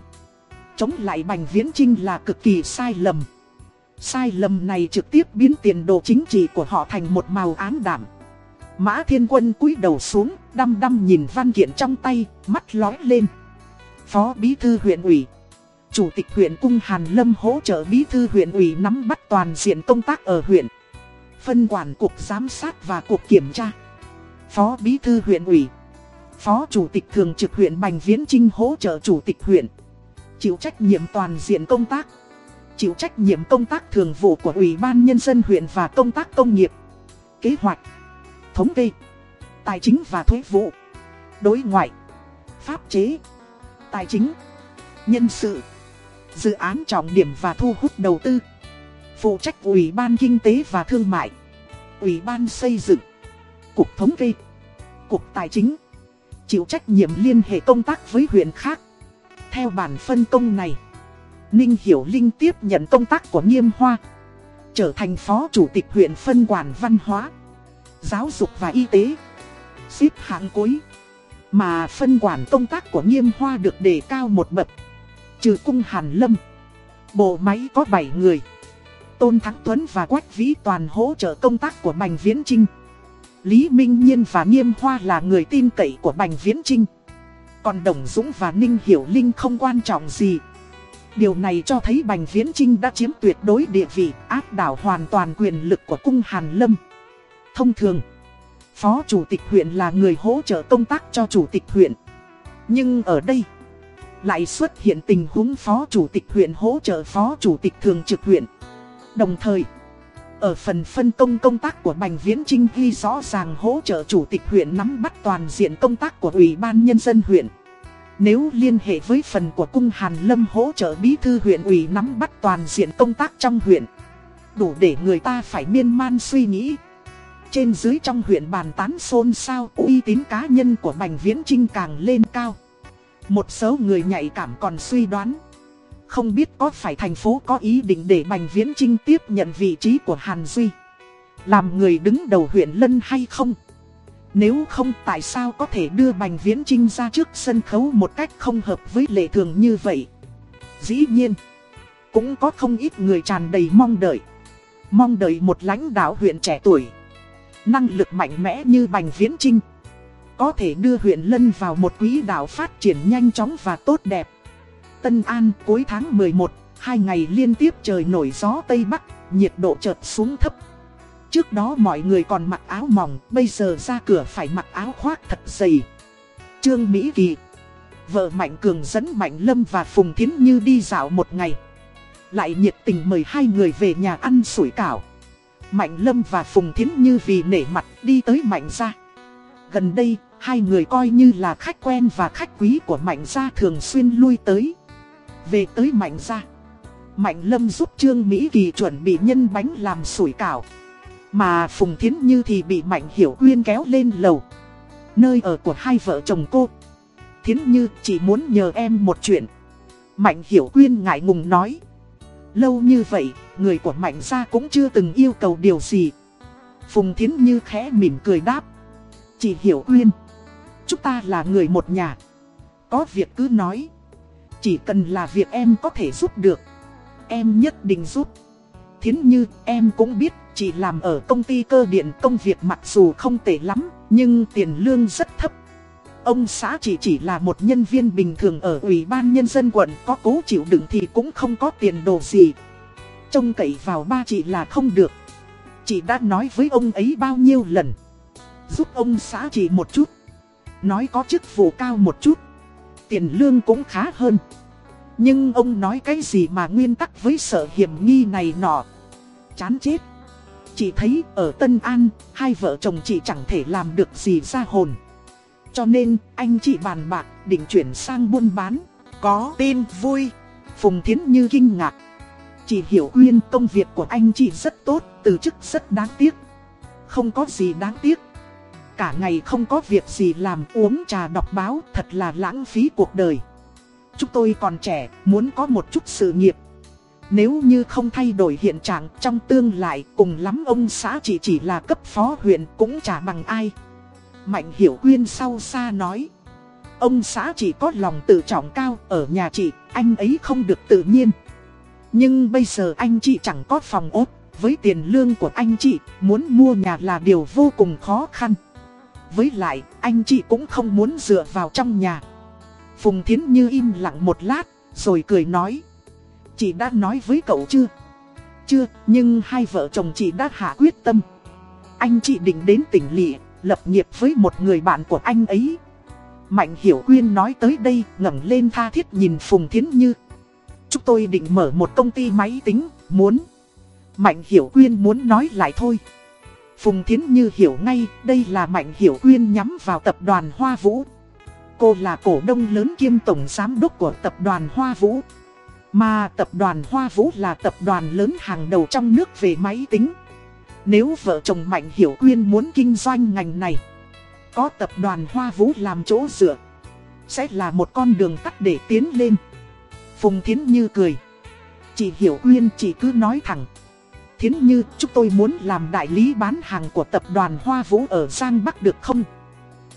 Chống lại Bành Viễn Trinh là cực kỳ sai lầm. Sai lầm này trực tiếp biến tiền đồ chính trị của họ thành một màu ám đảm. Mã Thiên Quân cúi đầu xuống, đăm đăm nhìn văn kiện trong tay, mắt lóe lên. Phó Bí Thư huyện ủy Chủ tịch huyện Cung Hàn Lâm hỗ trợ bí thư huyện ủy nắm bắt toàn diện công tác ở huyện. Phân quản cục giám sát và cục kiểm tra. Phó bí thư huyện ủy. Phó chủ tịch thường trực huyện Bành Viễn Trinh hỗ trợ chủ tịch huyện. Chịu trách nhiệm toàn diện công tác. Chịu trách nhiệm công tác thường vụ của Ủy ban Nhân dân huyện và công tác công nghiệp. Kế hoạch. Thống kê. Tài chính và thuế vụ. Đối ngoại. Pháp chế. Tài chính. Nhân sự dự án trọng điểm và thu hút đầu tư. Phụ trách Ủy ban Kinh tế và Thương mại, Ủy ban xây dựng, Cục Thống kê, Cục Tài chính, chịu trách nhiệm liên hệ công tác với huyện khác. Theo bản phân công này, Ninh Hiểu Linh tiếp nhận công tác của Nghiêm Hoa, trở thành Phó Chủ tịch huyện phân quản văn hóa, giáo dục và y tế, xếp hạng cuối. Mà phân quản công tác của Nghiêm Hoa được đề cao một bậc. Trừ cung Hàn Lâm Bộ máy có 7 người Tôn Thắng Tuấn và Quách Vĩ Toàn hỗ trợ công tác của Bành Viễn Trinh Lý Minh Nhiên và Nghiêm Hoa là người tin cậy của Bành Viễn Trinh Còn Đồng Dũng và Ninh Hiểu Linh không quan trọng gì Điều này cho thấy Bành Viễn Trinh đã chiếm tuyệt đối địa vị áp đảo hoàn toàn quyền lực của cung Hàn Lâm Thông thường Phó Chủ tịch huyện là người hỗ trợ công tác cho Chủ tịch huyện Nhưng ở đây lại xuất hiện tình huống phó chủ tịch huyện hỗ trợ phó chủ tịch thường trực huyện. Đồng thời, ở phần phân công công tác của Bành Viễn Trinh ghi rõ ràng hỗ trợ chủ tịch huyện nắm bắt toàn diện công tác của Ủy ban Nhân dân huyện. Nếu liên hệ với phần của cung Hàn Lâm hỗ trợ bí thư huyện ủy nắm bắt toàn diện công tác trong huyện. Đủ để người ta phải miên man suy nghĩ. Trên dưới trong huyện bàn tán xôn xao, uy tín cá nhân của Bành Viễn Trinh càng lên cao. Một số người nhạy cảm còn suy đoán Không biết có phải thành phố có ý định để Bành Viễn Trinh tiếp nhận vị trí của Hàn Duy Làm người đứng đầu huyện Lân hay không nếu không tại sao có thể đưa Bành Viễn Trinh ra trước sân khấu một cách không hợp với lệ thường như vậy Dĩ nhiên Cũng có không ít người tràn đầy mong đợi Mong đợi một lãnh đạo huyện trẻ tuổi Năng lực mạnh mẽ như Bành Viễn Trinh có thể đưa huyện Lân vào một quỹ đạo phát triển nhanh chóng và tốt đẹp. Tân An cuối tháng 11, hai ngày liên tiếp trời nổi gió Tây Bắc, nhiệt độ chợt xuống thấp. Trước đó mọi người còn mặc áo mỏng, bây giờ ra cửa phải mặc áo khoác thật dày. Trương Mỹ Kỳ Vợ Mạnh Cường dẫn Mạnh Lâm và Phùng Thiến Như đi dạo một ngày. Lại nhiệt tình mời hai người về nhà ăn sủi cảo. Mạnh Lâm và Phùng Thiến Như vì nể mặt đi tới Mạnh ra. Gần đây, hai người coi như là khách quen và khách quý của Mạnh Gia thường xuyên lui tới. Về tới Mạnh Gia, Mạnh Lâm giúp Trương Mỹ Kỳ chuẩn bị nhân bánh làm sủi cảo. Mà Phùng Thiến Như thì bị Mạnh Hiểu Quyên kéo lên lầu. Nơi ở của hai vợ chồng cô. Thiến Như chỉ muốn nhờ em một chuyện. Mạnh Hiểu Quyên ngại ngùng nói. Lâu như vậy, người của Mạnh Gia cũng chưa từng yêu cầu điều gì. Phùng Thiến Như khẽ mỉm cười đáp. Chị Hiểu Quyên. Chúng ta là người một nhà. Có việc cứ nói. Chỉ cần là việc em có thể giúp được. Em nhất định giúp. Thiến như em cũng biết chị làm ở công ty cơ điện công việc mặc dù không tệ lắm, nhưng tiền lương rất thấp. Ông xã chị chỉ là một nhân viên bình thường ở Ủy ban Nhân dân quận có cố chịu đựng thì cũng không có tiền đồ gì. Trông cậy vào ba chị là không được. Chị đã nói với ông ấy bao nhiêu lần. Giúp ông xã chị một chút. Nói có chức vụ cao một chút. Tiền lương cũng khá hơn. Nhưng ông nói cái gì mà nguyên tắc với sợ hiểm nghi này nọ. Chán chết. Chị thấy ở Tân An, hai vợ chồng chị chẳng thể làm được gì ra hồn. Cho nên, anh chị bàn bạc, định chuyển sang buôn bán. Có tin vui. Phùng Thiến Như kinh ngạc. Chị hiểu Uyên công việc của anh chị rất tốt, từ chức rất đáng tiếc. Không có gì đáng tiếc. Cả ngày không có việc gì làm uống trà đọc báo thật là lãng phí cuộc đời. Chúng tôi còn trẻ, muốn có một chút sự nghiệp. Nếu như không thay đổi hiện trạng trong tương lai cùng lắm ông xã chỉ chỉ là cấp phó huyện cũng chả bằng ai. Mạnh Hiểu Quyên sau xa nói. Ông xã chỉ có lòng tự trọng cao ở nhà chị, anh ấy không được tự nhiên. Nhưng bây giờ anh chị chẳng có phòng ốt, với tiền lương của anh chị, muốn mua nhà là điều vô cùng khó khăn. Với lại, anh chị cũng không muốn dựa vào trong nhà. Phùng Thiến Như im lặng một lát, rồi cười nói. Chị đã nói với cậu chưa? Chưa, nhưng hai vợ chồng chị đã hạ quyết tâm. Anh chị định đến tỉnh lỵ, lập nghiệp với một người bạn của anh ấy. Mạnh Hiểu Quyên nói tới đây, ngẩng lên tha thiết nhìn Phùng Thiến Như. Chúng tôi định mở một công ty máy tính, muốn. Mạnh Hiểu Quyên muốn nói lại thôi. Phùng Thiến Như hiểu ngay, đây là Mạnh Hiểu Quyên nhắm vào tập đoàn Hoa Vũ. Cô là cổ đông lớn kiêm tổng giám đốc của tập đoàn Hoa Vũ. Mà tập đoàn Hoa Vũ là tập đoàn lớn hàng đầu trong nước về máy tính. Nếu vợ chồng Mạnh Hiểu Quyên muốn kinh doanh ngành này, có tập đoàn Hoa Vũ làm chỗ dựa, sẽ là một con đường tắt để tiến lên. Phùng Thiến Như cười. Chị Hiểu Quyên chị cứ nói thẳng. Thiến Như, chúng tôi muốn làm đại lý bán hàng của tập đoàn Hoa Vũ ở Giang Bắc được không?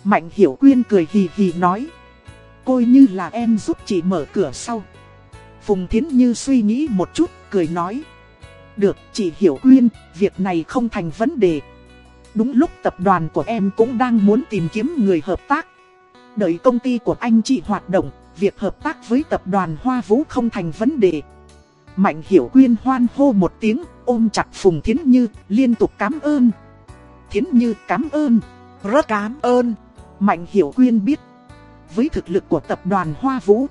Mạnh Hiểu Quyên cười hì hì nói. Coi như là em giúp chị mở cửa sau. Phùng Thiến Như suy nghĩ một chút, cười nói. Được, chị Hiểu Quyên, việc này không thành vấn đề. Đúng lúc tập đoàn của em cũng đang muốn tìm kiếm người hợp tác. Đợi công ty của anh chị hoạt động, việc hợp tác với tập đoàn Hoa Vũ không thành vấn đề. Mạnh Hiểu Quyên hoan hô một tiếng, ôm chặt Phùng Thiến Như, liên tục cảm ơn. Thiến Như cảm ơn, rất cảm ơn. Mạnh Hiểu Quyên biết, với thực lực của tập đoàn Hoa Vũ,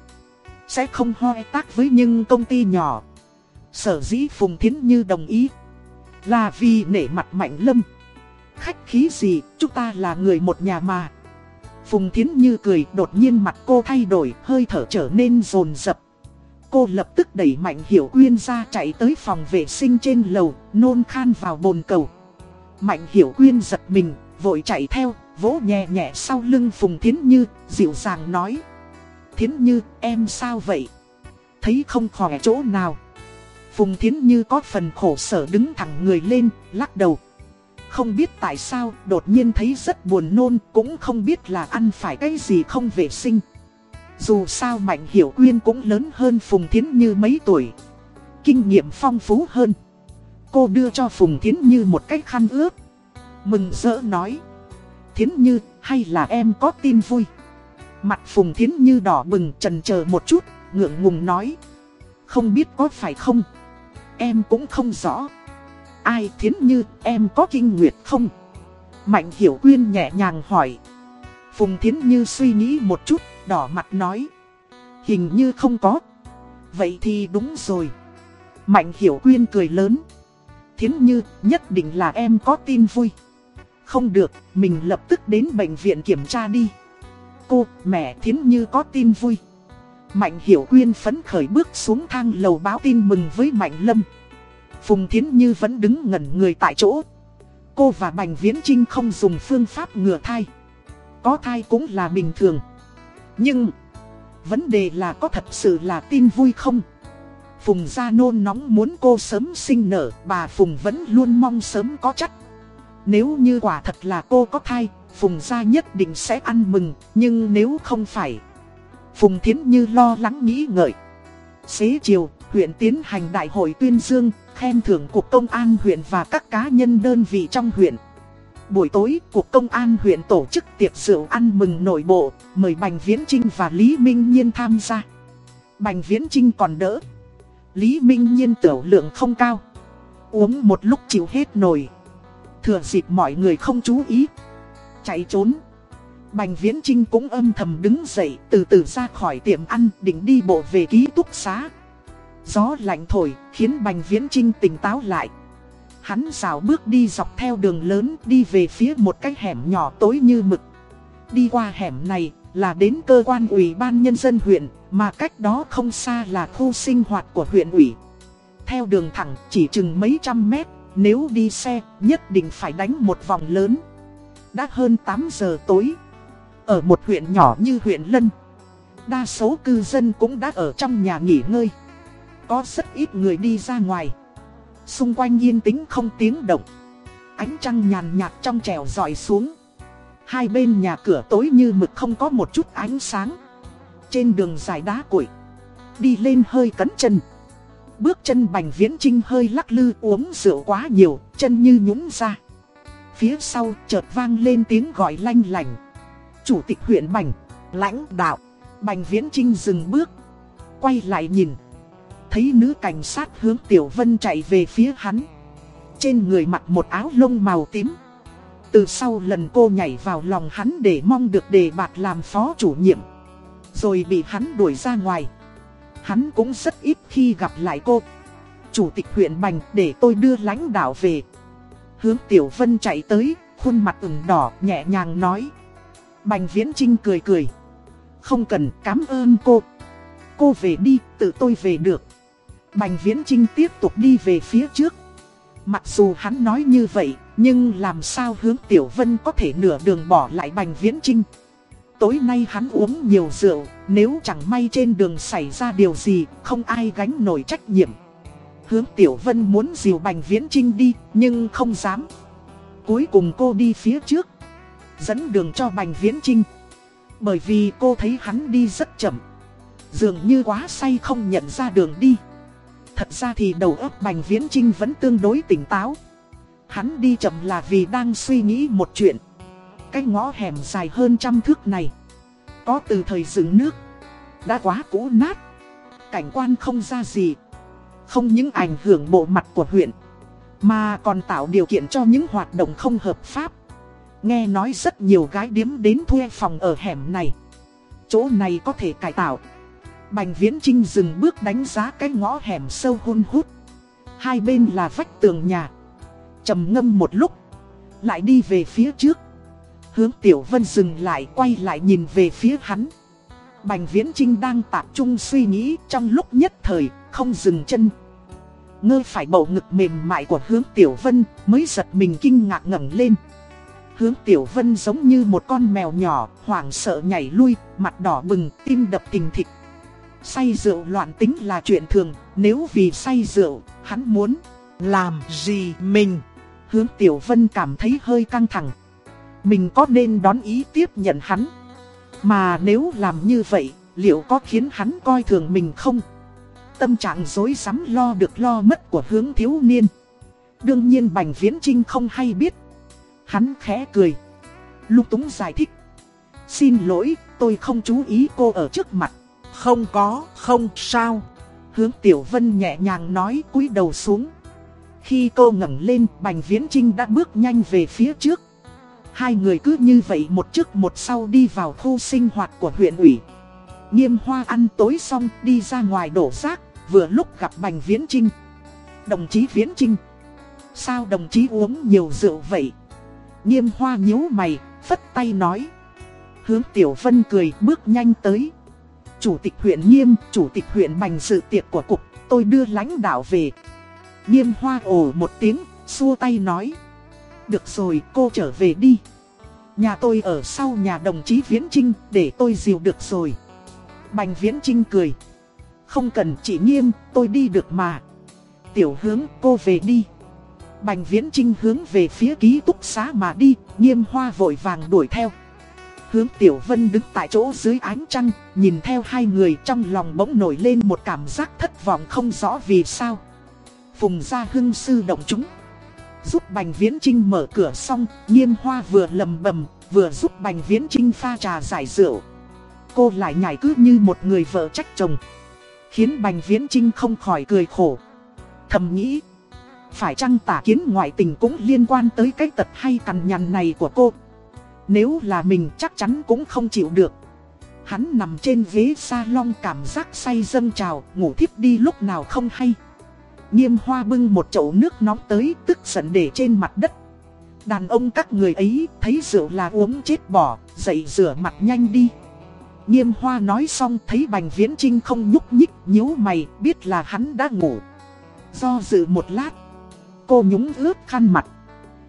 sẽ không hoi tác với những công ty nhỏ. Sở dĩ Phùng Thiến Như đồng ý, là vì nể mặt Mạnh Lâm. Khách khí gì, chúng ta là người một nhà mà. Phùng Thiến Như cười, đột nhiên mặt cô thay đổi, hơi thở trở nên rồn rập. Cô lập tức đẩy Mạnh Hiểu Quyên ra chạy tới phòng vệ sinh trên lầu, nôn khan vào bồn cầu. Mạnh Hiểu Quyên giật mình, vội chạy theo, vỗ nhẹ nhẹ sau lưng Phùng Thiến Như, dịu dàng nói. Thiến Như, em sao vậy? Thấy không khỏe chỗ nào? Phùng Thiến Như có phần khổ sở đứng thẳng người lên, lắc đầu. Không biết tại sao, đột nhiên thấy rất buồn nôn, cũng không biết là ăn phải cái gì không vệ sinh. Dù sao Mạnh Hiểu Quyên cũng lớn hơn Phùng Thiến Như mấy tuổi. Kinh nghiệm phong phú hơn. Cô đưa cho Phùng Thiến Như một cái khăn ướt. Mừng rỡ nói. Thiến Như, hay là em có tin vui? Mặt Phùng Thiến Như đỏ bừng trần chờ một chút, ngượng ngùng nói. Không biết có phải không? Em cũng không rõ. Ai Thiến Như, em có kinh nguyệt không? Mạnh Hiểu Quyên nhẹ nhàng hỏi. Phùng Thiến Như suy nghĩ một chút, đỏ mặt nói. Hình như không có. Vậy thì đúng rồi. Mạnh Hiểu Quyên cười lớn. Thiến Như, nhất định là em có tin vui. Không được, mình lập tức đến bệnh viện kiểm tra đi. Cô, mẹ Thiến Như có tin vui. Mạnh Hiểu Quyên phấn khởi bước xuống thang lầu báo tin mừng với Mạnh Lâm. Phùng Thiến Như vẫn đứng ngẩn người tại chỗ. Cô và Bành Viễn Trinh không dùng phương pháp ngừa thai. Có thai cũng là bình thường. Nhưng, vấn đề là có thật sự là tin vui không? Phùng gia nôn nóng muốn cô sớm sinh nở, bà Phùng vẫn luôn mong sớm có chắc. Nếu như quả thật là cô có thai, Phùng gia nhất định sẽ ăn mừng, nhưng nếu không phải... Phùng Thiến Như lo lắng nghĩ ngợi. Xế chiều, huyện tiến hành đại hội tuyên dương, khen thưởng cục công an huyện và các cá nhân đơn vị trong huyện. Buổi tối, Cục Công an huyện tổ chức tiệc rượu ăn mừng nội bộ, mời Bành Viễn Trinh và Lý Minh Nhiên tham gia. Bành Viễn Trinh còn đỡ. Lý Minh Nhiên tiểu lượng không cao. Uống một lúc chịu hết nổi. Thừa dịp mọi người không chú ý. Chạy trốn. Bành Viễn Trinh cũng âm thầm đứng dậy từ từ ra khỏi tiệm ăn định đi bộ về ký túc xá. Gió lạnh thổi khiến Bành Viễn Trinh tỉnh táo lại. Hắn rào bước đi dọc theo đường lớn đi về phía một cái hẻm nhỏ tối như mực. Đi qua hẻm này là đến cơ quan ủy ban nhân dân huyện, mà cách đó không xa là khu sinh hoạt của huyện ủy. Theo đường thẳng chỉ chừng mấy trăm mét, nếu đi xe nhất định phải đánh một vòng lớn. Đã hơn 8 giờ tối. Ở một huyện nhỏ như huyện Lân, đa số cư dân cũng đã ở trong nhà nghỉ ngơi. Có rất ít người đi ra ngoài. Xung quanh yên tĩnh không tiếng động. Ánh trăng nhàn nhạt trong trèo dọi xuống. Hai bên nhà cửa tối như mực không có một chút ánh sáng. Trên đường dài đá cuội, đi lên hơi cấn chân. Bước chân bành viễn trinh hơi lắc lư uống rượu quá nhiều, chân như nhũng ra. Phía sau chợt vang lên tiếng gọi lanh lành. Chủ tịch huyện bành, lãnh đạo, bành viễn trinh dừng bước. Quay lại nhìn. Thấy nữ cảnh sát hướng Tiểu Vân chạy về phía hắn. Trên người mặc một áo lông màu tím. Từ sau lần cô nhảy vào lòng hắn để mong được đề bạt làm phó chủ nhiệm Rồi bị hắn đuổi ra ngoài Hắn cũng rất ít khi gặp lại cô Chủ tịch huyện Bành để tôi đưa lãnh đạo về Hướng Tiểu Vân chạy tới, khuôn mặt ửng đỏ nhẹ nhàng nói. Bành Viễn Trinh cười cười. Không cần cảm ơn cô. Cô về đi, tự tôi về được. Bành Viễn Trinh tiếp tục đi về phía trước. Mặc dù hắn nói như vậy, nhưng làm sao hướng Tiểu Vân có thể nửa đường bỏ lại Bành Viễn Trinh. Tối nay hắn uống nhiều rượu, nếu chẳng may trên đường xảy ra điều gì, không ai gánh nổi trách nhiệm. Hướng Tiểu Vân muốn dìu Bành Viễn Trinh đi, nhưng không dám. Cuối cùng cô đi phía trước, dẫn đường cho Bành Viễn Trinh. Bởi vì cô thấy hắn đi rất chậm, dường như quá say không nhận ra đường đi. Thật ra thì đầu óc Bành Viễn Trinh vẫn tương đối tỉnh táo. Hắn đi chậm là vì đang suy nghĩ một chuyện. Cái ngõ hẻm dài hơn trăm thước này. Có từ thời dựng nước. Đã quá cũ nát. Cảnh quan không ra gì. Không những ảnh hưởng bộ mặt của huyện. Mà còn tạo điều kiện cho những hoạt động không hợp pháp. Nghe nói rất nhiều gái điếm đến thuê phòng ở hẻm này. Chỗ này có thể cải tạo. Bành Viễn Trinh dừng bước đánh giá cái ngõ hẻm sâu hun hút. Hai bên là vách tường nhà. trầm ngâm một lúc. Lại đi về phía trước. Hướng Tiểu Vân dừng lại quay lại nhìn về phía hắn. Bành Viễn Trinh đang tập trung suy nghĩ trong lúc nhất thời, không dừng chân. Ngơ phải bầu ngực mềm mại của hướng Tiểu Vân mới giật mình kinh ngạc ngẩng lên. Hướng Tiểu Vân giống như một con mèo nhỏ, hoảng sợ nhảy lui, mặt đỏ bừng, tim đập tình thịch. Say rượu loạn tính là chuyện thường, nếu vì say rượu, hắn muốn làm gì mình? Hướng Tiểu Vân cảm thấy hơi căng thẳng. Mình có nên đón ý tiếp nhận hắn? Mà nếu làm như vậy, liệu có khiến hắn coi thường mình không? Tâm trạng dối rắm lo được lo mất của hướng thiếu niên. Đương nhiên Bành Viễn Trinh không hay biết. Hắn khẽ cười. lục túng giải thích. Xin lỗi, tôi không chú ý cô ở trước mặt. Không có, không sao. Hướng Tiểu Vân nhẹ nhàng nói cúi đầu xuống. Khi cô ngẩng lên, Bành Viễn Trinh đã bước nhanh về phía trước. Hai người cứ như vậy một trước một sau đi vào khu sinh hoạt của huyện ủy. Nghiêm hoa ăn tối xong đi ra ngoài đổ rác, vừa lúc gặp Bành Viễn Trinh. Đồng chí Viễn Trinh. Sao đồng chí uống nhiều rượu vậy? Nghiêm hoa nhíu mày, phất tay nói. Hướng Tiểu Vân cười bước nhanh tới. Chủ tịch huyện Nghiêm, chủ tịch huyện Bành sự tiệc của cục, tôi đưa lãnh đạo về. Nghiêm hoa ồ một tiếng, xua tay nói. Được rồi, cô trở về đi. Nhà tôi ở sau nhà đồng chí Viễn Trinh, để tôi dìu được rồi. Bành Viễn Trinh cười. Không cần chị Nghiêm, tôi đi được mà. Tiểu hướng, cô về đi. Bành Viễn Trinh hướng về phía ký túc xá mà đi, Nghiêm hoa vội vàng đuổi theo. Hướng Tiểu Vân đứng tại chỗ dưới ánh trăng, nhìn theo hai người trong lòng bỗng nổi lên một cảm giác thất vọng không rõ vì sao. Phùng gia hưng sư động chúng. Giúp Bành Viễn Trinh mở cửa xong, nghiêm hoa vừa lầm bầm, vừa giúp Bành Viễn Trinh pha trà giải rượu. Cô lại nhảy cứ như một người vợ trách chồng. Khiến Bành Viễn Trinh không khỏi cười khổ. Thầm nghĩ, phải chăng tả kiến ngoại tình cũng liên quan tới cái tật hay cằn nhằn này của cô. Nếu là mình chắc chắn cũng không chịu được. Hắn nằm trên ghế salon cảm giác say dâng trào, ngủ thiếp đi lúc nào không hay. Nghiêm hoa bưng một chậu nước nóng tới tức giận để trên mặt đất. Đàn ông các người ấy thấy rượu là uống chết bỏ, dậy rửa mặt nhanh đi. Nghiêm hoa nói xong thấy Bành Viễn Trinh không nhúc nhích nhíu mày biết là hắn đã ngủ. Do dự một lát, cô nhúng ướt khăn mặt,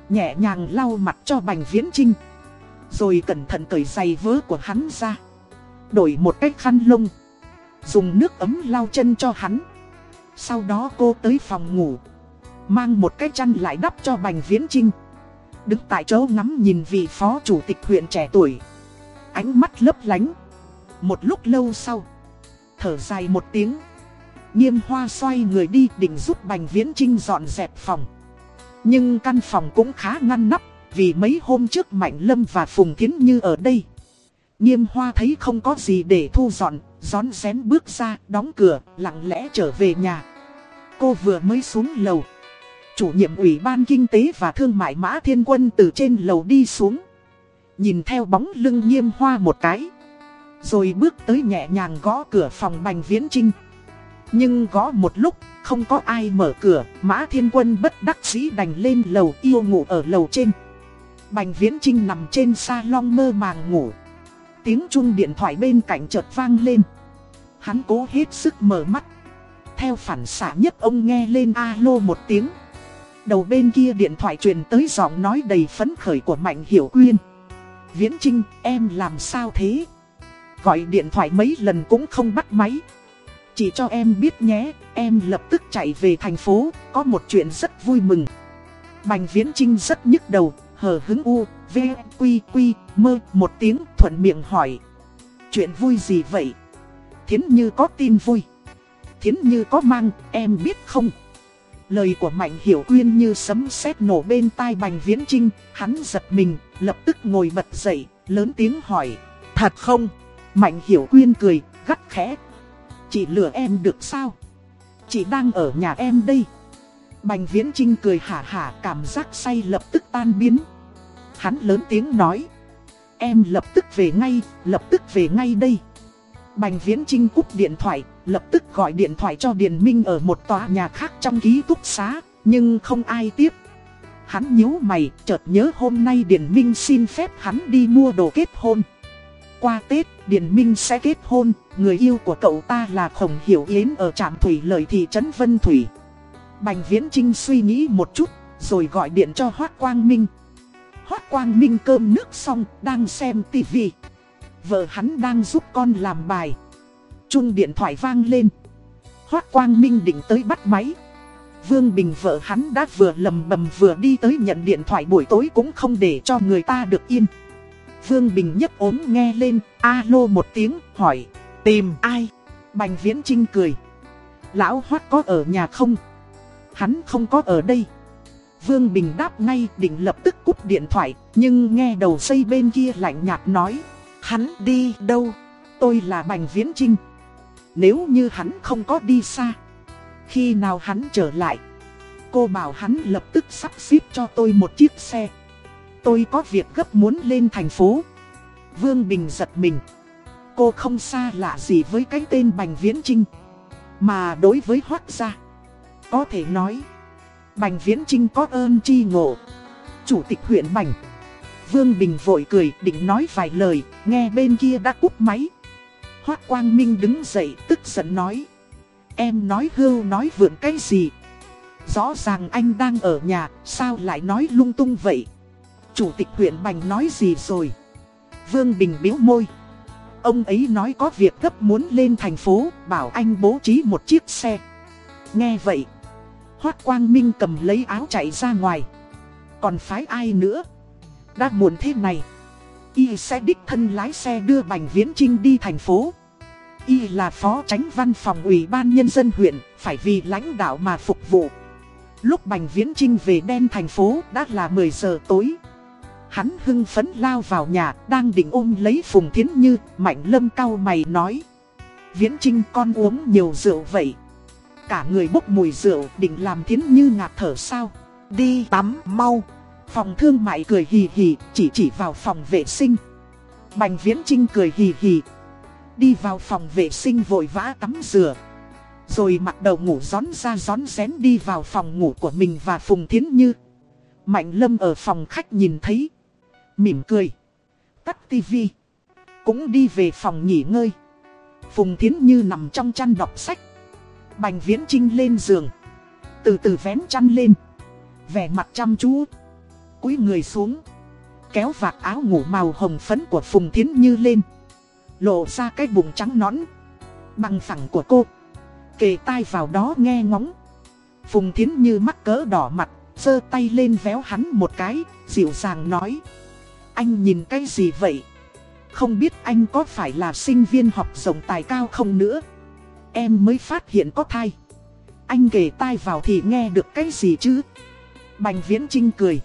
nhẹ nhàng lau mặt cho Bành Viễn Trinh. Rồi cẩn thận cởi giày vớ của hắn ra. Đổi một cái khăn lông, dùng nước ấm lau chân cho hắn. Sau đó cô tới phòng ngủ Mang một cái chăn lại đắp cho Bành Viễn Trinh Đứng tại chỗ ngắm nhìn vị phó chủ tịch huyện trẻ tuổi Ánh mắt lấp lánh một lúc lâu sau Thở dài một tiếng Nghiêm hoa xoay người đi định giúp Bành Viễn Trinh dọn dẹp phòng Nhưng căn phòng cũng khá ngăn nắp Vì mấy hôm trước Mạnh Lâm và Phùng Thiến Như ở đây Nghiêm hoa thấy không có gì để thu dọn Gión xén bước ra, đóng cửa, lặng lẽ trở về nhà. Cô vừa mới xuống lầu. Chủ nhiệm ủy ban kinh tế và thương mại Mã Thiên Quân từ trên lầu đi xuống. Nhìn theo bóng lưng nghiêm hoa một cái. Rồi bước tới nhẹ nhàng gõ cửa phòng Bành Viễn Trinh. Nhưng gõ một lúc, không có ai mở cửa, Mã Thiên Quân bất đắc dĩ đành lên lầu yêu ngủ ở lầu trên. Bành Viễn Trinh nằm trên salon mơ màng ngủ, tiếng chuông điện thoại bên cạnh chợt vang lên. Hắn cố hết sức mở mắt. Theo phản xạ nhất ông nghe lên alo một tiếng. Đầu bên kia điện thoại truyền tới giọng nói đầy phấn khởi của Mạnh Hiểu Quyên. Viễn Trinh, em làm sao thế? Gọi điện thoại mấy lần cũng không bắt máy. Chỉ cho em biết nhé, em lập tức chạy về thành phố, có một chuyện rất vui mừng. Bành Viễn Trinh rất nhức đầu, hờ hứng u, v, quy, quy, mơ, một tiếng thuận miệng hỏi. Chuyện vui gì vậy? Thiến Như có tin vui. Thiến Như có mang, em biết không? Lời của Mạnh Hiểu Quyên như sấm sét nổ bên tai Bành Viễn Trinh, hắn giật mình, lập tức ngồi bật dậy, lớn tiếng hỏi. Thật không? Mạnh Hiểu Quyên cười, gắt khẽ. Chị lừa em được sao? Chị đang ở nhà em đây. Bành Viễn Trinh cười hả hả cảm giác say lập tức tan biến. Hắn lớn tiếng nói. Em lập tức về ngay, lập tức về ngay đây. Bành Viễn Trinh cúp điện thoại, lập tức gọi điện thoại cho Điền Minh ở một tòa nhà khác trong ký túc xá, nhưng không ai tiếp. Hắn nhíu mày, chợt nhớ hôm nay Điền Minh xin phép hắn đi mua đồ kết hôn. Qua Tết, Điền Minh sẽ kết hôn, người yêu của cậu ta là Khổng Hiểu Yến ở trạm thủy lợi thị trấn Vân Thủy. Bành Viễn Trinh suy nghĩ một chút, rồi gọi điện cho Hoác Quang Minh. Hoác Quang Minh cơm nước xong, đang xem tivi. Vợ hắn đang giúp con làm bài. Chung điện thoại vang lên. Hoác Quang Minh định tới bắt máy. Vương Bình vợ hắn đã vừa lầm bầm vừa đi tới nhận điện thoại buổi tối cũng không để cho người ta được yên. Vương Bình nhấp ốm nghe lên, alo một tiếng, hỏi, tìm ai? Bành Viễn Trinh cười. Lão Hoác có ở nhà không? Hắn không có ở đây. Vương Bình đáp ngay định lập tức cúp điện thoại, nhưng nghe đầu dây bên kia lạnh nhạt nói. Hắn đi đâu? Tôi là Bành Viễn Trinh. Nếu như hắn không có đi xa, khi nào hắn trở lại, cô bảo hắn lập tức sắp xếp cho tôi một chiếc xe. Tôi có việc gấp muốn lên thành phố. Vương Bình giật mình. Cô không xa lạ gì với cái tên Bành Viễn Trinh. Mà đối với Hoác Gia, có thể nói, Bành Viễn Trinh có ơn chi ngộ. Chủ tịch huyện Bành. Vương Bình vội cười định nói vài lời, nghe bên kia đã cúp máy. Hoác Quang Minh đứng dậy tức giận nói. Em nói hưu nói vượn cái gì? Rõ ràng anh đang ở nhà, sao lại nói lung tung vậy? Chủ tịch huyện Bành nói gì rồi? Vương Bình biếu môi. Ông ấy nói có việc gấp muốn lên thành phố, bảo anh bố trí một chiếc xe. Nghe vậy, Hoác Quang Minh cầm lấy áo chạy ra ngoài. Còn phái ai nữa? Đã muộn thế này. Y sẽ đích thân lái xe đưa Bành Viễn Trinh đi thành phố. Y là phó tránh văn phòng ủy ban nhân dân huyện, phải vì lãnh đạo mà phục vụ. Lúc Bành Viễn Trinh về đen thành phố đã là 10 giờ tối. Hắn hưng phấn lao vào nhà, đang định ôm lấy Phùng Thiến Như, Mạnh Lâm cao mày nói. Viễn Trinh con uống nhiều rượu vậy. Cả người bốc mùi rượu định làm Thiến Như ngạt thở sao. Đi tắm mau. Phòng thương mại cười hì hì, chỉ chỉ vào phòng vệ sinh. Bành Viễn Trinh cười hì hì. Đi vào phòng vệ sinh vội vã tắm rửa. Rồi mặc đầu ngủ gión ra gión rén đi vào phòng ngủ của mình và Phùng Thiến Như. Mạnh Lâm ở phòng khách nhìn thấy. Mỉm cười. Tắt tivi. Cũng đi về phòng nghỉ ngơi. Phùng Thiến Như nằm trong chăn đọc sách. Bành Viễn Trinh lên giường. Từ từ vén chăn lên. Vẻ mặt chăm chú. cúi người xuống. Kéo vạt áo ngủ màu hồng phấn của Phùng Thiến Như lên. Lộ ra cái bụng trắng nõn. Bằng phẳng của cô. Kề tai vào đó nghe ngóng. Phùng Thiến Như mắc cỡ đỏ mặt. giơ tay lên véo hắn một cái. Dịu dàng nói. Anh nhìn cái gì vậy? Không biết anh có phải là sinh viên học rộng tài cao không nữa? Em mới phát hiện có thai. Anh kể tai vào thì nghe được cái gì chứ? Bành Viễn Trinh cười.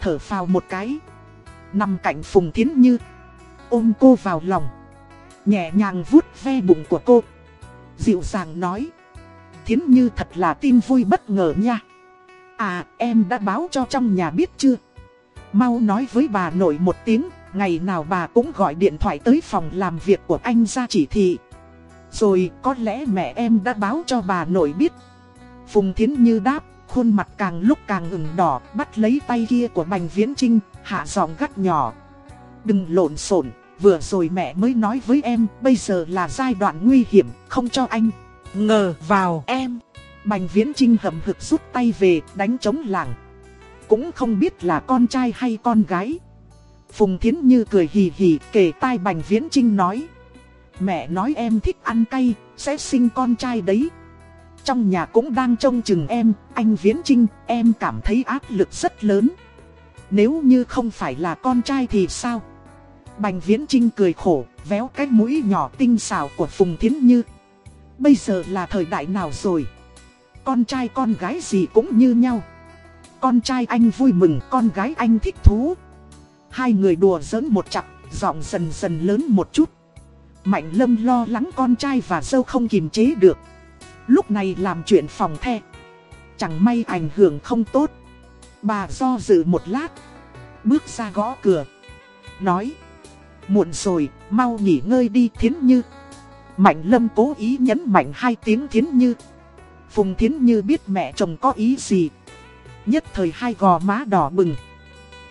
Thở phào một cái. Nằm cạnh Phùng Thiến Như. Ôm cô vào lòng. Nhẹ nhàng vuốt ve bụng của cô. Dịu dàng nói. Thiến Như thật là tin vui bất ngờ nha. À em đã báo cho trong nhà biết chưa? Mau nói với bà nội một tiếng, ngày nào bà cũng gọi điện thoại tới phòng làm việc của anh ra chỉ thị. Rồi có lẽ mẹ em đã báo cho bà nội biết. Phùng Thiến Như đáp, khuôn mặt càng lúc càng ửng đỏ, bắt lấy tay kia của Bành Viễn Trinh, hạ giọng gắt nhỏ. Đừng lộn xộn, vừa rồi mẹ mới nói với em, bây giờ là giai đoạn nguy hiểm, không cho anh ngờ vào em. Bành Viễn Trinh hậm hực rút tay về, đánh chống làng. Cũng không biết là con trai hay con gái. Phùng Thiến Như cười hì hì kể tai Bành Viễn Trinh nói. Mẹ nói em thích ăn cay, sẽ sinh con trai đấy. Trong nhà cũng đang trông chừng em, anh Viễn Trinh, em cảm thấy áp lực rất lớn. Nếu như không phải là con trai thì sao? Bành Viễn Trinh cười khổ, véo cái mũi nhỏ tinh xảo của Phùng Thiến Như. Bây giờ là thời đại nào rồi? Con trai con gái gì cũng như nhau. Con trai anh vui mừng, con gái anh thích thú. Hai người đùa giỡn một chặp, giọng dần dần lớn một chút. Mạnh lâm lo lắng con trai và dâu không kìm chế được. Lúc này làm chuyện phòng the. Chẳng may ảnh hưởng không tốt. Bà do dự một lát. Bước ra gõ cửa. Nói. Muộn rồi, mau nghỉ ngơi đi thiến như. Mạnh lâm cố ý nhấn mạnh hai tiếng thiến như. Phùng thiến như biết mẹ chồng có ý gì. Nhất thời hai gò má đỏ bừng.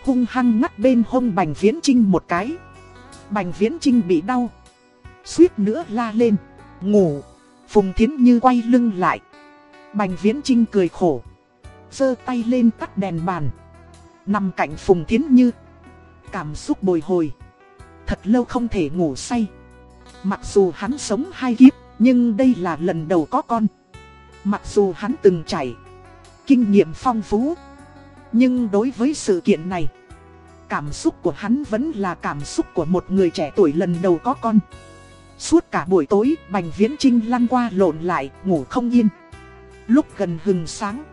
Hung hăng ngắt bên hông Bành Viễn Trinh một cái. Bành Viễn Trinh bị đau. Suýt nữa la lên. Ngủ. Phùng Thiến Như quay lưng lại. Bành Viễn Trinh cười khổ. giơ tay lên tắt đèn bàn. Nằm cạnh Phùng Thiến Như. Cảm xúc bồi hồi. Thật lâu không thể ngủ say. Mặc dù hắn sống hai kiếp, nhưng đây là lần đầu có con. Mặc dù hắn từng chảy kinh nghiệm phong phú. Nhưng đối với sự kiện này, cảm xúc của hắn vẫn là cảm xúc của một người trẻ tuổi lần đầu có con. Suốt cả buổi tối, Bành Viễn Trinh lăn qua lộn lại, ngủ không yên. Lúc gần hừng sáng,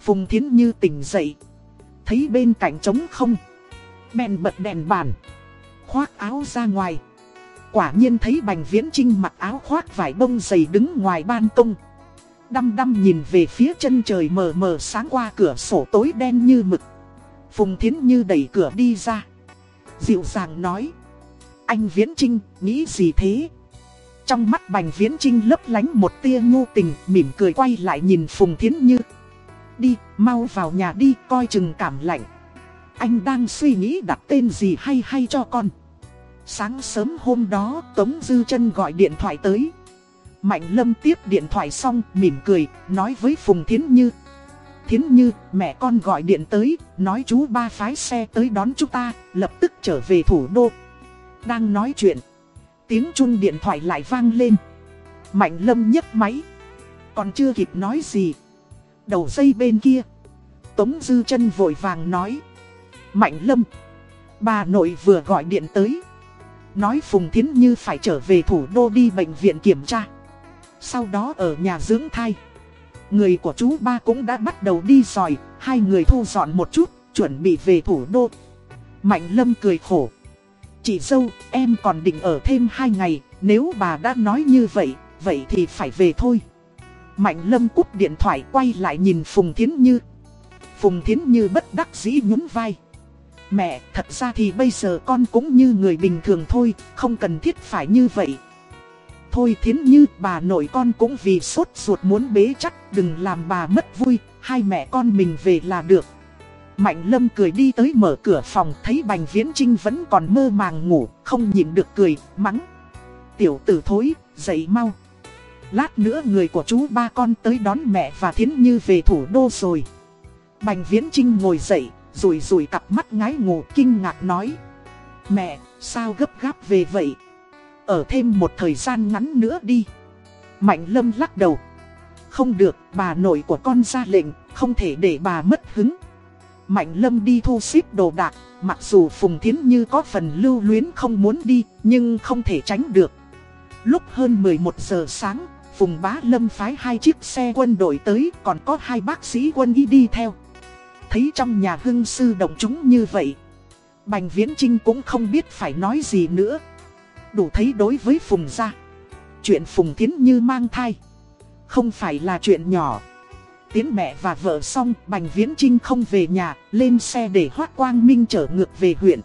Phùng Thiến Như tỉnh dậy, thấy bên cạnh trống không. Bèn bật đèn bàn, khoác áo ra ngoài. Quả nhiên thấy Bành Viễn Trinh mặc áo khoác vải bông dày đứng ngoài ban công. Đăm đăm nhìn về phía chân trời mờ mờ sáng qua cửa sổ tối đen như mực. Phùng Thiến Như đẩy cửa đi ra. Dịu dàng nói. Anh Viễn Trinh, nghĩ gì thế? Trong mắt Bành Viễn Trinh lấp lánh một tia ngu tình, mỉm cười quay lại nhìn Phùng Thiến Như. Đi, mau vào nhà đi, coi chừng cảm lạnh. Anh đang suy nghĩ đặt tên gì hay hay cho con. Sáng sớm hôm đó, Tống Dư chân gọi điện thoại tới. Mạnh Lâm tiếp điện thoại xong, mỉm cười, nói với Phùng Thiến Như. Thiến Như, mẹ con gọi điện tới, nói chú ba phái xe tới đón chúng ta, lập tức trở về thủ đô. Đang nói chuyện, tiếng chung điện thoại lại vang lên. Mạnh Lâm nhấc máy, còn chưa kịp nói gì. Đầu dây bên kia, Tống Dư chân vội vàng nói. Mạnh Lâm, bà nội vừa gọi điện tới. Nói Phùng Thiến Như phải trở về thủ đô đi bệnh viện kiểm tra. Sau đó ở nhà dưỡng thai Người của chú ba cũng đã bắt đầu đi dòi, hai người thu dọn một chút, chuẩn bị về thủ đô. Mạnh Lâm cười khổ. Chị dâu, em còn định ở thêm hai ngày, nếu bà đã nói như vậy, vậy thì phải về thôi. Mạnh Lâm cúp điện thoại quay lại nhìn Phùng Thiến Như. Phùng Thiến Như bất đắc dĩ nhún vai. Mẹ, thật ra thì bây giờ con cũng như người bình thường thôi, không cần thiết phải như vậy. Thôi Thiến Như, bà nội con cũng vì sốt ruột muốn bế chắc, đừng làm bà mất vui, hai mẹ con mình về là được. Mạnh Lâm cười đi tới mở cửa phòng, thấy Bành Viễn Trinh vẫn còn mơ màng ngủ, không nhìn được cười, mắng. Tiểu tử thối, dậy mau. Lát nữa người của chú ba con tới đón mẹ và Thiến Như về thủ đô rồi. Bành Viễn Trinh ngồi dậy, rủi rủi cặp mắt ngái ngủ kinh ngạc nói. Mẹ, sao gấp gáp về vậy? Ở thêm một thời gian ngắn nữa đi. Mạnh Lâm lắc đầu. Không được, bà nội của con ra lệnh, không thể để bà mất hứng. Mạnh Lâm đi thu xếp đồ đạc, mặc dù Phùng Thiến Như có phần lưu luyến không muốn đi, nhưng không thể tránh được. Lúc hơn 11 giờ sáng, Phùng Bá Lâm phái hai chiếc xe quân đội tới, còn có hai bác sĩ quân y đi theo. Thấy trong nhà hưng sư động chúng như vậy, Bành Viễn Trinh cũng không biết phải nói gì nữa. Đủ thấy đối với Phùng gia, chuyện Phùng Thiến Như mang thai, không phải là chuyện nhỏ. Tiến mẹ và vợ xong, Bành Viễn Trinh không về nhà, lên xe để Hoác Quang Minh trở ngược về huyện.